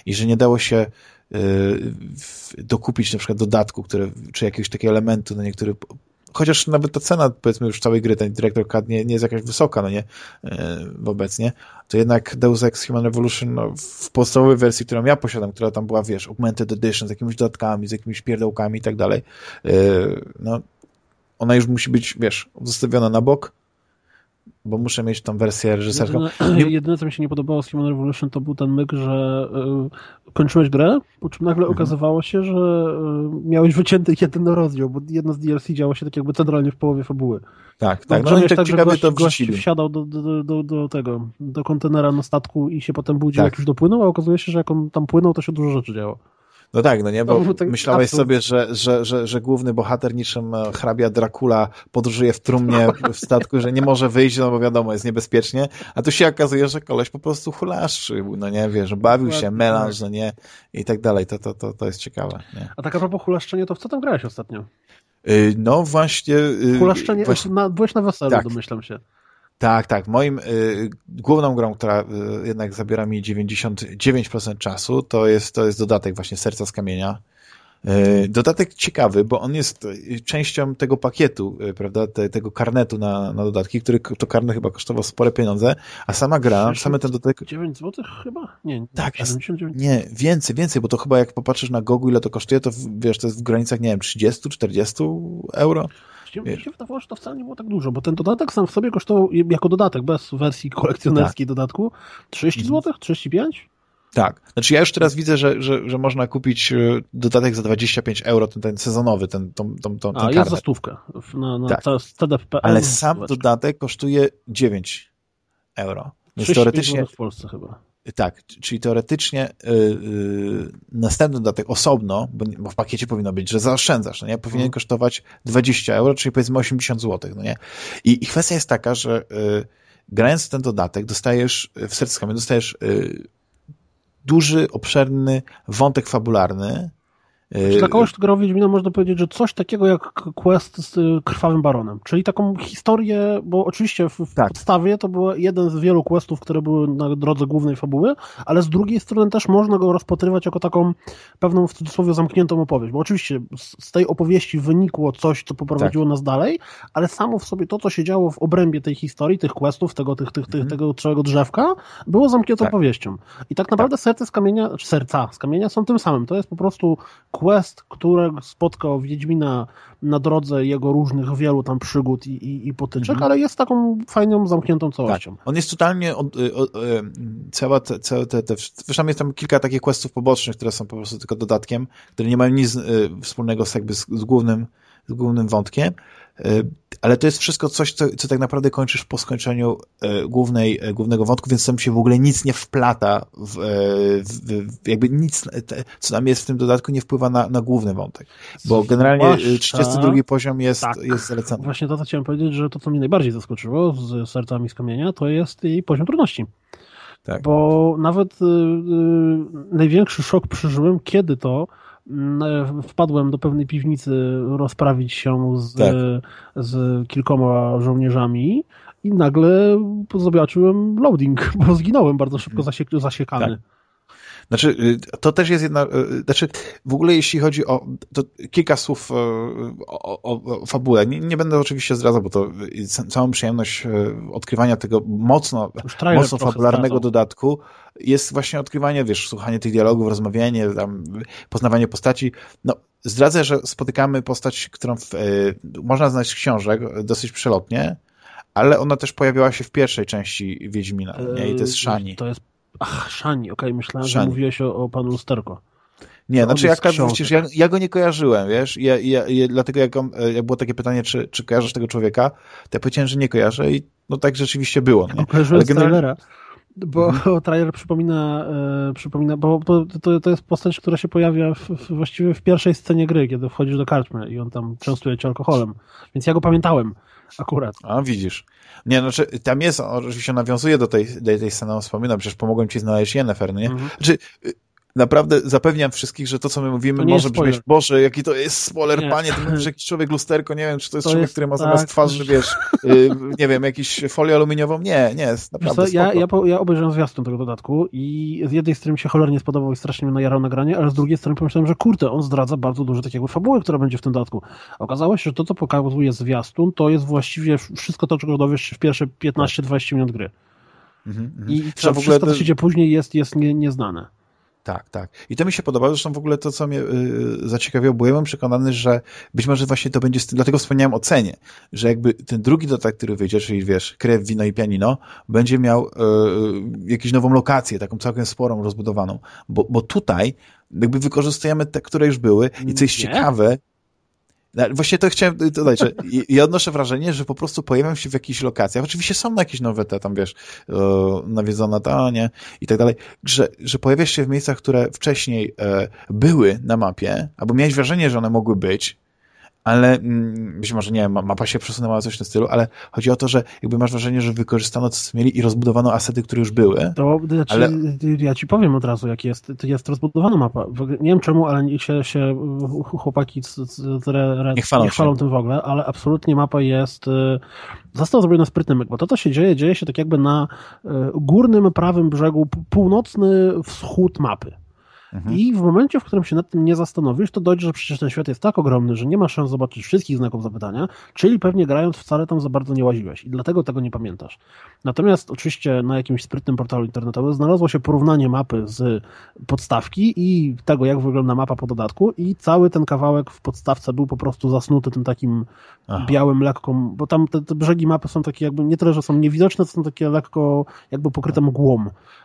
A: I że nie dało się w- dokupić na przykład dodatku, które, czy jakiegoś takiego elementu na niektórych. Chociaż nawet ta cena, powiedzmy, już całej gry, ten Director Cut nie, nie jest jakaś wysoka, no nie, e, obecnie, to jednak Deus Ex Human Revolution no, w podstawowej wersji, którą ja posiadam, która tam była, wiesz, Augmented Edition z jakimiś dodatkami, z jakimiś pierdołkami i tak dalej, e, no, ona już musi być, wiesz, zostawiona na bok, bo muszę mieć tą wersję reżyserską.
B: Jedyne, jedyne, co mi się nie podobało z Human Revolution, to był ten myk, że y, kończyłeś grę, po czym nagle
A: Mhm.
B: okazywało się, że y, miałeś wycięty jeden rozdział, bo jedno z DLC działo się tak jakby centralnie w połowie fabuły.
A: Tak, tak, no
B: grze
A: i tak
B: tak,
A: ciekawie
B: gość,
A: to
B: gość
A: wrzucili.
B: wsiadał do, do, do, do tego, do kontenera na statku i się potem budził,
A: Tak.
B: jak już dopłynął, a okazuje się, że jak on tam płynął, to się dużo rzeczy działo.
A: No tak, no nie, bo
B: taki
A: myślałeś sobie, że, że, że, że główny bohater niczym e, hrabia Dracula podróżuje w trumnie w statku, że nie może wyjść, no bo wiadomo, jest niebezpiecznie, a tu się okazuje, że koleś po prostu hulaszczył, no nie, wiesz, bawił się,
B: Dokładnie,
A: melanż, no nie, i tak dalej, to, to, to, to jest ciekawe, nie.
B: A tak a propos hulaszczenia, to w co tam grałeś ostatnio?
A: Y, No właśnie... y,
B: Hulaszczenie,
A: właśnie
B: na, byłeś na weselu,
A: Tak.
B: domyślam się.
A: Tak, tak. Moim y, główną grą, która y, jednak zabiera mi 99% czasu, to jest, to jest dodatek właśnie Serca z Kamienia. Y, dodatek ciekawy, bo on jest y, częścią tego pakietu, y, prawda, te, tego karnetu na, na dodatki, który to karnet chyba kosztował spore pieniądze, a sama gra, same ten dodatek,
B: 9 zł chyba? Nie,
A: Tak, a-
B: 79.
A: nie, więcej, więcej, bo to chyba jak popatrzysz na Gogu, ile to kosztuje, to wiesz, to jest w granicach, nie wiem, 30, 40 euro.
B: Mi się wydawało, że to wcale nie było tak dużo, bo ten dodatek sam w sobie kosztował jako dodatek, bez wersji kolekcjonerskiej dodatku, 30
A: Tak. Mhm.
B: zł? 35?
A: Tak. Znaczy ja już teraz widzę, że, że, że można kupić y, dodatek za 25 euro, ten, ten sezonowy, ten, tą, tą, tą, ten
B: A, jest za stówkę na, na
A: Tak.
B: tak.
A: Ale sam dodatek kosztuje 9 euro. Więc teoretycznie,
B: w Polsce chyba.
A: Tak, czyli teoretycznie y, y, następny dodatek osobno, bo, bo w pakiecie powinno być, że zaoszczędzasz, no nie? Powinien
B: Mhm.
A: kosztować 20 euro, czyli powiedzmy 80 zł, no nie? I, i kwestia jest taka, że y, grając w ten dodatek dostajesz, w sercu dostajesz y, duży, obszerny wątek fabularny. Y,
B: Czy dla kogoś, kto Wiedźmina, można powiedzieć, że coś takiego jak quest z y, Krwawym Baronem, czyli taką historię, bo oczywiście w,
A: Tak.
B: podstawie to był jeden z wielu questów, które były na drodze głównej fabuły, ale z drugiej strony też można go rozpatrywać jako taką pewną w cudzysłowie zamkniętą opowieść, bo oczywiście z, tej opowieści wynikło coś, co poprowadziło nas dalej, ale samo w sobie to, co się działo w obrębie tej historii, tych questów, tego, tych, tych, tych,
A: Mhm.
B: tego całego drzewka, było zamkniętą
A: Tak.
B: opowieścią. I tak naprawdę serce z kamienia, czy serca z kamienia są tym samym. To jest po prostu quest, który spotkał Wiedźmina na drodze jego różnych wielu tam przygód i, i, i potyczek,
A: Mhm.
B: ale jest taką fajną, zamkniętą całością.
A: On jest totalnie, od, y, o, y, cała te, całe te, te, zresztą jest tam kilka takich questów pobocznych, które są po prostu tylko dodatkiem, które nie mają nic y, wspólnego z, jakby z, z, głównym, z głównym wątkiem, ale to jest wszystko coś, co, co tak naprawdę kończysz po skończeniu y, głównej, y, głównego wątku, więc tam się w ogóle nic nie wplata, w, w, jakby nic, co tam jest w tym dodatku, nie wpływa na, na główny wątek, bo generalnie
B: Zwłaszcza-
A: 32 poziom jest,
B: Tak.
A: jest zalecany.
B: Właśnie to, co chciałem powiedzieć, że to, co mnie najbardziej zaskoczyło z sercami z kamienia, to jest jej poziom trudności.
A: Tak.
B: Bo nawet y, y, największy szok przeżyłem, kiedy to wpadłem do pewnej piwnicy rozprawić się z,
A: Tak.
B: z kilkoma żołnierzami i nagle zobaczyłem loading, bo zginąłem bardzo szybko
A: Mhm.
B: zasiek zasiekany.
A: Tak. Znaczy, y, to też jest jedna, y, znaczy, w ogóle jeśli chodzi o, to kilka słów y, o, o, o fabule. Nie, nie będę oczywiście zdradzał, bo to y, ca- całą przyjemność y, odkrywania tego mocno, mocno fabularnego dodatku jest właśnie odkrywanie, wiesz, słuchanie tych dialogów, rozmawianie, tam, poznawanie postaci. No, zdradzę, że spotykamy postać, którą w, y, można znaleźć z książek dosyć przelotnie, ale ona też pojawiała się w pierwszej części Wiedźmina, nie? I to jest
B: Yy,
A: Shani.
B: To jest, ach, Szani, okej, myślałem,
A: Szani.
B: że mówiłeś o, o panu Lusterko.
A: Nie,
B: On
A: znaczy jak,
B: z książek.
A: przecież ja, ja go nie kojarzyłem, wiesz, ja, ja, ja, dlatego jak, e, jak było takie pytanie, czy, czy kojarzysz tego człowieka, to ja powiedziałem, że nie kojarzę i no tak rzeczywiście było. Nie?
B: Kojarzyłem
A: Ale
B: z
A: generalnie-
B: trailera. Bo mhm. trailer przypomina, e, przypomina bo, bo to, to jest postać, która się pojawia w, w, właściwie w pierwszej scenie gry, kiedy wchodzisz do karczmy i on tam częstuje cię alkoholem. Więc ja go pamiętałem akurat.
A: A widzisz. Nie, znaczy tam jest, oczywiście nawiązuje do tej, do tej sceny, wspominam, przecież pomogłem ci znaleźć Jennifer, nie? Mhm. Znaczy, naprawdę zapewniam wszystkich, że to, co my mówimy, może brzmieć, Boże, jaki to jest spoiler, nie. panie, to mówisz jakiś człowiek lusterko, nie wiem, czy to jest to człowiek, jest, który ma zamiast tak, twarzy, wiesz, y, nie wiem, jakiś folię aluminiową, nie, nie, jest naprawdę
B: ja, ja, ja obejrzałem zwiastun tego dodatku i z jednej strony mi się cholernie spodobał i strasznie mnie najarał nagranie, ale z drugiej strony pomyślałem, że kurde, on zdradza bardzo dużo takiego fabuły, która będzie w tym dodatku. Okazało się, że to, co pokazuje zwiastun, to jest właściwie wszystko to, czego dowiesz się w pierwsze 15-20 minut gry. Mhm, mhm. I to, wszystko, co się dzieje później, jest, jest nie, nieznane.
A: Tak, tak. I to mi się podoba. Zresztą w ogóle to, co mnie y, zaciekawiło, byłem przekonany, że być może właśnie to będzie, dlatego wspomniałem o cenie, że jakby ten drugi dodatek, który wyjdzie, czyli wiesz, krew, wino i pianino, będzie miał y, jakąś nową lokację, taką całkiem sporą, rozbudowaną. Bo, bo tutaj jakby wykorzystujemy te, które już były i co jest Nie? ciekawe, Właśnie to chciałem dodać, że ja odnoszę wrażenie, że po prostu pojawiam się w jakichś lokacjach. Oczywiście są jakieś nowe te tam, wiesz, nawiedzona ta, nie, i tak dalej, że, że pojawiasz się w miejscach, które wcześniej e, były na mapie, albo miałeś wrażenie, że one mogły być, ale mm, być może, nie wiem, mapa się przesunęła coś w tym stylu, ale chodzi o to, że jakby masz wrażenie, że wykorzystano to, co mieli i rozbudowano asety, które już były.
B: To znaczy, ale... ja ci powiem od razu, jak jest. To jest rozbudowana mapa. Nie wiem czemu, ale się, się chłopaki
A: nie chwalą,
B: nie chwalą tym w ogóle, ale absolutnie mapa jest y, został zrobiony sprytny myk, bo to, co się dzieje, dzieje się tak jakby na y, górnym prawym brzegu, północny wschód mapy. Mhm. I w momencie, w którym się nad tym nie zastanowisz, to dojdzie, że przecież ten świat jest tak ogromny, że nie ma szans zobaczyć wszystkich znaków zapytania, czyli pewnie grając wcale tam za bardzo nie łaziłeś i dlatego tego nie pamiętasz. Natomiast oczywiście na jakimś sprytnym portalu internetowym znalazło się porównanie mapy z podstawki i tego, jak wygląda mapa po dodatku i cały ten kawałek w podstawce był po prostu zasnuty tym takim Aha. białym, lekką, bo tam te, te, brzegi mapy są takie jakby, nie tyle, że są niewidoczne, to są takie lekko jakby pokryte mgłą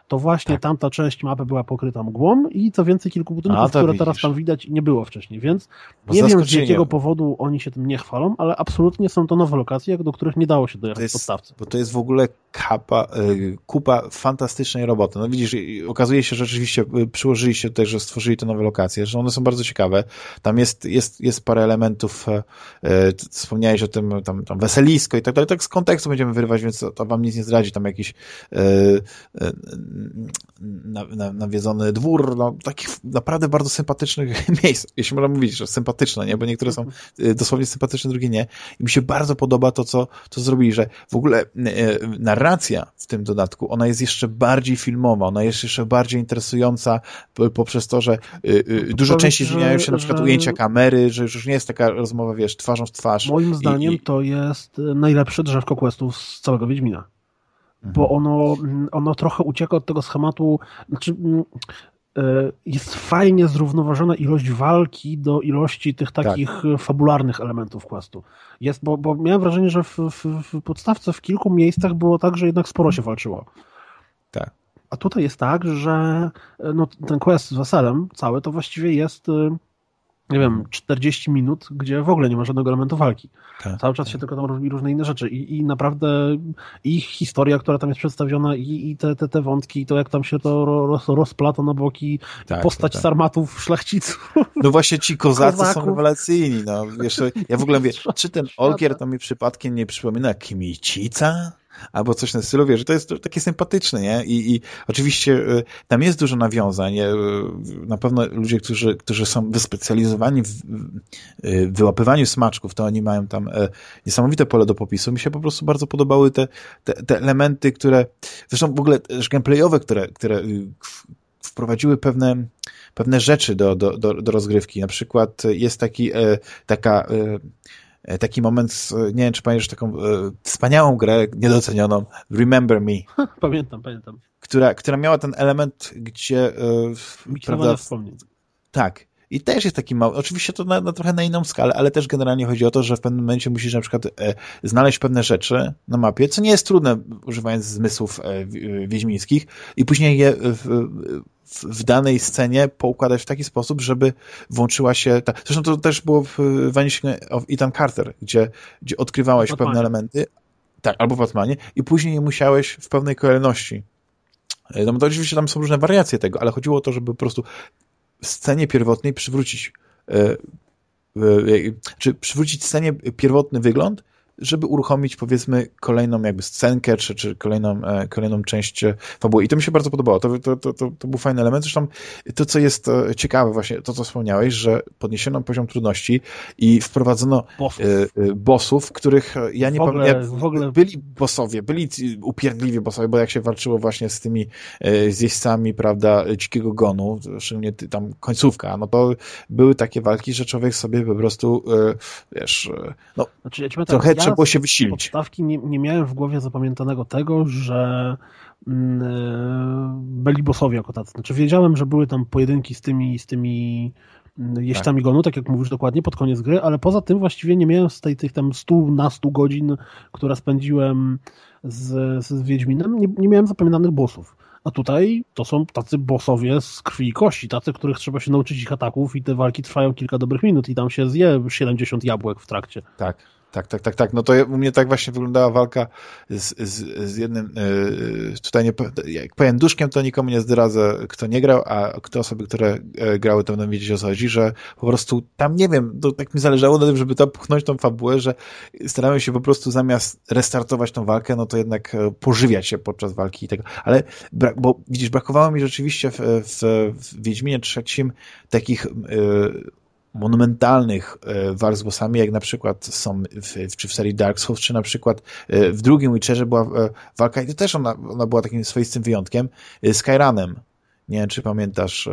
B: to właśnie tak. tamta część mapy była pokryta mgłą i co więcej kilku budynków, A, które widzisz. teraz tam widać nie było wcześniej, więc Bo nie wiem z jakiego powodu oni się tym nie chwalą, ale absolutnie są to nowe lokacje, do których nie dało się dojechać w podstawce.
A: Bo to jest w ogóle kapa, y, kupa fantastycznej roboty. No widzisz, okazuje się, że rzeczywiście y, przyłożyli się tutaj, że stworzyli te nowe lokacje, że one są bardzo ciekawe. Tam jest, jest, jest parę elementów, e, e, wspomniałeś o tym, tam, tam weselisko i tak dalej, tak z kontekstu będziemy wyrywać, więc to, to wam nic nie zdradzi, tam jakiś e, na, na, nawiedzony dwór, no, takich naprawdę bardzo sympatycznych miejsc, jeśli można mówić, że sympatyczne, nie? bo niektóre są y, dosłownie sympatyczne, drugie nie. I mi się bardzo podoba to, co, co zrobili, że w ogóle y, narracja w tym dodatku, ona jest jeszcze bardziej filmowa, ona jest jeszcze bardziej interesująca poprzez to, że y, dużo częściej zmieniają się na przykład że... ujęcia kamery, że już nie jest taka rozmowa, wiesz, twarzą w twarz.
B: Moim zdaniem i... to jest najlepsze drzewko questów z całego Wiedźmina bo mhm. ono, ono trochę ucieka od tego schematu, znaczy mm, jest fajnie zrównoważona ilość walki do ilości tych tak. takich tak. fabularnych elementów questu. Jest, bo, bo miałem wrażenie, że w, w, w, podstawce w kilku miejscach było tak, że jednak sporo się walczyło.
A: Tak.
B: A tutaj jest tak, że e, no, ten quest z weselem cały to właściwie jest nie wiem, 40 minut, gdzie w ogóle nie ma żadnego elementu walki. Tak, Cały czas tak. się tylko tam robi różne inne rzeczy I, i naprawdę i historia, która tam jest przedstawiona i, i te, te, te wątki, i to jak tam się to roz, rozplata na boki, tak, postać tak. sarmatów, szlachciców.
A: No właśnie ci kozacy Kozaków. są rewelacyjni. No. Wiesz, ja w ogóle mówię, czy ten Olgier to mi przypadkiem nie przypomina Kimicica? Albo coś na stylu, wiesz, to jest takie sympatyczne, nie? I, i oczywiście y, tam jest dużo nawiązań. Y, na pewno ludzie, którzy, którzy są wyspecjalizowani w y, wyłapywaniu smaczków, to oni mają tam niesamowite pole do popisu. Mi się po prostu bardzo podobały te, te, te elementy, które, zresztą w ogóle też gameplayowe, które, które wprowadziły pewne pewne rzeczy do, do, do, do rozgrywki. Na przykład jest taki, taka E, taki moment, nie wiem, czy pamiętasz taką e, wspaniałą grę, niedocenioną, Remember Me.
B: pamiętam, pamiętam.
A: Która, która miała ten element, gdzie...
B: E, prawda, wspomnień.
A: Tak. I też jest taki mały, oczywiście to na, na, trochę na inną skalę, ale też generalnie chodzi o to, że w pewnym momencie musisz na przykład e, znaleźć pewne rzeczy na mapie, co nie jest trudne używając zmysłów e, wiedźmińskich i później je w, w, danej scenie poukładać w taki sposób, żeby włączyła się ta... Zresztą to też było w Vanishing of Ethan Carter, gdzie, gdzie odkrywałeś pewne elementy, tak, albo w Batmanie. I później je musiałeś w pewnej kolejności. No, to oczywiście tam są różne wariacje tego, ale chodziło o to, żeby po prostu scenie pierwotnej przywrócić czy przywrócić scenie pierwotny wygląd, żeby uruchomić powiedzmy kolejną jakby scenkę, czy, czy kolejną, e, kolejną część e, fabuły. I to mi się bardzo podobało. To, to, to, to, był fajny element. Zresztą to, co jest e, ciekawe właśnie, to co wspomniałeś, że podniesiono poziom trudności i wprowadzono bossów, bossów których ja nie pamiętam. W ogóle... Byli bossowie, byli upierdliwi bossowie, bo jak się walczyło właśnie z tymi z jeźdźcami, prawda, dzikiego gonu, szczególnie tam końcówka, no to były takie walki, że człowiek sobie po prostu, wiesz, no, znaczy, ja trochę trzeba było się wysilić.
B: Podstawki nie, nie miałem w głowie zapamiętanego tego, że mm, e, byli bossowie jako tacy. Znaczy wiedziałem, że były tam pojedynki z tymi, z tymi mm, jeźdźcami tak. gonu, tak jak mówisz dokładnie, pod koniec gry, ale poza tym właściwie nie miałem z tej, tych tam 100 na 100 godzin, które spędziłem z, z Wiedźminem, nie, nie miałem zapamiętanych bossów. A tutaj to są tacy bossowie z krwi i kości, tacy, których trzeba się nauczyć ich ataków i te walki trwają kilka dobrych minut i tam się zje 70 jabłek w trakcie.
A: Tak. Tak, tak, tak, tak. No to u mnie tak właśnie wyglądała walka z, z, z jednym, yy, tutaj nie, jak powiem duszkiem, to nikomu nie zdradzę, kto nie grał, a kto osoby, które e, grały, to będą wiedzieć o co chodzi, że po prostu tam, nie wiem, to tak mi zależało na tym, żeby to pchnąć tą fabułę, że starałem się po prostu zamiast restartować tą walkę, no to jednak e, pożywiać się podczas walki i tego. Ale, bo widzisz, brakowało mi rzeczywiście w, w, w Wiedźminie trzecim takich monumentalnych e, walk z bossami, jak na przykład są w, czy w serii Dark Souls, czy na przykład e, w drugim Witcherze była e, walka, i to też ona, ona była takim swoistym wyjątkiem, z Skyranem. Nie wiem, czy pamiętasz,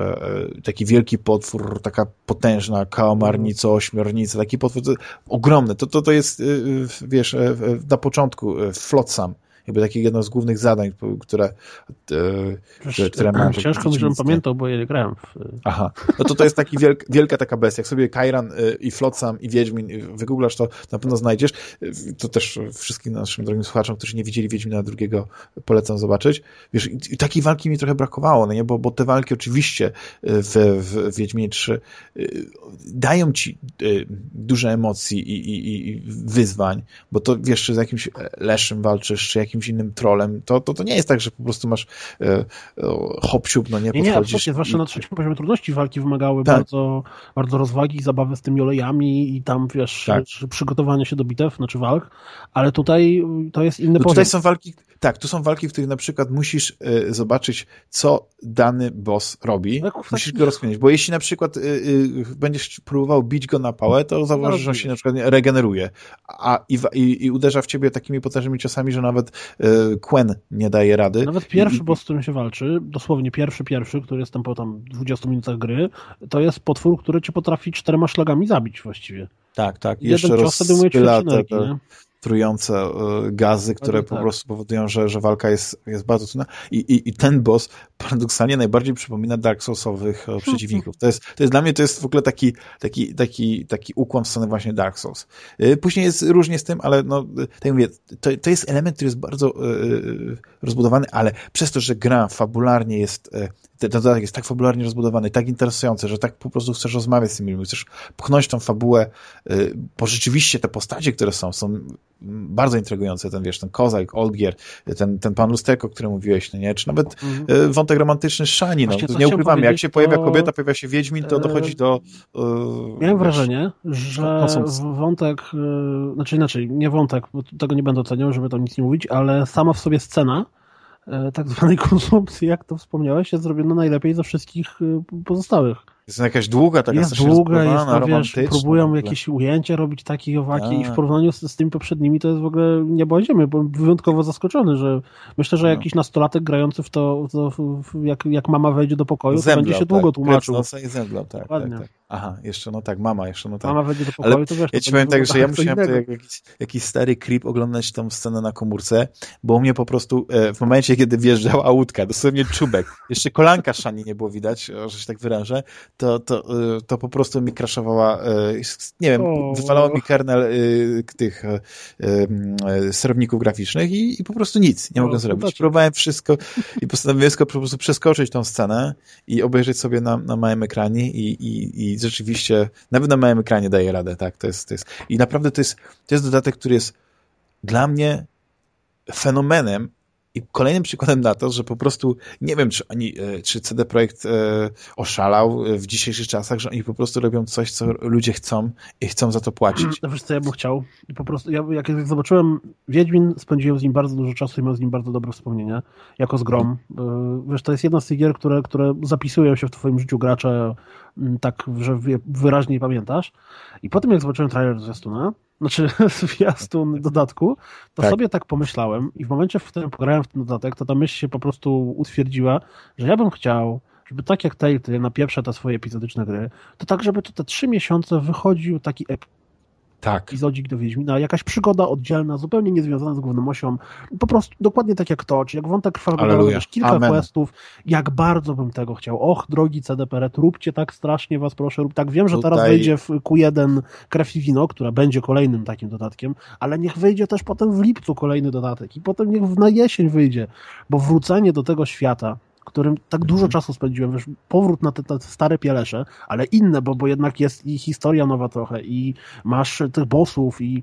A: taki wielki potwór, taka potężna kałamarnica, ośmiornica, taki potwór to, ogromny. To, to, to jest, wiesz, na początku Flotsam jakby takie jedno z głównych zadań, które, e, które mam.
B: Ciężko mi, żebym pamiętał, bo ja grałem w...
A: Aha, no to to jest taki wielk, wielka taka bestia. Jak sobie Kairan e, i Flotsam i Wiedźmin wygooglasz, to na pewno znajdziesz. To też wszystkim naszym drogim słuchaczom, którzy nie widzieli Wiedźmina drugiego, polecam zobaczyć. Wiesz, i takiej walki mi trochę brakowało, no nie? Bo, bo te walki oczywiście w, w Wiedźminie 3 e, dają ci duże emocji i, i, i wyzwań, bo to wiesz, czy z jakimś leszem walczysz, czy jakimś jakimś innym trolem, to, to, to nie jest tak, że po prostu masz e, e, hop no nie,
B: nie podchodzisz. Nie, zwłaszcza na trzecim poziomie trudności walki wymagały tak. bardzo, bardzo rozwagi, zabawy z tymi olejami i tam, wiesz, tak. przygotowania się do bitew, znaczy walk, ale tutaj to jest inny no poziom.
A: Tutaj są walki, tak, tu są walki, w których na przykład musisz y, zobaczyć, co dany boss robi. No, musisz go rozkminić, bo jeśli na przykład y, y, będziesz próbował bić go na pałę, to zauważysz, że on się na przykład regeneruje, a i, i, i uderza w ciebie takimi potężnymi ciosami, że nawet Quen nie daje rady.
B: Nawet pierwszy I, boss, z którym się walczy, dosłownie pierwszy, pierwszy, który jest tam po tam 20 minutach gry, to jest potwór, który cię potrafi czterema szlagami zabić właściwie.
A: Tak, tak. Jeden Jeszcze cios wtedy te, te, trujące e, gazy, które po tak. prostu powodują, że, że walka jest, jest bardzo trudna. I, i, I ten boss paradoksalnie najbardziej przypomina Dark Soulsowych e, przeciwników. To jest, to jest dla mnie to jest w ogóle taki, taki, taki, taki ukłon w stronę właśnie Dark Souls. E, później jest różnie z tym, ale no, tak mówię, to, to jest element, który jest bardzo yy, rozbudowany, ale przez to, że gra fabularnie jest ten dodatek jest tak fabularnie rozbudowany, tak interesujący, że tak po prostu chcesz rozmawiać z tymi ludźmi, chcesz pchnąć tą fabułę, bo rzeczywiście te postacie, które są, są bardzo intrygujące, ten wiesz, ten Kozak, Olgier, ten, ten pan Lusterko, o którym mówiłeś, no nie? czy nawet mhm. wątek romantyczny Szani, no, nie ukrywamy, jak się pojawia kobieta, pojawia się Wiedźmin, to dochodzi do...
B: Yy, Miałem wiesz, wrażenie, że wątek, znaczy inaczej, nie wątek, bo tego nie będę oceniał, żeby tam nic nie mówić, ale sama w sobie scena, tak zwanej konsumpcji, jak to wspomniałeś, jest zrobiona najlepiej ze wszystkich pozostałych.
A: Jest jakaś długa, taka
B: jest długa, jest to, wiesz, próbują jakieś ujęcia robić takie i owaki i w tak. porównaniu z, z tymi poprzednimi to jest w ogóle niebo ziemię, bo wyjątkowo zaskoczony, że myślę, że no. jakiś nastolatek grający w to, to jak, jak mama wejdzie do pokoju, zemdlał, to będzie się długo tak. tłumaczył.
A: i zemdlał, tak, tak, tak. Aha, jeszcze, no tak, mama, jeszcze, no tak.
B: Mama wejdzie do pokoju,
A: Ale
B: to wiesz...
A: Ja ci powiem tak, że ja musiałem to jak, jakiś, jakiś stary klip oglądać tą scenę na komórce, bo u mnie po prostu e, w momencie, kiedy wjeżdżała łódka, dosłownie czubek, jeszcze kolanka Szani nie było widać, że się tak wyrażę, to, to, e, to po prostu mi kraszowała, e, nie wiem, o. wywalało mi kernel e, tych sterowników graficznych i, i po prostu nic nie mogłem zrobić. Próbowałem wszystko i postanowiłem po prostu przeskoczyć tą scenę i obejrzeć sobie na, na małym ekranie i, i, i rzeczywiście, nawet na małym ekranie daje radę, tak, to jest, to jest. I naprawdę to jest, to jest dodatek, który jest dla mnie fenomenem I kolejnym przykładem na to, że po prostu nie wiem, czy oni, e, czy CD Projekt e, oszalał w dzisiejszych czasach, że oni po prostu robią coś, co ludzie chcą i chcą za to płacić.
B: No wiesz co, ja bym chciał. Po prostu, ja, jak zobaczyłem Wiedźmin, spędziłem z nim bardzo dużo czasu i miałem z nim bardzo dobre wspomnienia, jako z Grom. E, wiesz, to jest jedna z tych gier, które, które zapisują się w twoim życiu gracze tak, że wyraźnie pamiętasz. I potem jak zobaczyłem trailer zwiastuna, znaczy zwiastun dodatku, to tak. sobie tak pomyślałem i w momencie, w którym pograłem w ten dodatek, to ta myśl się po prostu utwierdziła, że ja bym chciał, żeby tak jak Telltale napieprza te swoje epizodyczne gry, to tak, żeby to te trzy miesiące wychodził taki
A: tak.
B: epizodzik do Wiedźmina, jakaś przygoda oddzielna, zupełnie niezwiązana z główną osią, po prostu dokładnie tak jak to, czy jak wątek krwawy, wiesz, kilka Amen. questów, jak bardzo bym tego chciał. Och, drogi CDPR, róbcie tak strasznie was proszę, rób tak. Wiem, że Tutaj... teraz wejdzie w Q1 Krew i Wino, która będzie kolejnym takim dodatkiem, ale niech wyjdzie też potem w lipcu kolejny dodatek i potem niech na jesień wyjdzie, bo wrócenie do tego świata, którym tak dużo mhm. czasu spędziłem, wiesz, powrót na te, te, stare pielesze, ale inne, bo, bo jednak jest i historia nowa trochę i masz tych bossów i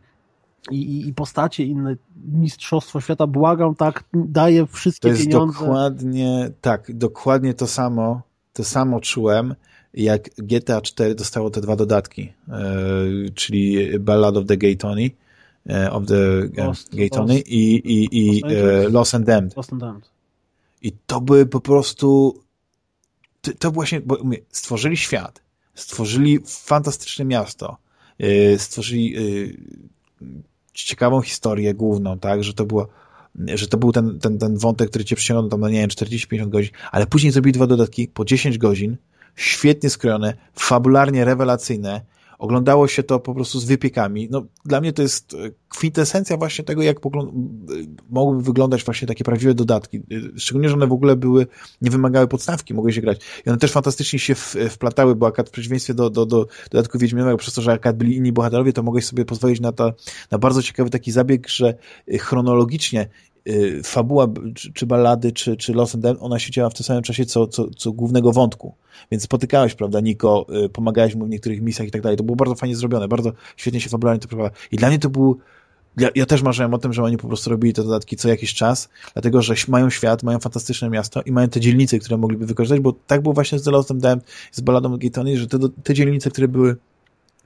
B: i, i postacie inne, mistrzostwo świata, błagam, tak, daje wszystkie
A: to jest
B: pieniądze.
A: dokładnie, tak, dokładnie to samo, to samo czułem, jak GTA 4 dostało te dwa dodatki, e, czyli Ballad of the Gay Tony, e, of the Lost, Gay Tony Lost, i, i, i e, Lost and Damned.
B: Lost and Damned.
A: I to były po prostu to, właśnie, bo stworzyli świat, stworzyli fantastyczne miasto, yy, stworzyli yy, ciekawą historię główną, tak, że to było że to był ten, ten, ten wątek, który cię przyciągnął tam, no nie wiem, 40-50 godzin, ale później zrobili dwa dodatki po 10 godzin, świetnie skrojone, fabularnie rewelacyjne, oglądało się to po prostu z wypiekami. No, dla mnie to jest e, kwintesencja właśnie tego, jak mogłyby wyglądać właśnie takie prawdziwe dodatki. E, szczególnie, że one w ogóle były, nie wymagały podstawki, mogły się grać. I one też fantastycznie się wplatały, bo akad w przeciwieństwie do, do, do dodatku Wiedźmianego, przez to, że akad byli inni bohaterowie, to mogłeś sobie pozwolić na, to, na bardzo ciekawy taki zabieg, że e, chronologicznie fabuła, czy, czy ballady, czy, czy Lost ona się działa w tym samym czasie, co, co, co głównego wątku. Więc spotykałeś, prawda, Niko, y, pomagałeś mu w niektórych misjach i tak dalej. To było bardzo fajnie zrobione, bardzo świetnie się fabularnie to prowadzi. I dla mnie to był ja, ja, też marzyłem o tym, że oni po prostu robili te dodatki co jakiś czas, dlatego, że mają świat, mają fantastyczne miasto i mają te dzielnice, które mogliby wykorzystać, bo tak było właśnie z The Lost and Damned, z Balladą Gatony, że te, te dzielnice, które były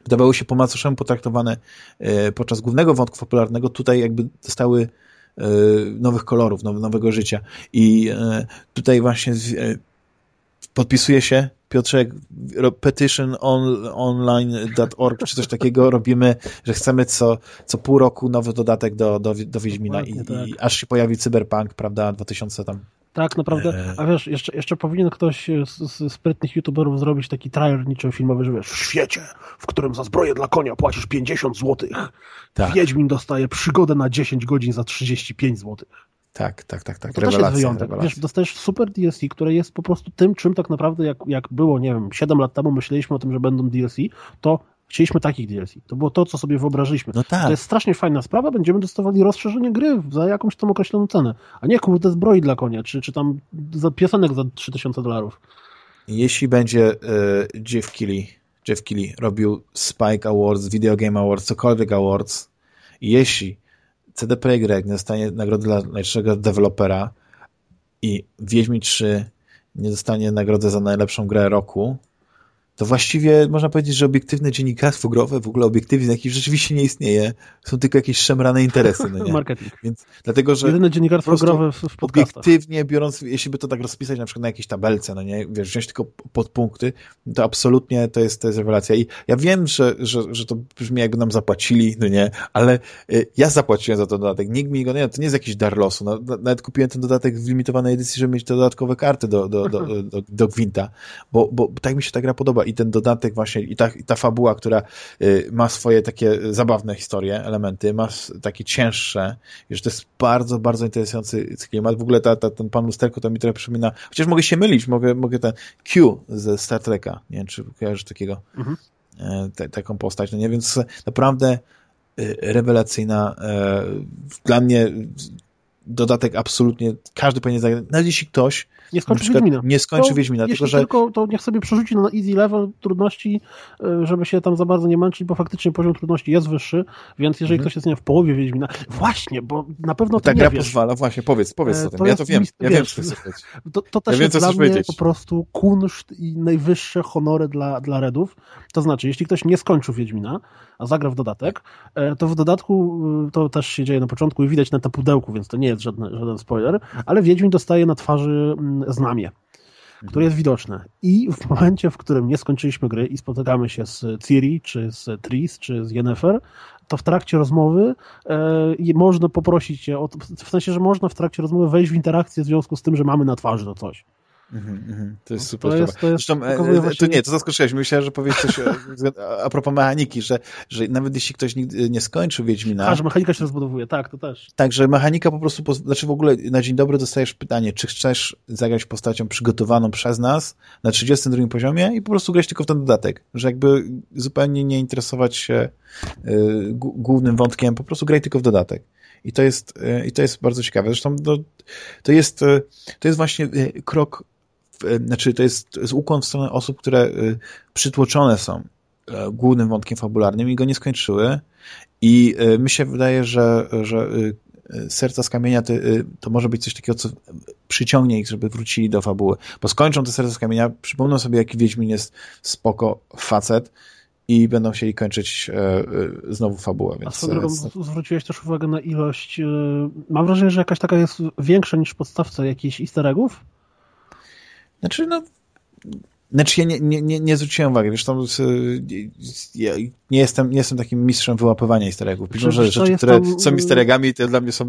A: wydawały się po macoszemu potraktowane e, podczas głównego wątku popularnego, tutaj jakby dostały E, nowych kolorów, nowego życia. I e, tutaj właśnie e, podpisuje się Piotrek, petition on, online.org czy coś takiego robimy, że chcemy co, co pół roku nowy dodatek do, do, do Wiedźmina i, tak. i, aż się pojawi Cyberpunk, prawda, 2000 tam
B: tak, naprawdę. A wiesz, jeszcze, jeszcze powinien ktoś z, z sprytnych youtuberów zrobić taki trailer niczym filmowy, że wiesz, w świecie, w którym za zbroję dla konia płacisz 50 złotych, tak. Wiedźmin dostaje przygodę na 10 godzin za 35 złotych.
A: Tak, tak, tak, tak.
B: To rewelacja, też jest wyjątek. Rewelacja. Wiesz, dostajesz super DLC, które jest po prostu tym, czym tak naprawdę, jak, jak było, nie wiem, 7 lat temu myśleliśmy o tym, że będą DLC, to Chcieliśmy takich DLC. To było to, co sobie wyobrażyliśmy. No tak. To jest strasznie fajna sprawa, będziemy dostawali rozszerzenie gry za jakąś tam określoną cenę. A nie kurde zbroi dla konia, czy, czy tam za piosenek za 3000 dolarów.
A: Jeśli będzie y, Jeff Keighley, Jeff Keighley robił Spike Awards, Video Game Awards, cokolwiek Awards, jeśli CD Projekt nie dostanie nagrody dla najlepszego dewelopera i Wiedźmin 3 nie dostanie nagrody za najlepszą grę roku, to właściwie można powiedzieć, że obiektywne dziennikarstwo growe, w ogóle obiektywizm jakiś rzeczywiście nie istnieje. Są tylko jakieś szemrane interesy. No nie?
B: Marketing.
A: Więc dlatego, że
B: Jedyne dziennikarstwo growe w, w
A: Obiektywnie biorąc, jeśli by to tak rozpisać na przykład na jakiejś tabelce, no nie, wiesz, wziąć tylko podpunkty, to absolutnie to jest, to jest rewelacja. I ja wiem, że, że, że to brzmi jakby nam zapłacili, no nie, ale y, ja zapłaciłem za ten dodatek. Nikt mi go, nie, to nie jest jakiś dar losu. No, nawet kupiłem ten dodatek w limitowanej edycji, żeby mieć te dodatkowe karty do, do, do, do, do, do Gwinta, bo, bo tak mi się ta gra podoba i ten dodatek właśnie, i ta, i ta fabuła, która y, ma swoje takie zabawne historie, elementy, ma takie cięższe, i że to jest bardzo, bardzo interesujący klimat. W ogóle ta, ta, ten pan lusterko to mi trochę przypomina, chociaż mogę się mylić, mogę, mogę ten Q ze Star Treka, nie wiem, czy kojarzysz takiego, mhm. E, te, taką postać, no nie, więc naprawdę y, rewelacyjna, e, dla mnie dodatek absolutnie każdy powinien zagrać. Nawet jeśli ktoś
B: nie skończy Wiedźmina.
A: Nie skończy to, Wiedźmina, tylko że...
B: tylko to niech sobie przerzuci na easy level trudności, e, żeby się tam za bardzo nie męczyć, bo faktycznie poziom trudności jest wyższy, więc jeżeli mhm. ktoś jest nie w połowie Wiedźmina, właśnie, bo na pewno to
A: Ta
B: nie
A: gra
B: wiesz.
A: pozwala, właśnie, powiedz, powiedz o tym, ja to wiem, ja wiem, co
B: to, to też ja jest wiem, dla mnie powiedzieć. po prostu kunszt i najwyższe honory dla, dla Redów, to znaczy, jeśli ktoś nie skończył Wiedźmina, a zagra w dodatek, e, to w dodatku e, to też się dzieje na początku i widać na tym pudełku, więc to nie jest żadne, żaden spoiler, ale Wiedźmin dostaje na twarzy mm, znamie które jest widoczne. I w momencie, w którym nie skończyliśmy gry i spotykamy się z Ciri, czy z Tris, czy z Yennefer, to w trakcie rozmowy e, można poprosić cię, o, w sensie, że można w trakcie rozmowy wejść w interakcję w związku z tym, że mamy na twarzy to coś.
A: Mm -hmm, to jest super. To, jest, to, jest, Zresztą, e, właśnie... to nie, to zaskoczyłeś. Myślałem, że powiesz coś a, a propos mechaniki, że, że nawet jeśli ktoś nigdy nie skończył Wiedźmina...
B: A, że mechanika się rozbudowuje, tak, to też.
A: Tak, że mechanika po prostu, znaczy w ogóle na dzień dobry dostajesz pytanie, czy chcesz zagrać postacią przygotowaną przez nas na 32 poziomie i po prostu grać tylko w ten dodatek, że jakby zupełnie nie interesować się y, głównym wątkiem, po prostu graj tylko w dodatek. I to jest, i to jest bardzo ciekawe. Zresztą to, to, jest, to jest właśnie krok znaczy to jest, to jest ukłon w stronę osób, które y, przytłoczone są e, głównym wątkiem fabularnym i go nie skończyły i mi się wydaje, że, że serca z kamienia to, to może być coś takiego, co przyciągnie ich, żeby wrócili do fabuły. Bo skończą te serca z kamienia, przypomną sobie, jaki Wiedźmin jest spoko facet i będą chcieli kończyć e, znowu fabułę. Więc,
B: A swoją drogą zwróciłeś też uwagę na ilość, mam wrażenie, że jakaś taka jest większa niż w podstawce jakichś easter eggów?
A: Znaczy, no, znaczy ja nie, nie, nie, nie zwróciłem uwagi, wiesz, tam, ja nie jestem, nie jestem takim mistrzem wyłapywania easter eggów. Być może rzeczy, które tam, są easter eggami, to dla mnie są,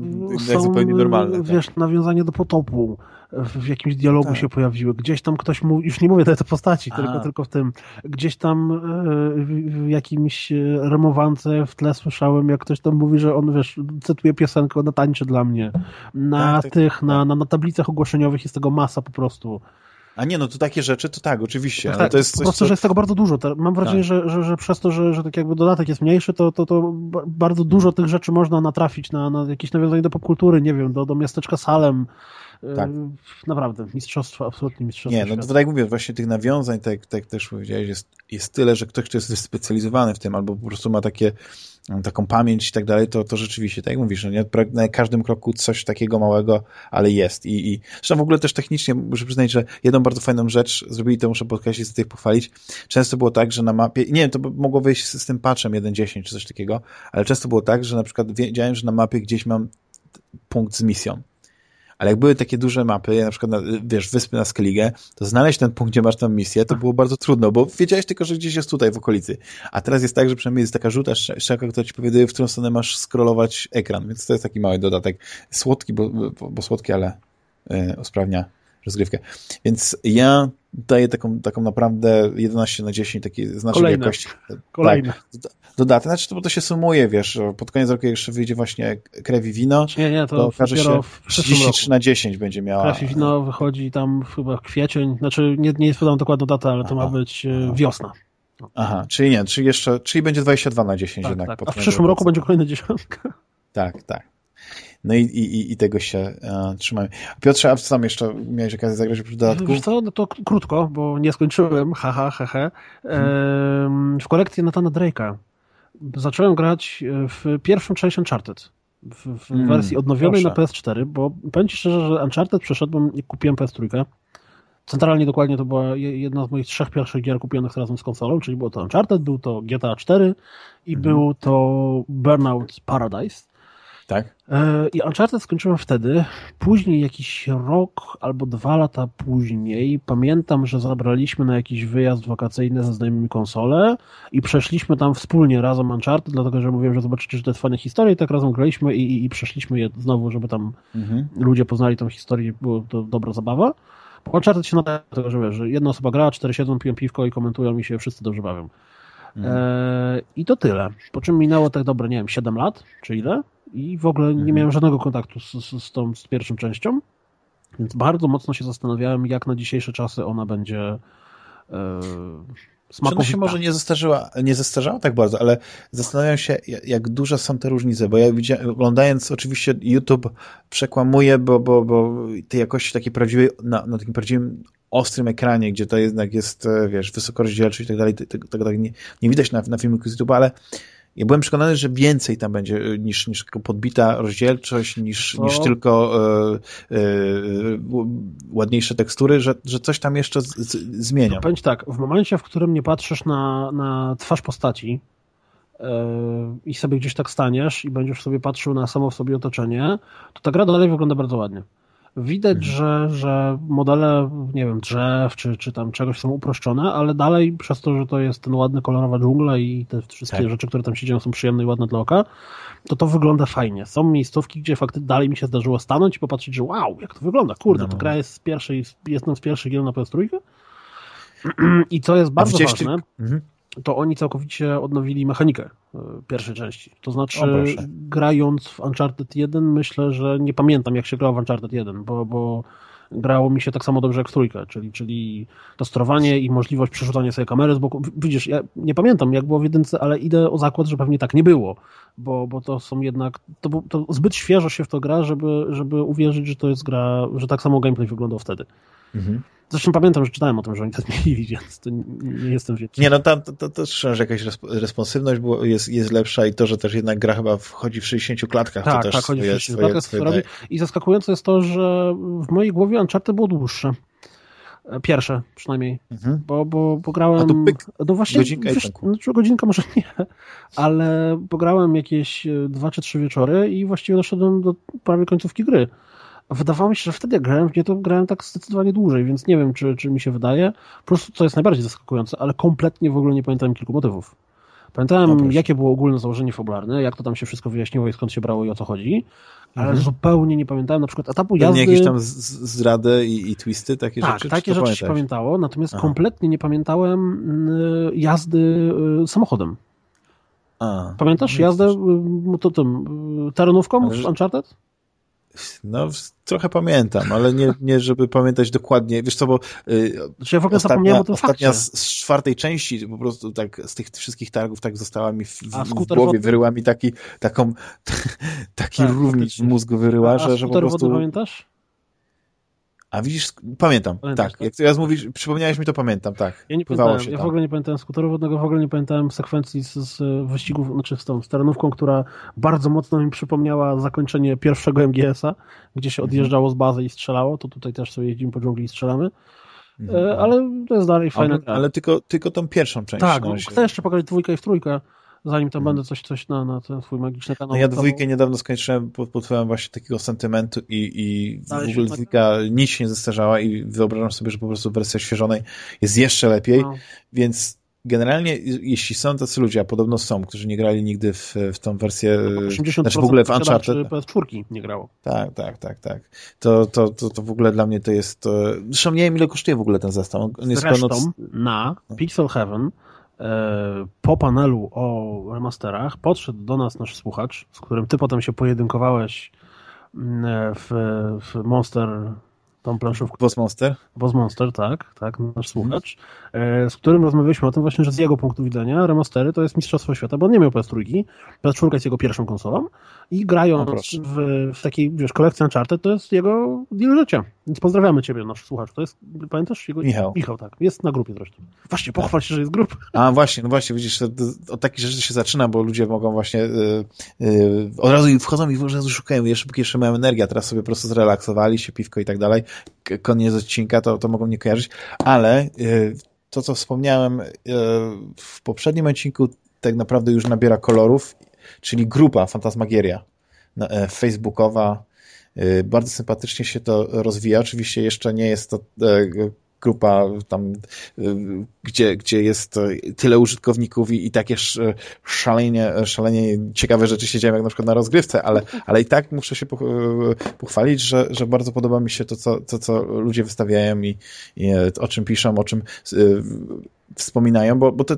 A: są zupełnie normalne.
B: Wiesz, tak. nawiązanie do potopu w jakimś dialogu tak. się pojawiły. Gdzieś tam ktoś mówi, już nie mówię tej postaci, tylko, tylko w tym, gdzieś tam e, w jakimś remowance w tle słyszałem, jak ktoś tam mówi, że on, wiesz, cytuje piosenkę, ona tańczy dla mnie. Na tak, tak tych, tak. Na, na, na tablicach ogłoszeniowych jest tego masa po prostu.
A: A nie, no to takie rzeczy, to tak, oczywiście.
B: Tak, to jest po prostu, co... że jest tego bardzo dużo. Mam wrażenie, tak. że, że, że przez to, że, że tak jakby dodatek jest mniejszy, to, to, to bardzo dużo tych rzeczy można natrafić na, na jakieś nawiązanie do popkultury, nie wiem, do, do miasteczka Salem, tak. Yy, naprawdę, mistrzostwo, absolutnie mistrzostwo.
A: Nie, no to tak jak mówię, właśnie tych nawiązań, tak, tak też powiedziałeś, jest, jest tyle, że ktoś, kto jest wyspecjalizowany w tym, albo po prostu ma takie taką pamięć i tak dalej, to, to rzeczywiście, tak jak mówisz, no nie, na każdym kroku coś takiego małego, ale jest. I, i zresztą w ogóle też technicznie muszę przyznać, że jedną bardzo fajną rzecz zrobili, to muszę podkreślić, chcę ich pochwalić. Często było tak, że na mapie, nie wiem, to mogło wyjść z, z tym patchem 1.10 czy coś takiego, ale często było tak, że na przykład wiedziałem, że na mapie gdzieś mam punkt z misją ale jak były takie duże mapy, na przykład, na, wiesz, wyspy na Skellige, to znaleźć ten punkt, gdzie masz tam misję, to było bardzo trudno, bo wiedziałeś tylko, że gdzieś jest tutaj w okolicy. A teraz jest tak, że przynajmniej jest taka żółta strzałka, która ci powieduje, w którą stronę masz scrollować ekran, więc to jest taki mały dodatek. Słodki, bo, bo, bo słodki, ale yy, usprawnia rozgrywkę. Więc ja daję taką, taką naprawdę 11 na 10, taki znaczek Kolejne. jakości.
B: Kolejne.
A: Tak, dodatek, znaczy to, bo to się sumuje, wiesz, pod koniec roku jeszcze wyjdzie właśnie krew i wino,
B: nie, nie, to,
A: to okaże się 33 na 10 będzie miała.
B: Krew i wino wychodzi tam chyba kwiecień, znaczy nie, nie jest podana dokładna data, ale to Aha. ma być e, wiosna.
A: Aha, czyli nie, czyli jeszcze, czyli będzie 22 na 10 tak, jednak.
B: Tak. A w przyszłym roku będzie kolejna dziesiątka.
A: Tak, tak. No i, i, i tego się e, trzymamy. Piotrze, a co tam jeszcze miałeś okazję zagrać w dodatku?
B: Wiesz co, no to krótko, bo nie skończyłem, haha, hehe. E, w kolekcji Natana Drake'a zacząłem grać w pierwszą część Uncharted. W, w mm, wersji odnowionej proszę. na PS4, bo powiem Ci szczerze, że Uncharted przeszedłem i kupiłem PS3. Centralnie dokładnie to była jedna z moich trzech pierwszych gier kupionych razem z konsolą, czyli było to Uncharted, był to GTA 4 i mm. był to Burnout Paradise.
A: Tak.
B: E, I Uncharted skończyłem wtedy. Później, jakiś rok albo dwa lata później, pamiętam, że zabraliśmy na jakiś wyjazd wakacyjny ze znajomymi konsolę i przeszliśmy tam wspólnie razem Uncharted, dlatego że mówiłem, że zobaczycie, że to jest fajna historia i tak razem graliśmy i, i, i przeszliśmy je znowu, żeby tam mhm. ludzie poznali tą historię, było to dobra zabawa. Uncharted się nadaje do tego, że, wiesz, że jedna osoba gra, cztery siedzą, piją piwko i komentują mi się wszyscy dobrze bawią. Mhm. E, I to tyle. Po czym minęło tak dobre, nie wiem, 7 lat, czy ile? I w ogóle nie mhm. miałem żadnego kontaktu z, z, z, tą z pierwszą częścią, więc bardzo mocno się zastanawiałem, jak na dzisiejsze czasy ona będzie e,
A: Czy ona się może nie zestarzyła, nie zestarzała tak bardzo, ale zastanawiam się, jak duże są te różnice, bo ja widziałem, oglądając oczywiście YouTube przekłamuję, bo, bo, bo tej jakości takiej prawdziwej, na, na takim prawdziwym ostrym ekranie, gdzie to jednak jest, e, wiesz, wysokorozdzielczość i tak dalej, tego, tego tak nie, nie widać na, na filmiku z YouTube, ale ja byłem przekonany, że więcej tam będzie e, niż, niż tylko podbita rozdzielczość, niż, niż tylko e, e, ładniejsze tekstury, że, że coś tam jeszcze z, z, zmienia. No,
B: powiem tak, w momencie, w którym nie patrzysz na, na twarz postaci e, i sobie gdzieś tak staniesz i będziesz sobie patrzył na samo w sobie otoczenie, to ta gra dalej wygląda bardzo ładnie. Widać, mhm. że, że modele, nie wiem, drzew czy, czy tam czegoś są uproszczone, ale dalej przez to, że to jest ten ładny, kolorowa dżungla i te wszystkie tak. rzeczy, które tam się dzieją są przyjemne i ładne dla oka, to to wygląda fajnie. Są miejscówki, gdzie faktycznie dalej mi się zdarzyło stanąć i popatrzeć, że wow, jak to wygląda. Kurde, no. to gra jest z pierwszej, jest z pierwszych gier na PS3 i co jest bardzo ważne, mhm to oni całkowicie odnowili mechanikę e, pierwszej części. To znaczy, grając w Uncharted 1, myślę, że nie pamiętam, jak się grało w Uncharted 1, bo, bo grało mi się tak samo dobrze jak w trójkę, czyli, czyli to sterowanie i możliwość przerzucania sobie kamery z boku. Widzisz, ja nie pamiętam, jak było w jedynce, ale idę o zakład, że pewnie tak nie było, bo, bo to są jednak, to, to zbyt świeżo się w to gra, żeby, żeby uwierzyć, że to jest gra, że tak samo gameplay wyglądał wtedy. Mhm. Zresztą pamiętam, że czytałem o tym, że oni to zmienili, więc to nie jestem wieczny.
A: Nie, no tam to, to, to że jakaś responsywność było, jest, jest lepsza i to, że też jednak gra chyba wchodzi w 60 klatkach.
B: Tak,
A: to też
B: tak, chodzi w 60 klatkach. Swoje, robi. I zaskakujące jest to, że w mojej głowie Uncharted było dłuższe. Pierwsze przynajmniej, mhm. bo, bo pograłem... A
A: to pyk,
B: no właśnie, godzinka wiesz, znaczy godzinka może nie, ale pograłem jakieś dwa czy trzy wieczory i właściwie doszedłem do prawie końcówki gry wydawało mi się, że wtedy jak grałem w nie, to grałem tak zdecydowanie dłużej, więc nie wiem, czy, czy mi się wydaje. Po prostu, co jest najbardziej zaskakujące, ale kompletnie w ogóle nie pamiętałem kilku motywów. Pamiętałem, jakie było ogólne założenie fabularne, jak to tam się wszystko wyjaśniło i skąd się brało i o co chodzi, ale mhm. zupełnie nie pamiętałem na przykład etapu jazdy...
A: jakieś tam zdrady i, i twisty, takie
B: tak,
A: rzeczy?
B: Tak, takie rzeczy się pamiętało, natomiast Aha. kompletnie nie pamiętałem y, jazdy y, samochodem. A, Pamiętasz no jazdę y, to, tym, terenówką ale... w Uncharted?
A: No, trochę pamiętam, ale nie, nie żeby pamiętać dokładnie. Wiesz co, bo yy,
B: ja w ogóle ostatnia, o tym
A: ostatnia z, z, czwartej części po prostu tak z tych wszystkich targów tak została mi w, w, w głowie, wyryła mi taki, taką, taki tak, równik w mózgu wyryła, a, że, że po prostu...
B: pamiętasz?
A: A widzisz, pamiętam, Pamiętasz, tak. Jak teraz mówisz, przypomniałeś mi to, pamiętam, tak.
B: Ja nie pamiętałem, ja w ogóle nie pamiętałem skuteru wodnego, w ogóle nie pamiętałem sekwencji z, z wyścigów, znaczy z tą terenówką, która bardzo mocno mi przypomniała zakończenie pierwszego MGS-a, gdzie się mhm. odjeżdżało z bazy i strzelało, to tutaj też sobie jeździmy po dżungli i strzelamy. Mhm. E, ale to jest dalej fajne.
A: Ale, ale, tylko, tylko tą pierwszą część.
B: Tak, no, chcę jeszcze pokazać dwójkę i w trójkę zanim to hmm. będę coś, coś na, na ten swój magiczny kanał.
A: No ja dwójkę niedawno skończyłem pod, pod wpływem właśnie takiego sentymentu i, i w ogóle dwójka nic się nie zestarzała i wyobrażam sobie, że po prostu wersja świeżonej jest jeszcze lepiej, no. więc generalnie jeśli są tacy ludzie, a podobno są, którzy nie grali nigdy w, w tą wersję, znaczy w ogóle w Uncharted.
B: PS4 nie grało.
A: Tak, tak, tak, tak. To, to, to, to w ogóle dla mnie to jest, to... zresztą nie wiem ile kosztuje w ogóle ten zestaw.
B: On jest Zresztą pełno... na Pixel Heaven po panelu o remasterach podszedł do nas nasz słuchacz, z którym ty potem się pojedynkowałeś mm, e, w, w Monster tą planszówką.
A: Boss Monster?
B: Boss Monster, tak, tak, nasz słuchacz, mm. z którym rozmawialiśmy o tym właśnie, że z jego punktu widzenia remastery to jest mistrzostwo świata, bo on nie miał PS3, PS4 jest jego pierwszą konsolą i grając no w, w, takiej, wiesz, kolekcji Uncharted to jest jego deal życia. Więc pozdrawiamy ciebie, nasz słuchacz. To jest, pamiętasz? Jego...
A: Michał.
B: Michał, tak. Jest na grupie zresztą. Właśnie, pochwal się, że jest grup.
A: A właśnie, no właśnie, widzisz, od takich rzeczy się zaczyna, bo ludzie mogą właśnie yy, yy, od razu wchodzą i od razu szukają, jeszcze jeszcze mają energię, a teraz sobie po prostu zrelaksowali się, piwko i tak dalej. Koniec odcinka, to, to mogą nie kojarzyć, ale yy, to, co wspomniałem w poprzednim odcinku, tak naprawdę już nabiera kolorów czyli grupa Fantasmagieria e, facebookowa. E, bardzo sympatycznie się to rozwija. Oczywiście jeszcze nie jest to e, grupa tam, gdzie, gdzie jest tyle użytkowników i, i takie szalenie, szalenie ciekawe rzeczy się dzieją, jak na przykład na rozgrywce, ale, ale i tak muszę się pochwalić, że, że bardzo podoba mi się to, co, to, co ludzie wystawiają i, i o czym piszą, o czym wspominają, bo, bo to,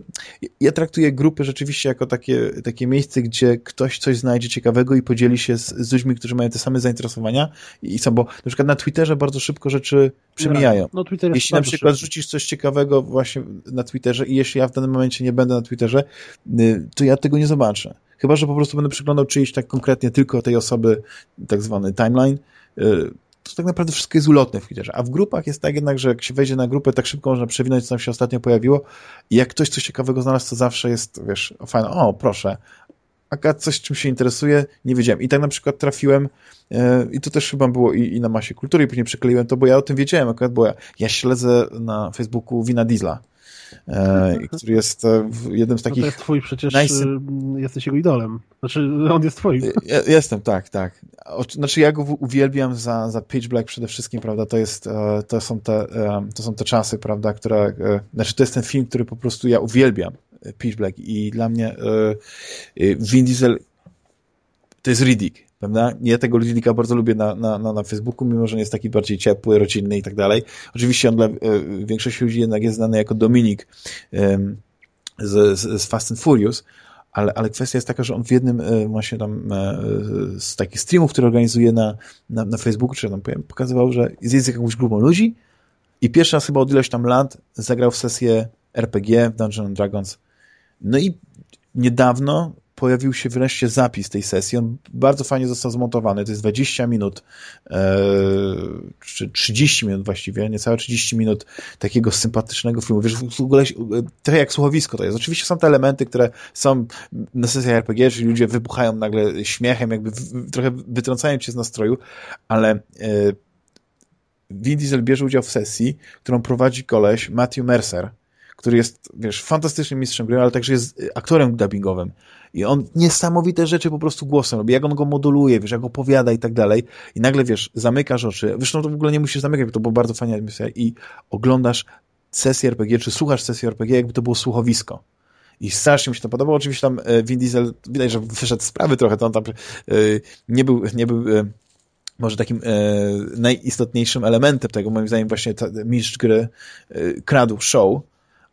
A: ja traktuję grupy rzeczywiście jako takie, takie miejsce, gdzie ktoś coś znajdzie ciekawego i podzieli się z, z ludźmi, którzy mają te same zainteresowania i są, bo na przykład na Twitterze bardzo szybko rzeczy przemijają. No, Twitter jeśli na przykład szybko. rzucisz coś ciekawego właśnie na Twitterze i jeśli ja w danym momencie nie będę na Twitterze, y, to ja tego nie zobaczę. Chyba, że po prostu będę przyglądał czyjś tak konkretnie tylko tej osoby, tak zwany timeline, y, to tak naprawdę wszystko jest ulotne w Twitterze. A w grupach jest tak jednak, że jak się wejdzie na grupę, tak szybko można przewinąć, co tam się ostatnio pojawiło i jak ktoś coś ciekawego znalazł, to zawsze jest, wiesz, fajne, o, proszę, a coś, czym się interesuje, nie wiedziałem. I tak na przykład trafiłem, e, i to też chyba było i, i, na masie kultury, i później przykleiłem to, bo ja o tym wiedziałem akurat, bo ja, ja śledzę na Facebooku Wina Diesla, który jest e, jednym z takich... No to
B: jest twój przecież, nice... jesteś jego idolem. Znaczy, on jest twoim.
A: Jestem, tak, tak. Znaczy, ja go uwielbiam za, za Pitch Black przede wszystkim, prawda, to jest, to są te, to są te czasy, prawda, które, znaczy, to jest ten film, który po prostu ja uwielbiam, Pitch Black i dla mnie Vin Diesel to jest Riddick, prawda? Ja tego Riddicka bardzo lubię na, na, na, na Facebooku, mimo że nie jest taki bardziej ciepły, rodzinny i tak dalej. Oczywiście on dla e, większości ludzi jednak jest znany jako Dominik z, z, z Fast and Furious, ale, ale kwestia jest taka, że on w jednym e, właśnie tam e, z takich streamów, które organizuje na, na, na Facebooku, czy tam powiem, pokazywał, że jest jakąś grupą ludzi i pierwszy raz chyba od ileś tam lat zagrał w sesję RPG w Dungeons Dragons. No i niedawno pojawił się wreszcie zapis tej sesji. On bardzo fajnie został zmontowany. To jest 20 minut, e, czy 30 minut właściwie, niecałe 30 minut takiego sympatycznego filmu. Wiesz, w ogóle trochę jak słuchowisko to jest. Oczywiście są te elementy, które są na sesjach RPG, czyli ludzie wybuchają nagle śmiechem, jakby trochę wytrącają cię z nastroju, ale e, Vin Diesel bierze udział w sesji, którą prowadzi koleś Matthew Mercer, który jest, wiesz, fantastycznym mistrzem gry, ale także jest aktorem dubbingowym. I on niesamowite rzeczy po prostu głosem robi, jak on go moduluje, wiesz, jak opowiada i tak dalej. I nagle, wiesz, zamykasz oczy. Zresztą to w ogóle nie musisz zamykać, bo to było bardzo fajnie misja i oglądasz sesję RPG, czy słuchasz sesji RPG, jakby to było słuchowisko. I strasznie mi się to podobało. Oczywiście tam e, Vin Diesel, widać, że wyszedł z sprawy trochę, to on tam e, nie był, nie był e, może takim najistotniejszym elementem tego, moim zdaniem właśnie ta, mistrz gry kradł show,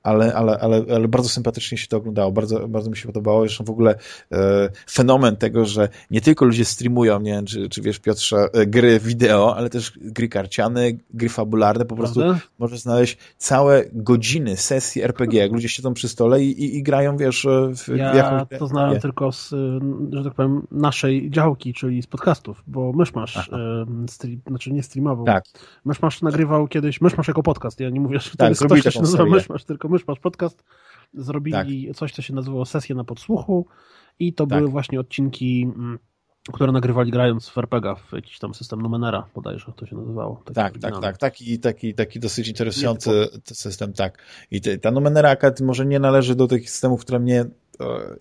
A: ale, ale, ale, ale bardzo sympatycznie się to oglądało, bardzo, bardzo mi się podobało. Zresztą w ogóle e, fenomen tego, że nie tylko ludzie streamują, nie wiem, czy, czy wiesz Piotrze, e, gry wideo, ale też gry karciane, gry fabularne, po prostu możesz znaleźć całe godziny sesji RPG, jak ludzie siedzą przy stole i, i, i grają, wiesz, e, w
B: ja jakąś to znałem tylko z, że tak powiem, naszej działki, czyli z podcastów, bo Myszmasz, e, stream, znaczy nie streamował. Tak. Myszmasz nagrywał kiedyś, Myszmasz jako podcast, ja nie mówię, że to tak, jest ktoś, kto się nazywa Myszmasz, tylko Masz Podcast zrobili tak. coś, co się nazywało sesję na podsłuchu i to tak. były właśnie odcinki, mm, które nagrywali grając w RPG, w jakiś tam system Numenera bodajże to się nazywało.
A: Tak, tak, tak. Taki, taki, taki dosyć interesujący system, tak. I te, ta Numenera może nie należy do tych systemów, które mnie e,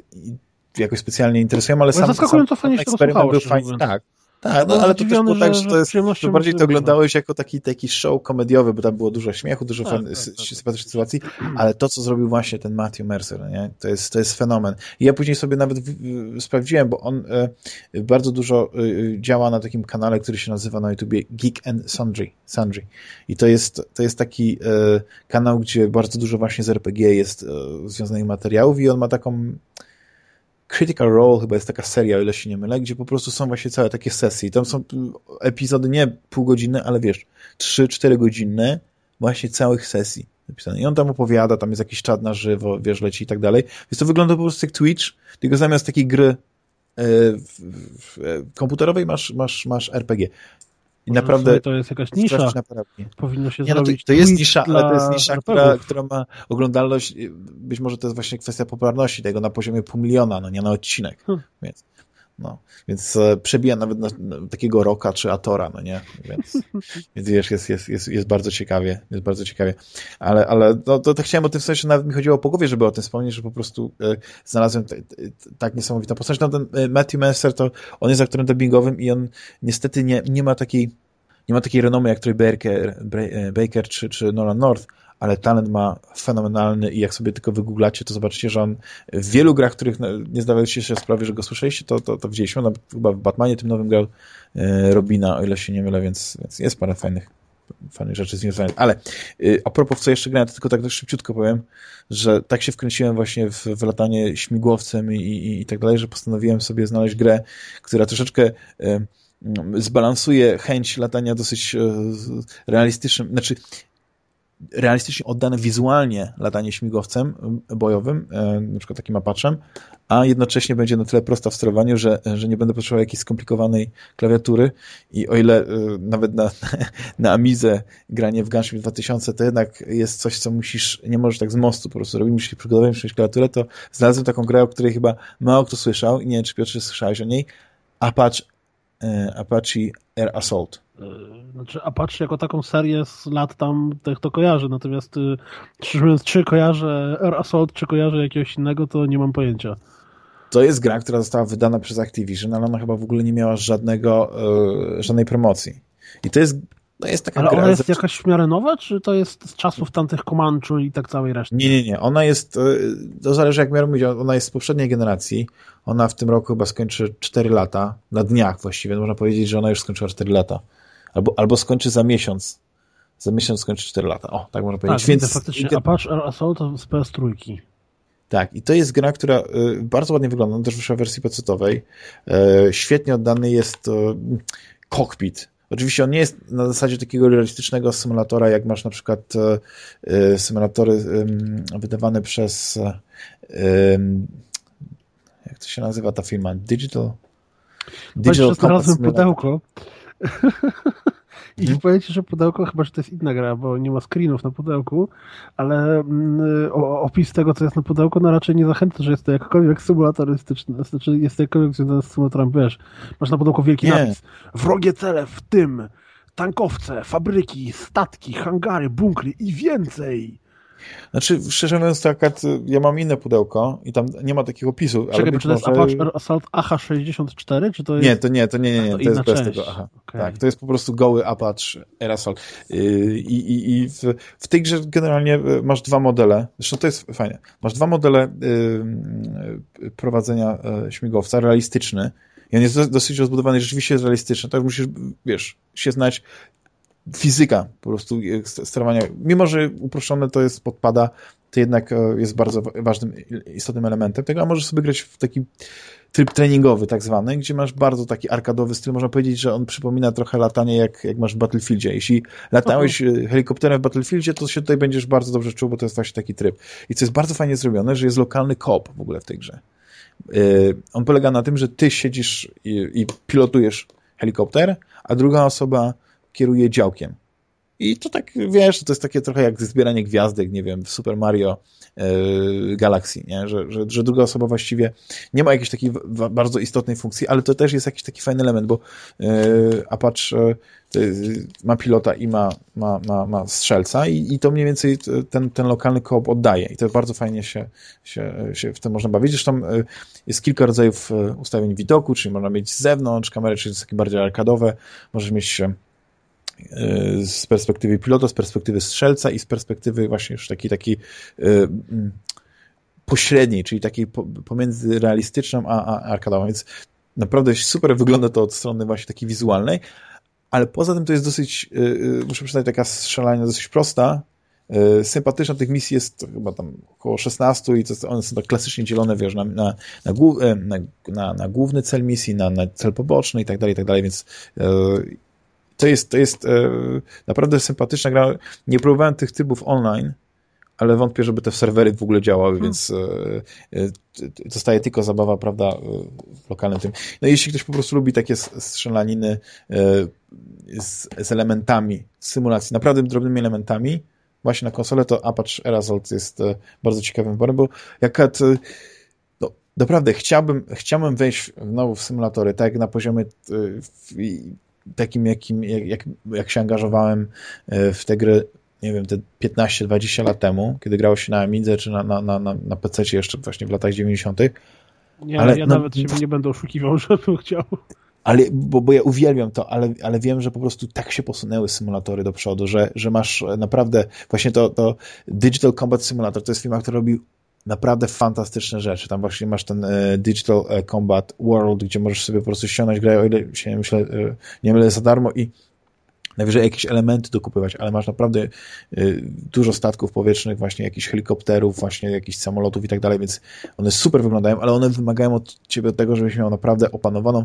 A: jakoś specjalnie interesują, ale sam, sam, sam eksperyment był fajny. Tak, tak, no, ale to też było tak, że to jest, to bardziej to oglądałeś jako taki, taki show komediowy, bo tam było dużo śmiechu, dużo tak, tak, tak, sympatycznych sytuacji, ale to, co zrobił właśnie ten Matthew Mercer, nie? To, jest, to jest fenomen. I ja później sobie nawet w, w, sprawdziłem, bo on e, bardzo dużo e, działa na takim kanale, który się nazywa na YouTubie Geek and Sundry. Sundry. I to jest, to jest taki e, kanał, gdzie bardzo dużo właśnie z RPG jest e, związanych materiałów i on ma taką Critical Role chyba jest taka seria, o ile się nie mylę, gdzie po prostu są właśnie całe takie sesje. Tam są epizody nie pół godziny, ale wiesz, 3-4 godzinne właśnie całych sesji napisane. I on tam opowiada, tam jest jakiś czad na żywo, wiesz, leci i tak dalej. Więc to wygląda po prostu jak Twitch, tylko zamiast takiej gry e, komputerowej masz, masz, masz RPG.
B: I naprawdę to jest jakaś nisza. Powinno się nie, no.
A: To, to jest nisza, ale to jest nisza, która, która ma oglądalność. Być może to jest właśnie kwestia popularności tego na poziomie pół miliona, no nie na odcinek. Hmm. Więc no, więc e, przebija nawet na, na takiego roka czy atora, no nie? Więc, więc wiesz, jest, jest, jest, jest bardzo ciekawie, jest bardzo ciekawie. Ale, ale no, to, to chciałem o tym wspomnieć, że nawet mi chodziło po głowie, żeby o tym wspomnieć, że po prostu e, znalazłem t, t, tak niesamowitą postać. No ten e, Matthew Mercer to on jest aktorem dubbingowym i on niestety nie, nie ma takiej nie ma takiej renomy jak Troy Baker, e, Baker czy, czy Nolan North, ale talent ma fenomenalny i jak sobie tylko wygooglacie, to zobaczycie, że on w wielu grach, których nie zdawaliście się sprawy, że go słyszeliście, to, to, to widzieliśmy. On chyba w Batmanie tym nowym grał e, Robina, o ile się nie mylę, więc, więc jest parę fajnych fajnych rzeczy związanych. Ale y, a propos co jeszcze grałem, to tylko tak szybciutko powiem, że tak się wkręciłem właśnie w, w latanie śmigłowcem i, i, i tak dalej, że postanowiłem sobie znaleźć grę, która troszeczkę zbalansuje chęć latania dosyć y, realistycznym, znaczy realistycznie oddane wizualnie latanie śmigłowcem bojowym, e, na przykład takim Apachem, a jednocześnie będzie na tyle prosta w sterowaniu, że, że nie będę potrzebował jakiejś skomplikowanej klawiatury i o ile e, nawet na, na Amizę granie w Gunship 2000 to jednak jest coś, co musisz, nie możesz tak z mostu po prostu robić, musisz przygotować, musisz klawiaturę, to znalazłem taką grę, o której chyba mało kto słyszał i nie wiem, czy Piotr słyszałeś o niej, Apache, e, Apache Air Assault.
B: Znaczy Apache jako taką serię z lat tam to kojarzę, natomiast szczerze mówiąc, czy kojarzę Air Assault, czy kojarzę jakiegoś innego, to nie mam pojęcia.
A: To jest gra, która została wydana przez Activision, ale ona chyba w ogóle nie miała żadnego, yy, żadnej promocji. I to jest, to jest taka
B: ale
A: gra...
B: ona jest jakaś w miarę nowa, czy to jest z czasów tamtych Comanchu i tak całej reszty?
A: Nie, nie, nie. Ona jest, yy, to zależy jak miarę mówić, ona jest z poprzedniej generacji. Ona w tym roku chyba skończy 4 lata, na dniach właściwie. Można powiedzieć, że ona już skończyła 4 lata. Albo, albo skończy za miesiąc. Za miesiąc skończy 4 lata. O, tak można powiedzieć.
B: Tak, Więc faktycznie Apache Air Assault z PS3.
A: Tak, i to jest gra, która y, bardzo ładnie wygląda, też wyszła w wersji pecetowej. Y, świetnie oddany jest cockpit. Oczywiście on nie jest na zasadzie takiego realistycznego symulatora, jak masz na przykład y, symulatory wydawane przez jak to się nazywa ta firma? Digital?
B: Digital Compass pudełko. I hmm. powiem ci, że pudełko, chyba, że to jest inna gra, bo nie ma screenów na pudełku, ale mm, opis tego, co jest na pudełku, no raczej nie zachęca, że jest to jakkolwiek symulatorystyczne, znaczy jest to jakkolwiek związane z symulatorem, wiesz, masz na pudełku wielki nie. napis, wrogie cele, w tym tankowce, fabryki, statki, hangary, bunkry i więcej.
A: Znaczy, szczerze mówiąc, to akurat ja mam inne pudełko i tam nie ma takich opisów.
B: Czekaj, ale czy to jest może... Assault AH64, czy to jest...
A: Nie, to nie, to nie, nie, nie. to, to jest bez tego AHA. Okay. Tak, to jest po prostu goły Apache Air Assault. Y, I, i, i w, w tej grze generalnie y, masz dwa modele, zresztą to jest fajne, masz dwa modele y, prowadzenia śmigłowca, realistyczny, i on jest dosyć rozbudowany, rzeczywiście jest realistyczny, tak musisz, wiesz, się znać fizyka po prostu sterowania, mimo że uproszczone to jest podpada, to jednak e, jest bardzo ważnym, istotnym elementem tego, a możesz sobie grać w taki tryb treningowy tak zwany, gdzie masz bardzo taki arkadowy styl, można powiedzieć, że on przypomina trochę latanie jak, jak masz w Battlefieldzie. Jeśli latałeś uh helikopterem w Battlefieldzie, to się tutaj będziesz bardzo dobrze czuł, bo to jest właśnie taki tryb. I co jest bardzo fajnie zrobione, że jest lokalny kop w ogóle w tej grze. On polega na tym, że ty siedzisz i, i pilotujesz helikopter, a druga osoba kieruje działkiem. I to tak, wiesz, to jest takie trochę jak zbieranie gwiazdek, nie wiem, w Super Mario yy, Galaxy, nie? Że, że, że, druga osoba właściwie nie ma jakiejś takiej bardzo istotnej funkcji, ale to też jest jakiś taki fajny element, bo yy, Apache yy, ma pilota i ma, ma, ma, ma strzelca i, i to mniej więcej ten, ten lokalny koop oddaje i to bardzo fajnie się, się, się w tym można bawić. Zresztą jest kilka rodzajów ustawień widoku, czyli można mieć z zewnątrz kamery, czyli jest takie bardziej arkadowe, możesz mieć z perspektywy pilota, z perspektywy strzelca i z perspektywy właśnie już takiej, takiej yy, pośredniej, czyli takiej pomiędzy realistyczną a, a arkadową, więc naprawdę super wygląda to od strony właśnie takiej wizualnej, ale poza tym to jest dosyć, yy, muszę przyznać, taka strzelania dosyć prosta, sympatyczna. Tych misji jest chyba tam około 16 i to, one są tak klasycznie dzielone, wiesz, na, na, na, na, na, na główny cel misji, na, na cel poboczny i tak dalej, i tak dalej, więc to jest, to jest e, naprawdę sympatyczna gra. Nie próbowałem tych typów online, ale wątpię, żeby te serwery w ogóle działały, hmm. więc e, e, zostaje tylko zabawa, prawda, w lokalnym tym. No jeśli ktoś po prostu lubi takie strzelaniny z, z elementami symulacji, naprawdę drobnymi elementami, właśnie na konsolę, to Apache Aerosol jest bardzo ciekawym wyborem, bo jak no, naprawdę chciałbym, chciałbym wejść znowu w symulatory, tak jak na poziomie takim, jakim, jak, jak, jak się angażowałem e, w te gry, nie wiem, te 15-20 lat temu, kiedy grało się na Amidze czy na, na, na, na PC jeszcze właśnie w latach 90.
B: Nie, ale ja no, nawet siebie nie będę oszukiwał, żebym chciał.
A: Ale, bo, bo ja uwielbiam to, ale, ale wiem, że po prostu tak się posunęły symulatory do przodu, że, że masz naprawdę właśnie to, to Digital Combat Simulator, to jest firma, która robi naprawdę fantastyczne rzeczy. Tam właśnie masz ten e, Digital e, Combat World, gdzie możesz sobie po prostu ściągnąć grę, o ile się myślę, e, nie mylę za darmo i najwyżej jakieś elementy dokupywać, ale masz naprawdę dużo statków powietrznych, właśnie jakichś helikopterów, właśnie jakichś samolotów i tak dalej, więc one super wyglądają, ale one wymagają od ciebie tego, żebyś miał naprawdę opanowaną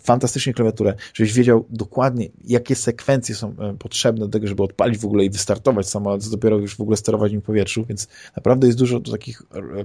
A: fantastycznie klawiaturę, żebyś wiedział dokładnie, jakie sekwencje są e, potrzebne do tego, żeby odpalić w ogóle i wystartować samolot, dopiero już w ogóle sterować nim w powietrzu, więc naprawdę jest dużo takich e,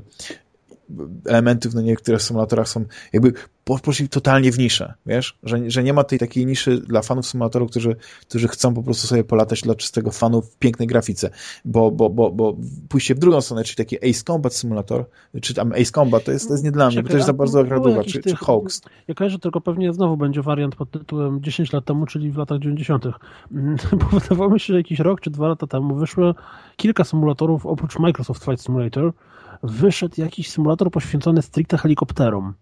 A: elementów, no niektóre w symulatorach są jakby poszli totalnie w niszę, wiesz, że, że nie ma tej takiej niszy dla fanów symulatorów, którzy, którzy chcą po prostu sobie polatać dla czystego fanu w pięknej grafice, bo, bo, bo, bo pójście w drugą stronę, czyli taki Ace Combat Simulator, czy tam Ace Combat, to jest, to jest nie dla mnie, bo to jest za bardzo agradówa, czy, tych, czy Hoax.
B: Ja kojarzę, tylko pewnie znowu będzie wariant pod tytułem 10 lat temu, czyli w latach 90. Bo wydawało mi się, że jakiś rok czy dwa lata temu wyszło kilka symulatorów oprócz Microsoft Flight Simulator, wyszedł jakiś symulator poświęcony stricte helikopterom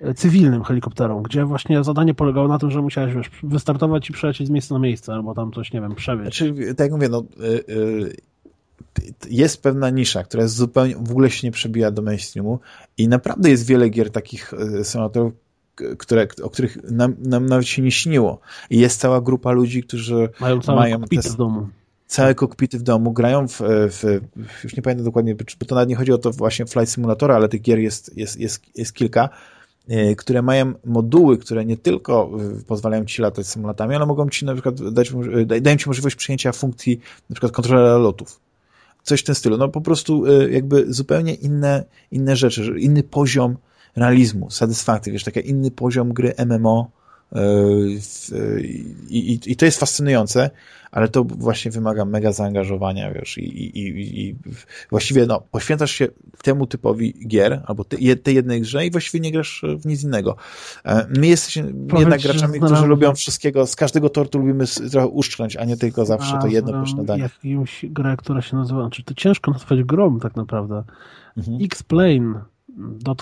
B: e, cywilnym helikopterom, gdzie właśnie zadanie polegało na tym, że musiałeś wiesz, wystartować i przelecieć z miejsca na miejsce, albo tam coś, nie wiem, przewieźć.
A: Znaczy, tak jak mówię, no, y, y, jest pewna nisza, która jest zupełnie, w ogóle się nie przebija do mainstreamu i naprawdę jest wiele gier takich symulatorów, które, o których nam, nam nawet się nie śniło. I jest cała grupa ludzi, którzy
B: mają, mają te, w domu
A: całe kokpity w domu, grają w, w, już nie pamiętam dokładnie, bo to nawet nie chodzi o to właśnie Flight Simulatora, ale tych gier jest, jest, jest, jest kilka, e, które mają moduły, które nie tylko e, pozwalają ci latać symulatami, ale mogą ci na przykład dać, e, dają ci możliwość przyjęcia funkcji na przykład kontrolera lotów. Coś w tym stylu. No po prostu jakby zupełnie inne, inne rzeczy, inny poziom realizmu, satysfakcji, wiesz, taki inny poziom gry MMO, i, i, I, to jest fascynujące, ale to właśnie wymaga mega zaangażowania, wiesz, i, i, właściwie no, poświęcasz się temu typowi gier, albo te, tej jednej grze i właściwie nie grasz w nic innego. E, my jesteśmy Powiedz, jednak graczami, którzy lubią wszystkiego, z każdego tortu lubimy trochę uszczknąć, a nie tylko zawsze to jedno po śniadaniu.
B: Jakąś grę, która się nazywa, znaczy to ciężko nazwać grom tak naprawdę. Mhm. X-Plane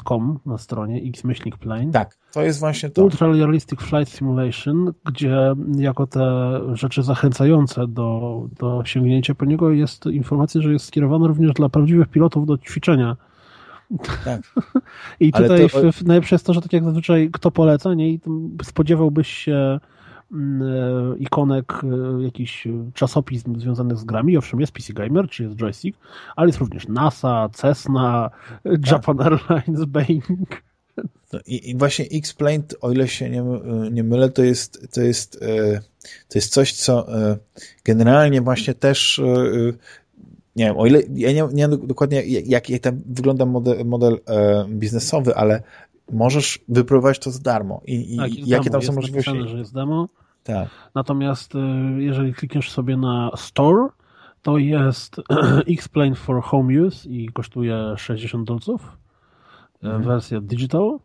B: .com na stronie x-plane.
A: Tak, to jest właśnie to.
B: Ultra Realistic Flight Simulation, gdzie jako te rzeczy zachęcające do, do sięgnięcia po niego jest informacja, że jest skierowana również dla prawdziwych pilotów do ćwiczenia. Tak. I tutaj to... najlepsze jest to, że tak jak zazwyczaj kto poleca, nie? I spodziewałbyś się ikonek e, jakichś czasopism związanych z grami. Owszem, jest PC Gamer, czy jest Joystick, ale jest również NASA, Cessna, tak. Japan Airlines, Boeing.
A: No i, i, właśnie X-Plane, o ile się nie, nie mylę, to jest, to, jest, e, to jest coś, co generalnie właśnie też nie wiem, o ile, ja nie, nie dokładnie jak, jak tam wygląda model, model biznesowy, ale możesz wypróbować to za darmo. I, i tak, jakie
B: demo.
A: tam są możliwości?
B: że jest demo.
A: Tak.
B: Natomiast y, jeżeli klikniesz sobie na Store, to jest X-Plane for Home Use i kosztuje 60 dolców, y, mhm. wersja digital,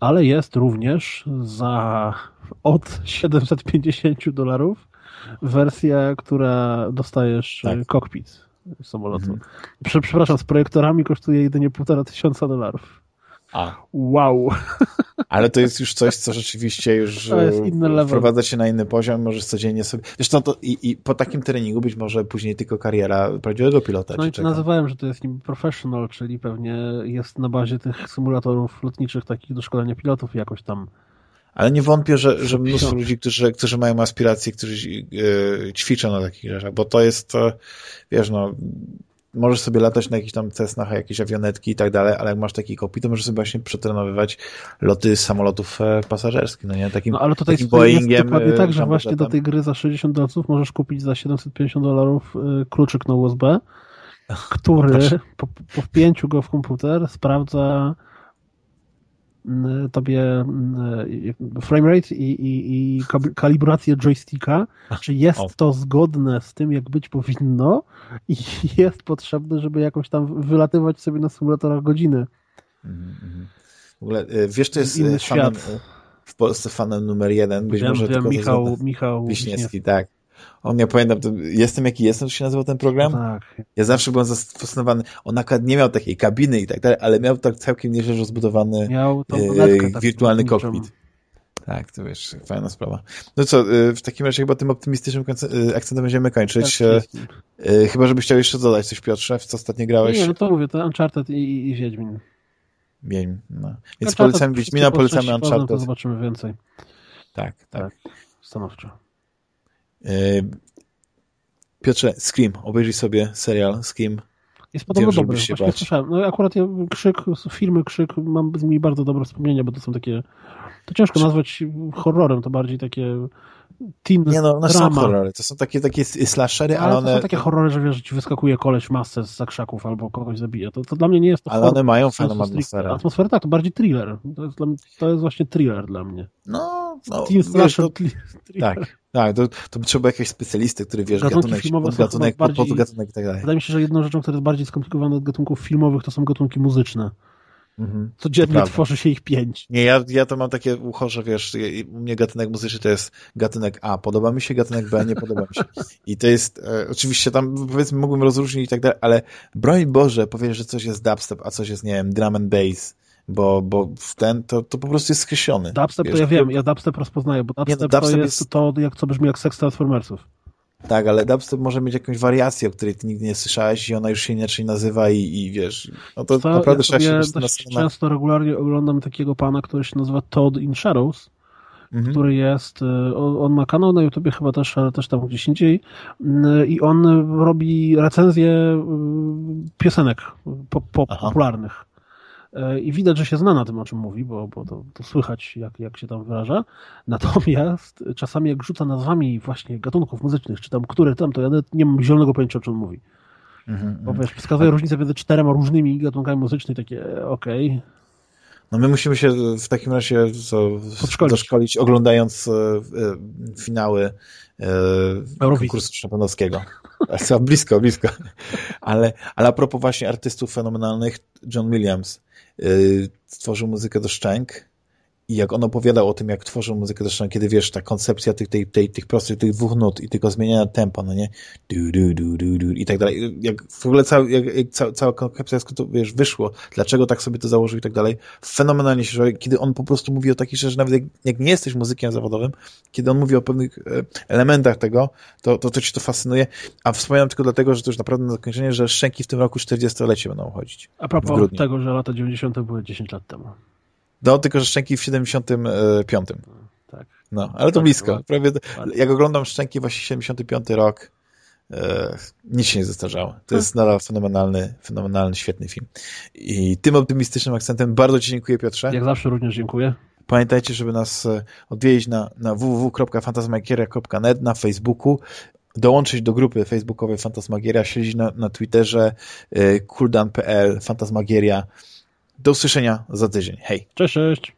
B: ale jest również za od 750 dolarów wersja, która dostajesz tak. cockpit samolotu. Mhm. Przepraszam, z projektorami kosztuje jedynie półtora tysiąca dolarów.
A: A.
B: Wow.
A: Ale to jest już coś, co rzeczywiście już wprowadza się na inny poziom, możesz codziennie sobie... Zresztą to i, i po takim treningu być może później tylko kariera prawdziwego pilota.
B: No i nazywałem, że to jest niby professional, czyli pewnie jest na bazie tych symulatorów lotniczych takich do szkolenia pilotów jakoś tam
A: ale nie wątpię, że, że mnóstwo ludzi, którzy, którzy mają aspiracje, którzy yy, ćwiczą na takich rzeczach, bo to jest, wiesz, no, możesz sobie latać na jakichś tam Cessnach, jakieś awionetki i tak dalej, ale jak masz taki kopii, to możesz sobie właśnie przetrenowywać loty samolotów e, pasażerskich, no nie? Takim,
B: no, ale tutaj takim Boeingiem. Jest dokładnie tak, że właśnie do tej gry za 60 dolców możesz kupić za 750 dolarów e, kluczyk na USB, który po, po wpięciu go w komputer sprawdza tobie framerate i, i, i kalibrację joysticka, czy jest to zgodne z tym, jak być powinno i jest potrzebne, żeby jakoś tam wylatywać sobie na symulatorach godziny.
A: Mhm, mhm. W ogóle, e, wiesz, to jest Inny fanem, świat. w Polsce fanem numer jeden, być
B: wiem,
A: może
B: wiem, Michał, Michał
A: Wiśniewski, tak. On, ja pamiętam, to jestem jaki jestem, to się nazywał ten program?
B: Tak.
A: Ja zawsze byłem zafascynowany. On akurat nie miał takiej kabiny i tak dalej, ale miał tak całkiem nieźle rozbudowany
B: miał e,
A: tak wirtualny kokpit. Tak, to wiesz, fajna sprawa. No co, e, w takim razie chyba tym optymistycznym e, akcentem będziemy kończyć. Tak, e, chyba, żebyś chciał jeszcze dodać coś, Piotrze, w co ostatnio grałeś.
B: Nie, no to mówię, to Uncharted i, i, Wiedźmin.
A: Wiedźmin, no. Więc Uncharted, polecamy Wiedźmina, polecamy Uncharted.
B: To zobaczymy więcej.
A: Tak, tak. tak
B: stanowczo.
A: Piotrze, Scream, obejrzyj sobie serial Scream.
B: Jest podobno dobry, właśnie słyszałem. No akurat ja krzyk, filmy krzyk, mam z nimi bardzo dobre wspomnienia, bo to są takie, to ciężko nazwać horrorem, to bardziej takie teen
A: Nie no, one
B: drama.
A: są horrory, to są takie, takie slashery, ale,
B: ale
A: one...
B: to są takie horrory, że wiesz, że ci wyskakuje koleś w masce z zakrzaków albo kogoś zabija. To, to dla mnie nie jest to
A: Ale
B: horror.
A: one mają fajną atmosferę.
B: Atmosferę tak, to bardziej thriller. To jest, mnie, to jest właśnie thriller dla mnie.
A: No, no
B: Teen slasher,
A: to,
B: thriller.
A: tak, tak, to, to trzeba jakiegoś specjalisty, który wiesz,
B: Gatunki
A: gatunek,
B: filmowe chyba bardziej-
A: podgatunek i tak dalej.
B: Wydaje mi się, że jedną rzeczą, która jest bardziej skomplikowana od gatunków filmowych, to są gatunki muzyczne.
A: Mhm.
B: Codziennie tworzy się ich pięć.
A: Nie, ja, ja to mam takie ucho, że wiesz, u mnie gatunek muzyczny to jest gatunek A, podoba mi się, gatunek B, nie podoba mi się. I to jest, e, oczywiście tam powiedzmy mógłbym rozróżnić i tak dalej, ale broń Boże powiesz, że coś jest dubstep, a coś jest, nie wiem, drum and bass, bo, bo w ten, to, to po prostu jest skreślony.
B: Dubstep
A: wiesz,
B: to ja wiem, ja dubstep rozpoznaję, bo dubstep,
A: Nie, no, dubstep
B: to jest,
A: jest-
B: to, jak co brzmi jak seks Transformersów.
A: Tak, ale dubstep może mieć jakąś wariację, o której ty nigdy nie słyszałeś i ona już się inaczej nazywa i, i wiesz, no to
B: To
A: naprawdę
B: ja
A: trzeba się po
B: dość
A: zastanowić.
B: często regularnie oglądam takiego pana, który się nazywa Todd in Shadows,
A: Mhm.
B: który jest, y, on on ma kanał na YouTubie chyba też, ale też tam gdzieś indziej y, i on robi recenzje y, piosenek pop,
A: Aha.
B: popularnych. Y, I widać, że się zna na tym, o czym mówi, bo, bo to, to słychać, jak, jak się tam wyraża. Natomiast czasami jak rzuca nazwami właśnie gatunków muzycznych, czy tam które tam, to ja nie mam zielonego pojęcia, o czym mówi.
A: Mhm,
B: Bo
A: mhm.
B: wiesz, wskazuje różnicę między czterema różnymi gatunkami muzycznymi, takie e, okej.
A: No my musimy się w takim razie co,
B: Podszkolić.
A: doszkolić, oglądając e, e, finały e, konkursu szampanowskiego. Co, blisko, blisko. Ale, ale a propos właśnie artystów fenomenalnych, John Williams e, stworzył muzykę do szczęk i jak on opowiadał o tym, jak tworzył muzykę szczęk, kiedy wiesz, ta koncepcja tych, tej, tej, tych prostych, tych dwóch nut i tylko zmieniania tempa, no nie? Du, du, du, du, du, I tak dalej. Jak w ogóle jak, jak cała, cała koncepcja, to wiesz, wyszło, dlaczego tak sobie to założył i tak dalej. Fenomenalnie się człowiek, kiedy on po prostu mówi o takich rzeczach, nawet jak, jak nie jesteś muzykiem zawodowym, kiedy on mówi o pewnych e, elementach tego, to, to, to ci to fascynuje. A wspomniałem tylko dlatego, że to już naprawdę na zakończenie, że szczęki w tym roku 40-lecie będą chodzić.
B: A propos tego, że lata 90. były 10 lat temu.
A: No, tylko że szczęki w 75.
B: Tak.
A: No, ale to blisko. Prawie, jak oglądam Szczęki właśnie 75 rok, e, nic się nie zestarzało. To jest nadal fenomenalny, fenomenalny, świetny film. I tym optymistycznym akcentem bardzo Ci dziękuję, Piotrze.
B: Jak zawsze również dziękuję.
A: Pamiętajcie, żeby nas e, odwiedzić na, na www.fantasmagieria.net na Facebooku, dołączyć do grupy facebookowej Fantasmagieria, śledzić na, na Twitterze e, cooldown.pl Fantasmagieria. Do usłyszenia za tydzień. Hej!
B: Cześć, cześć.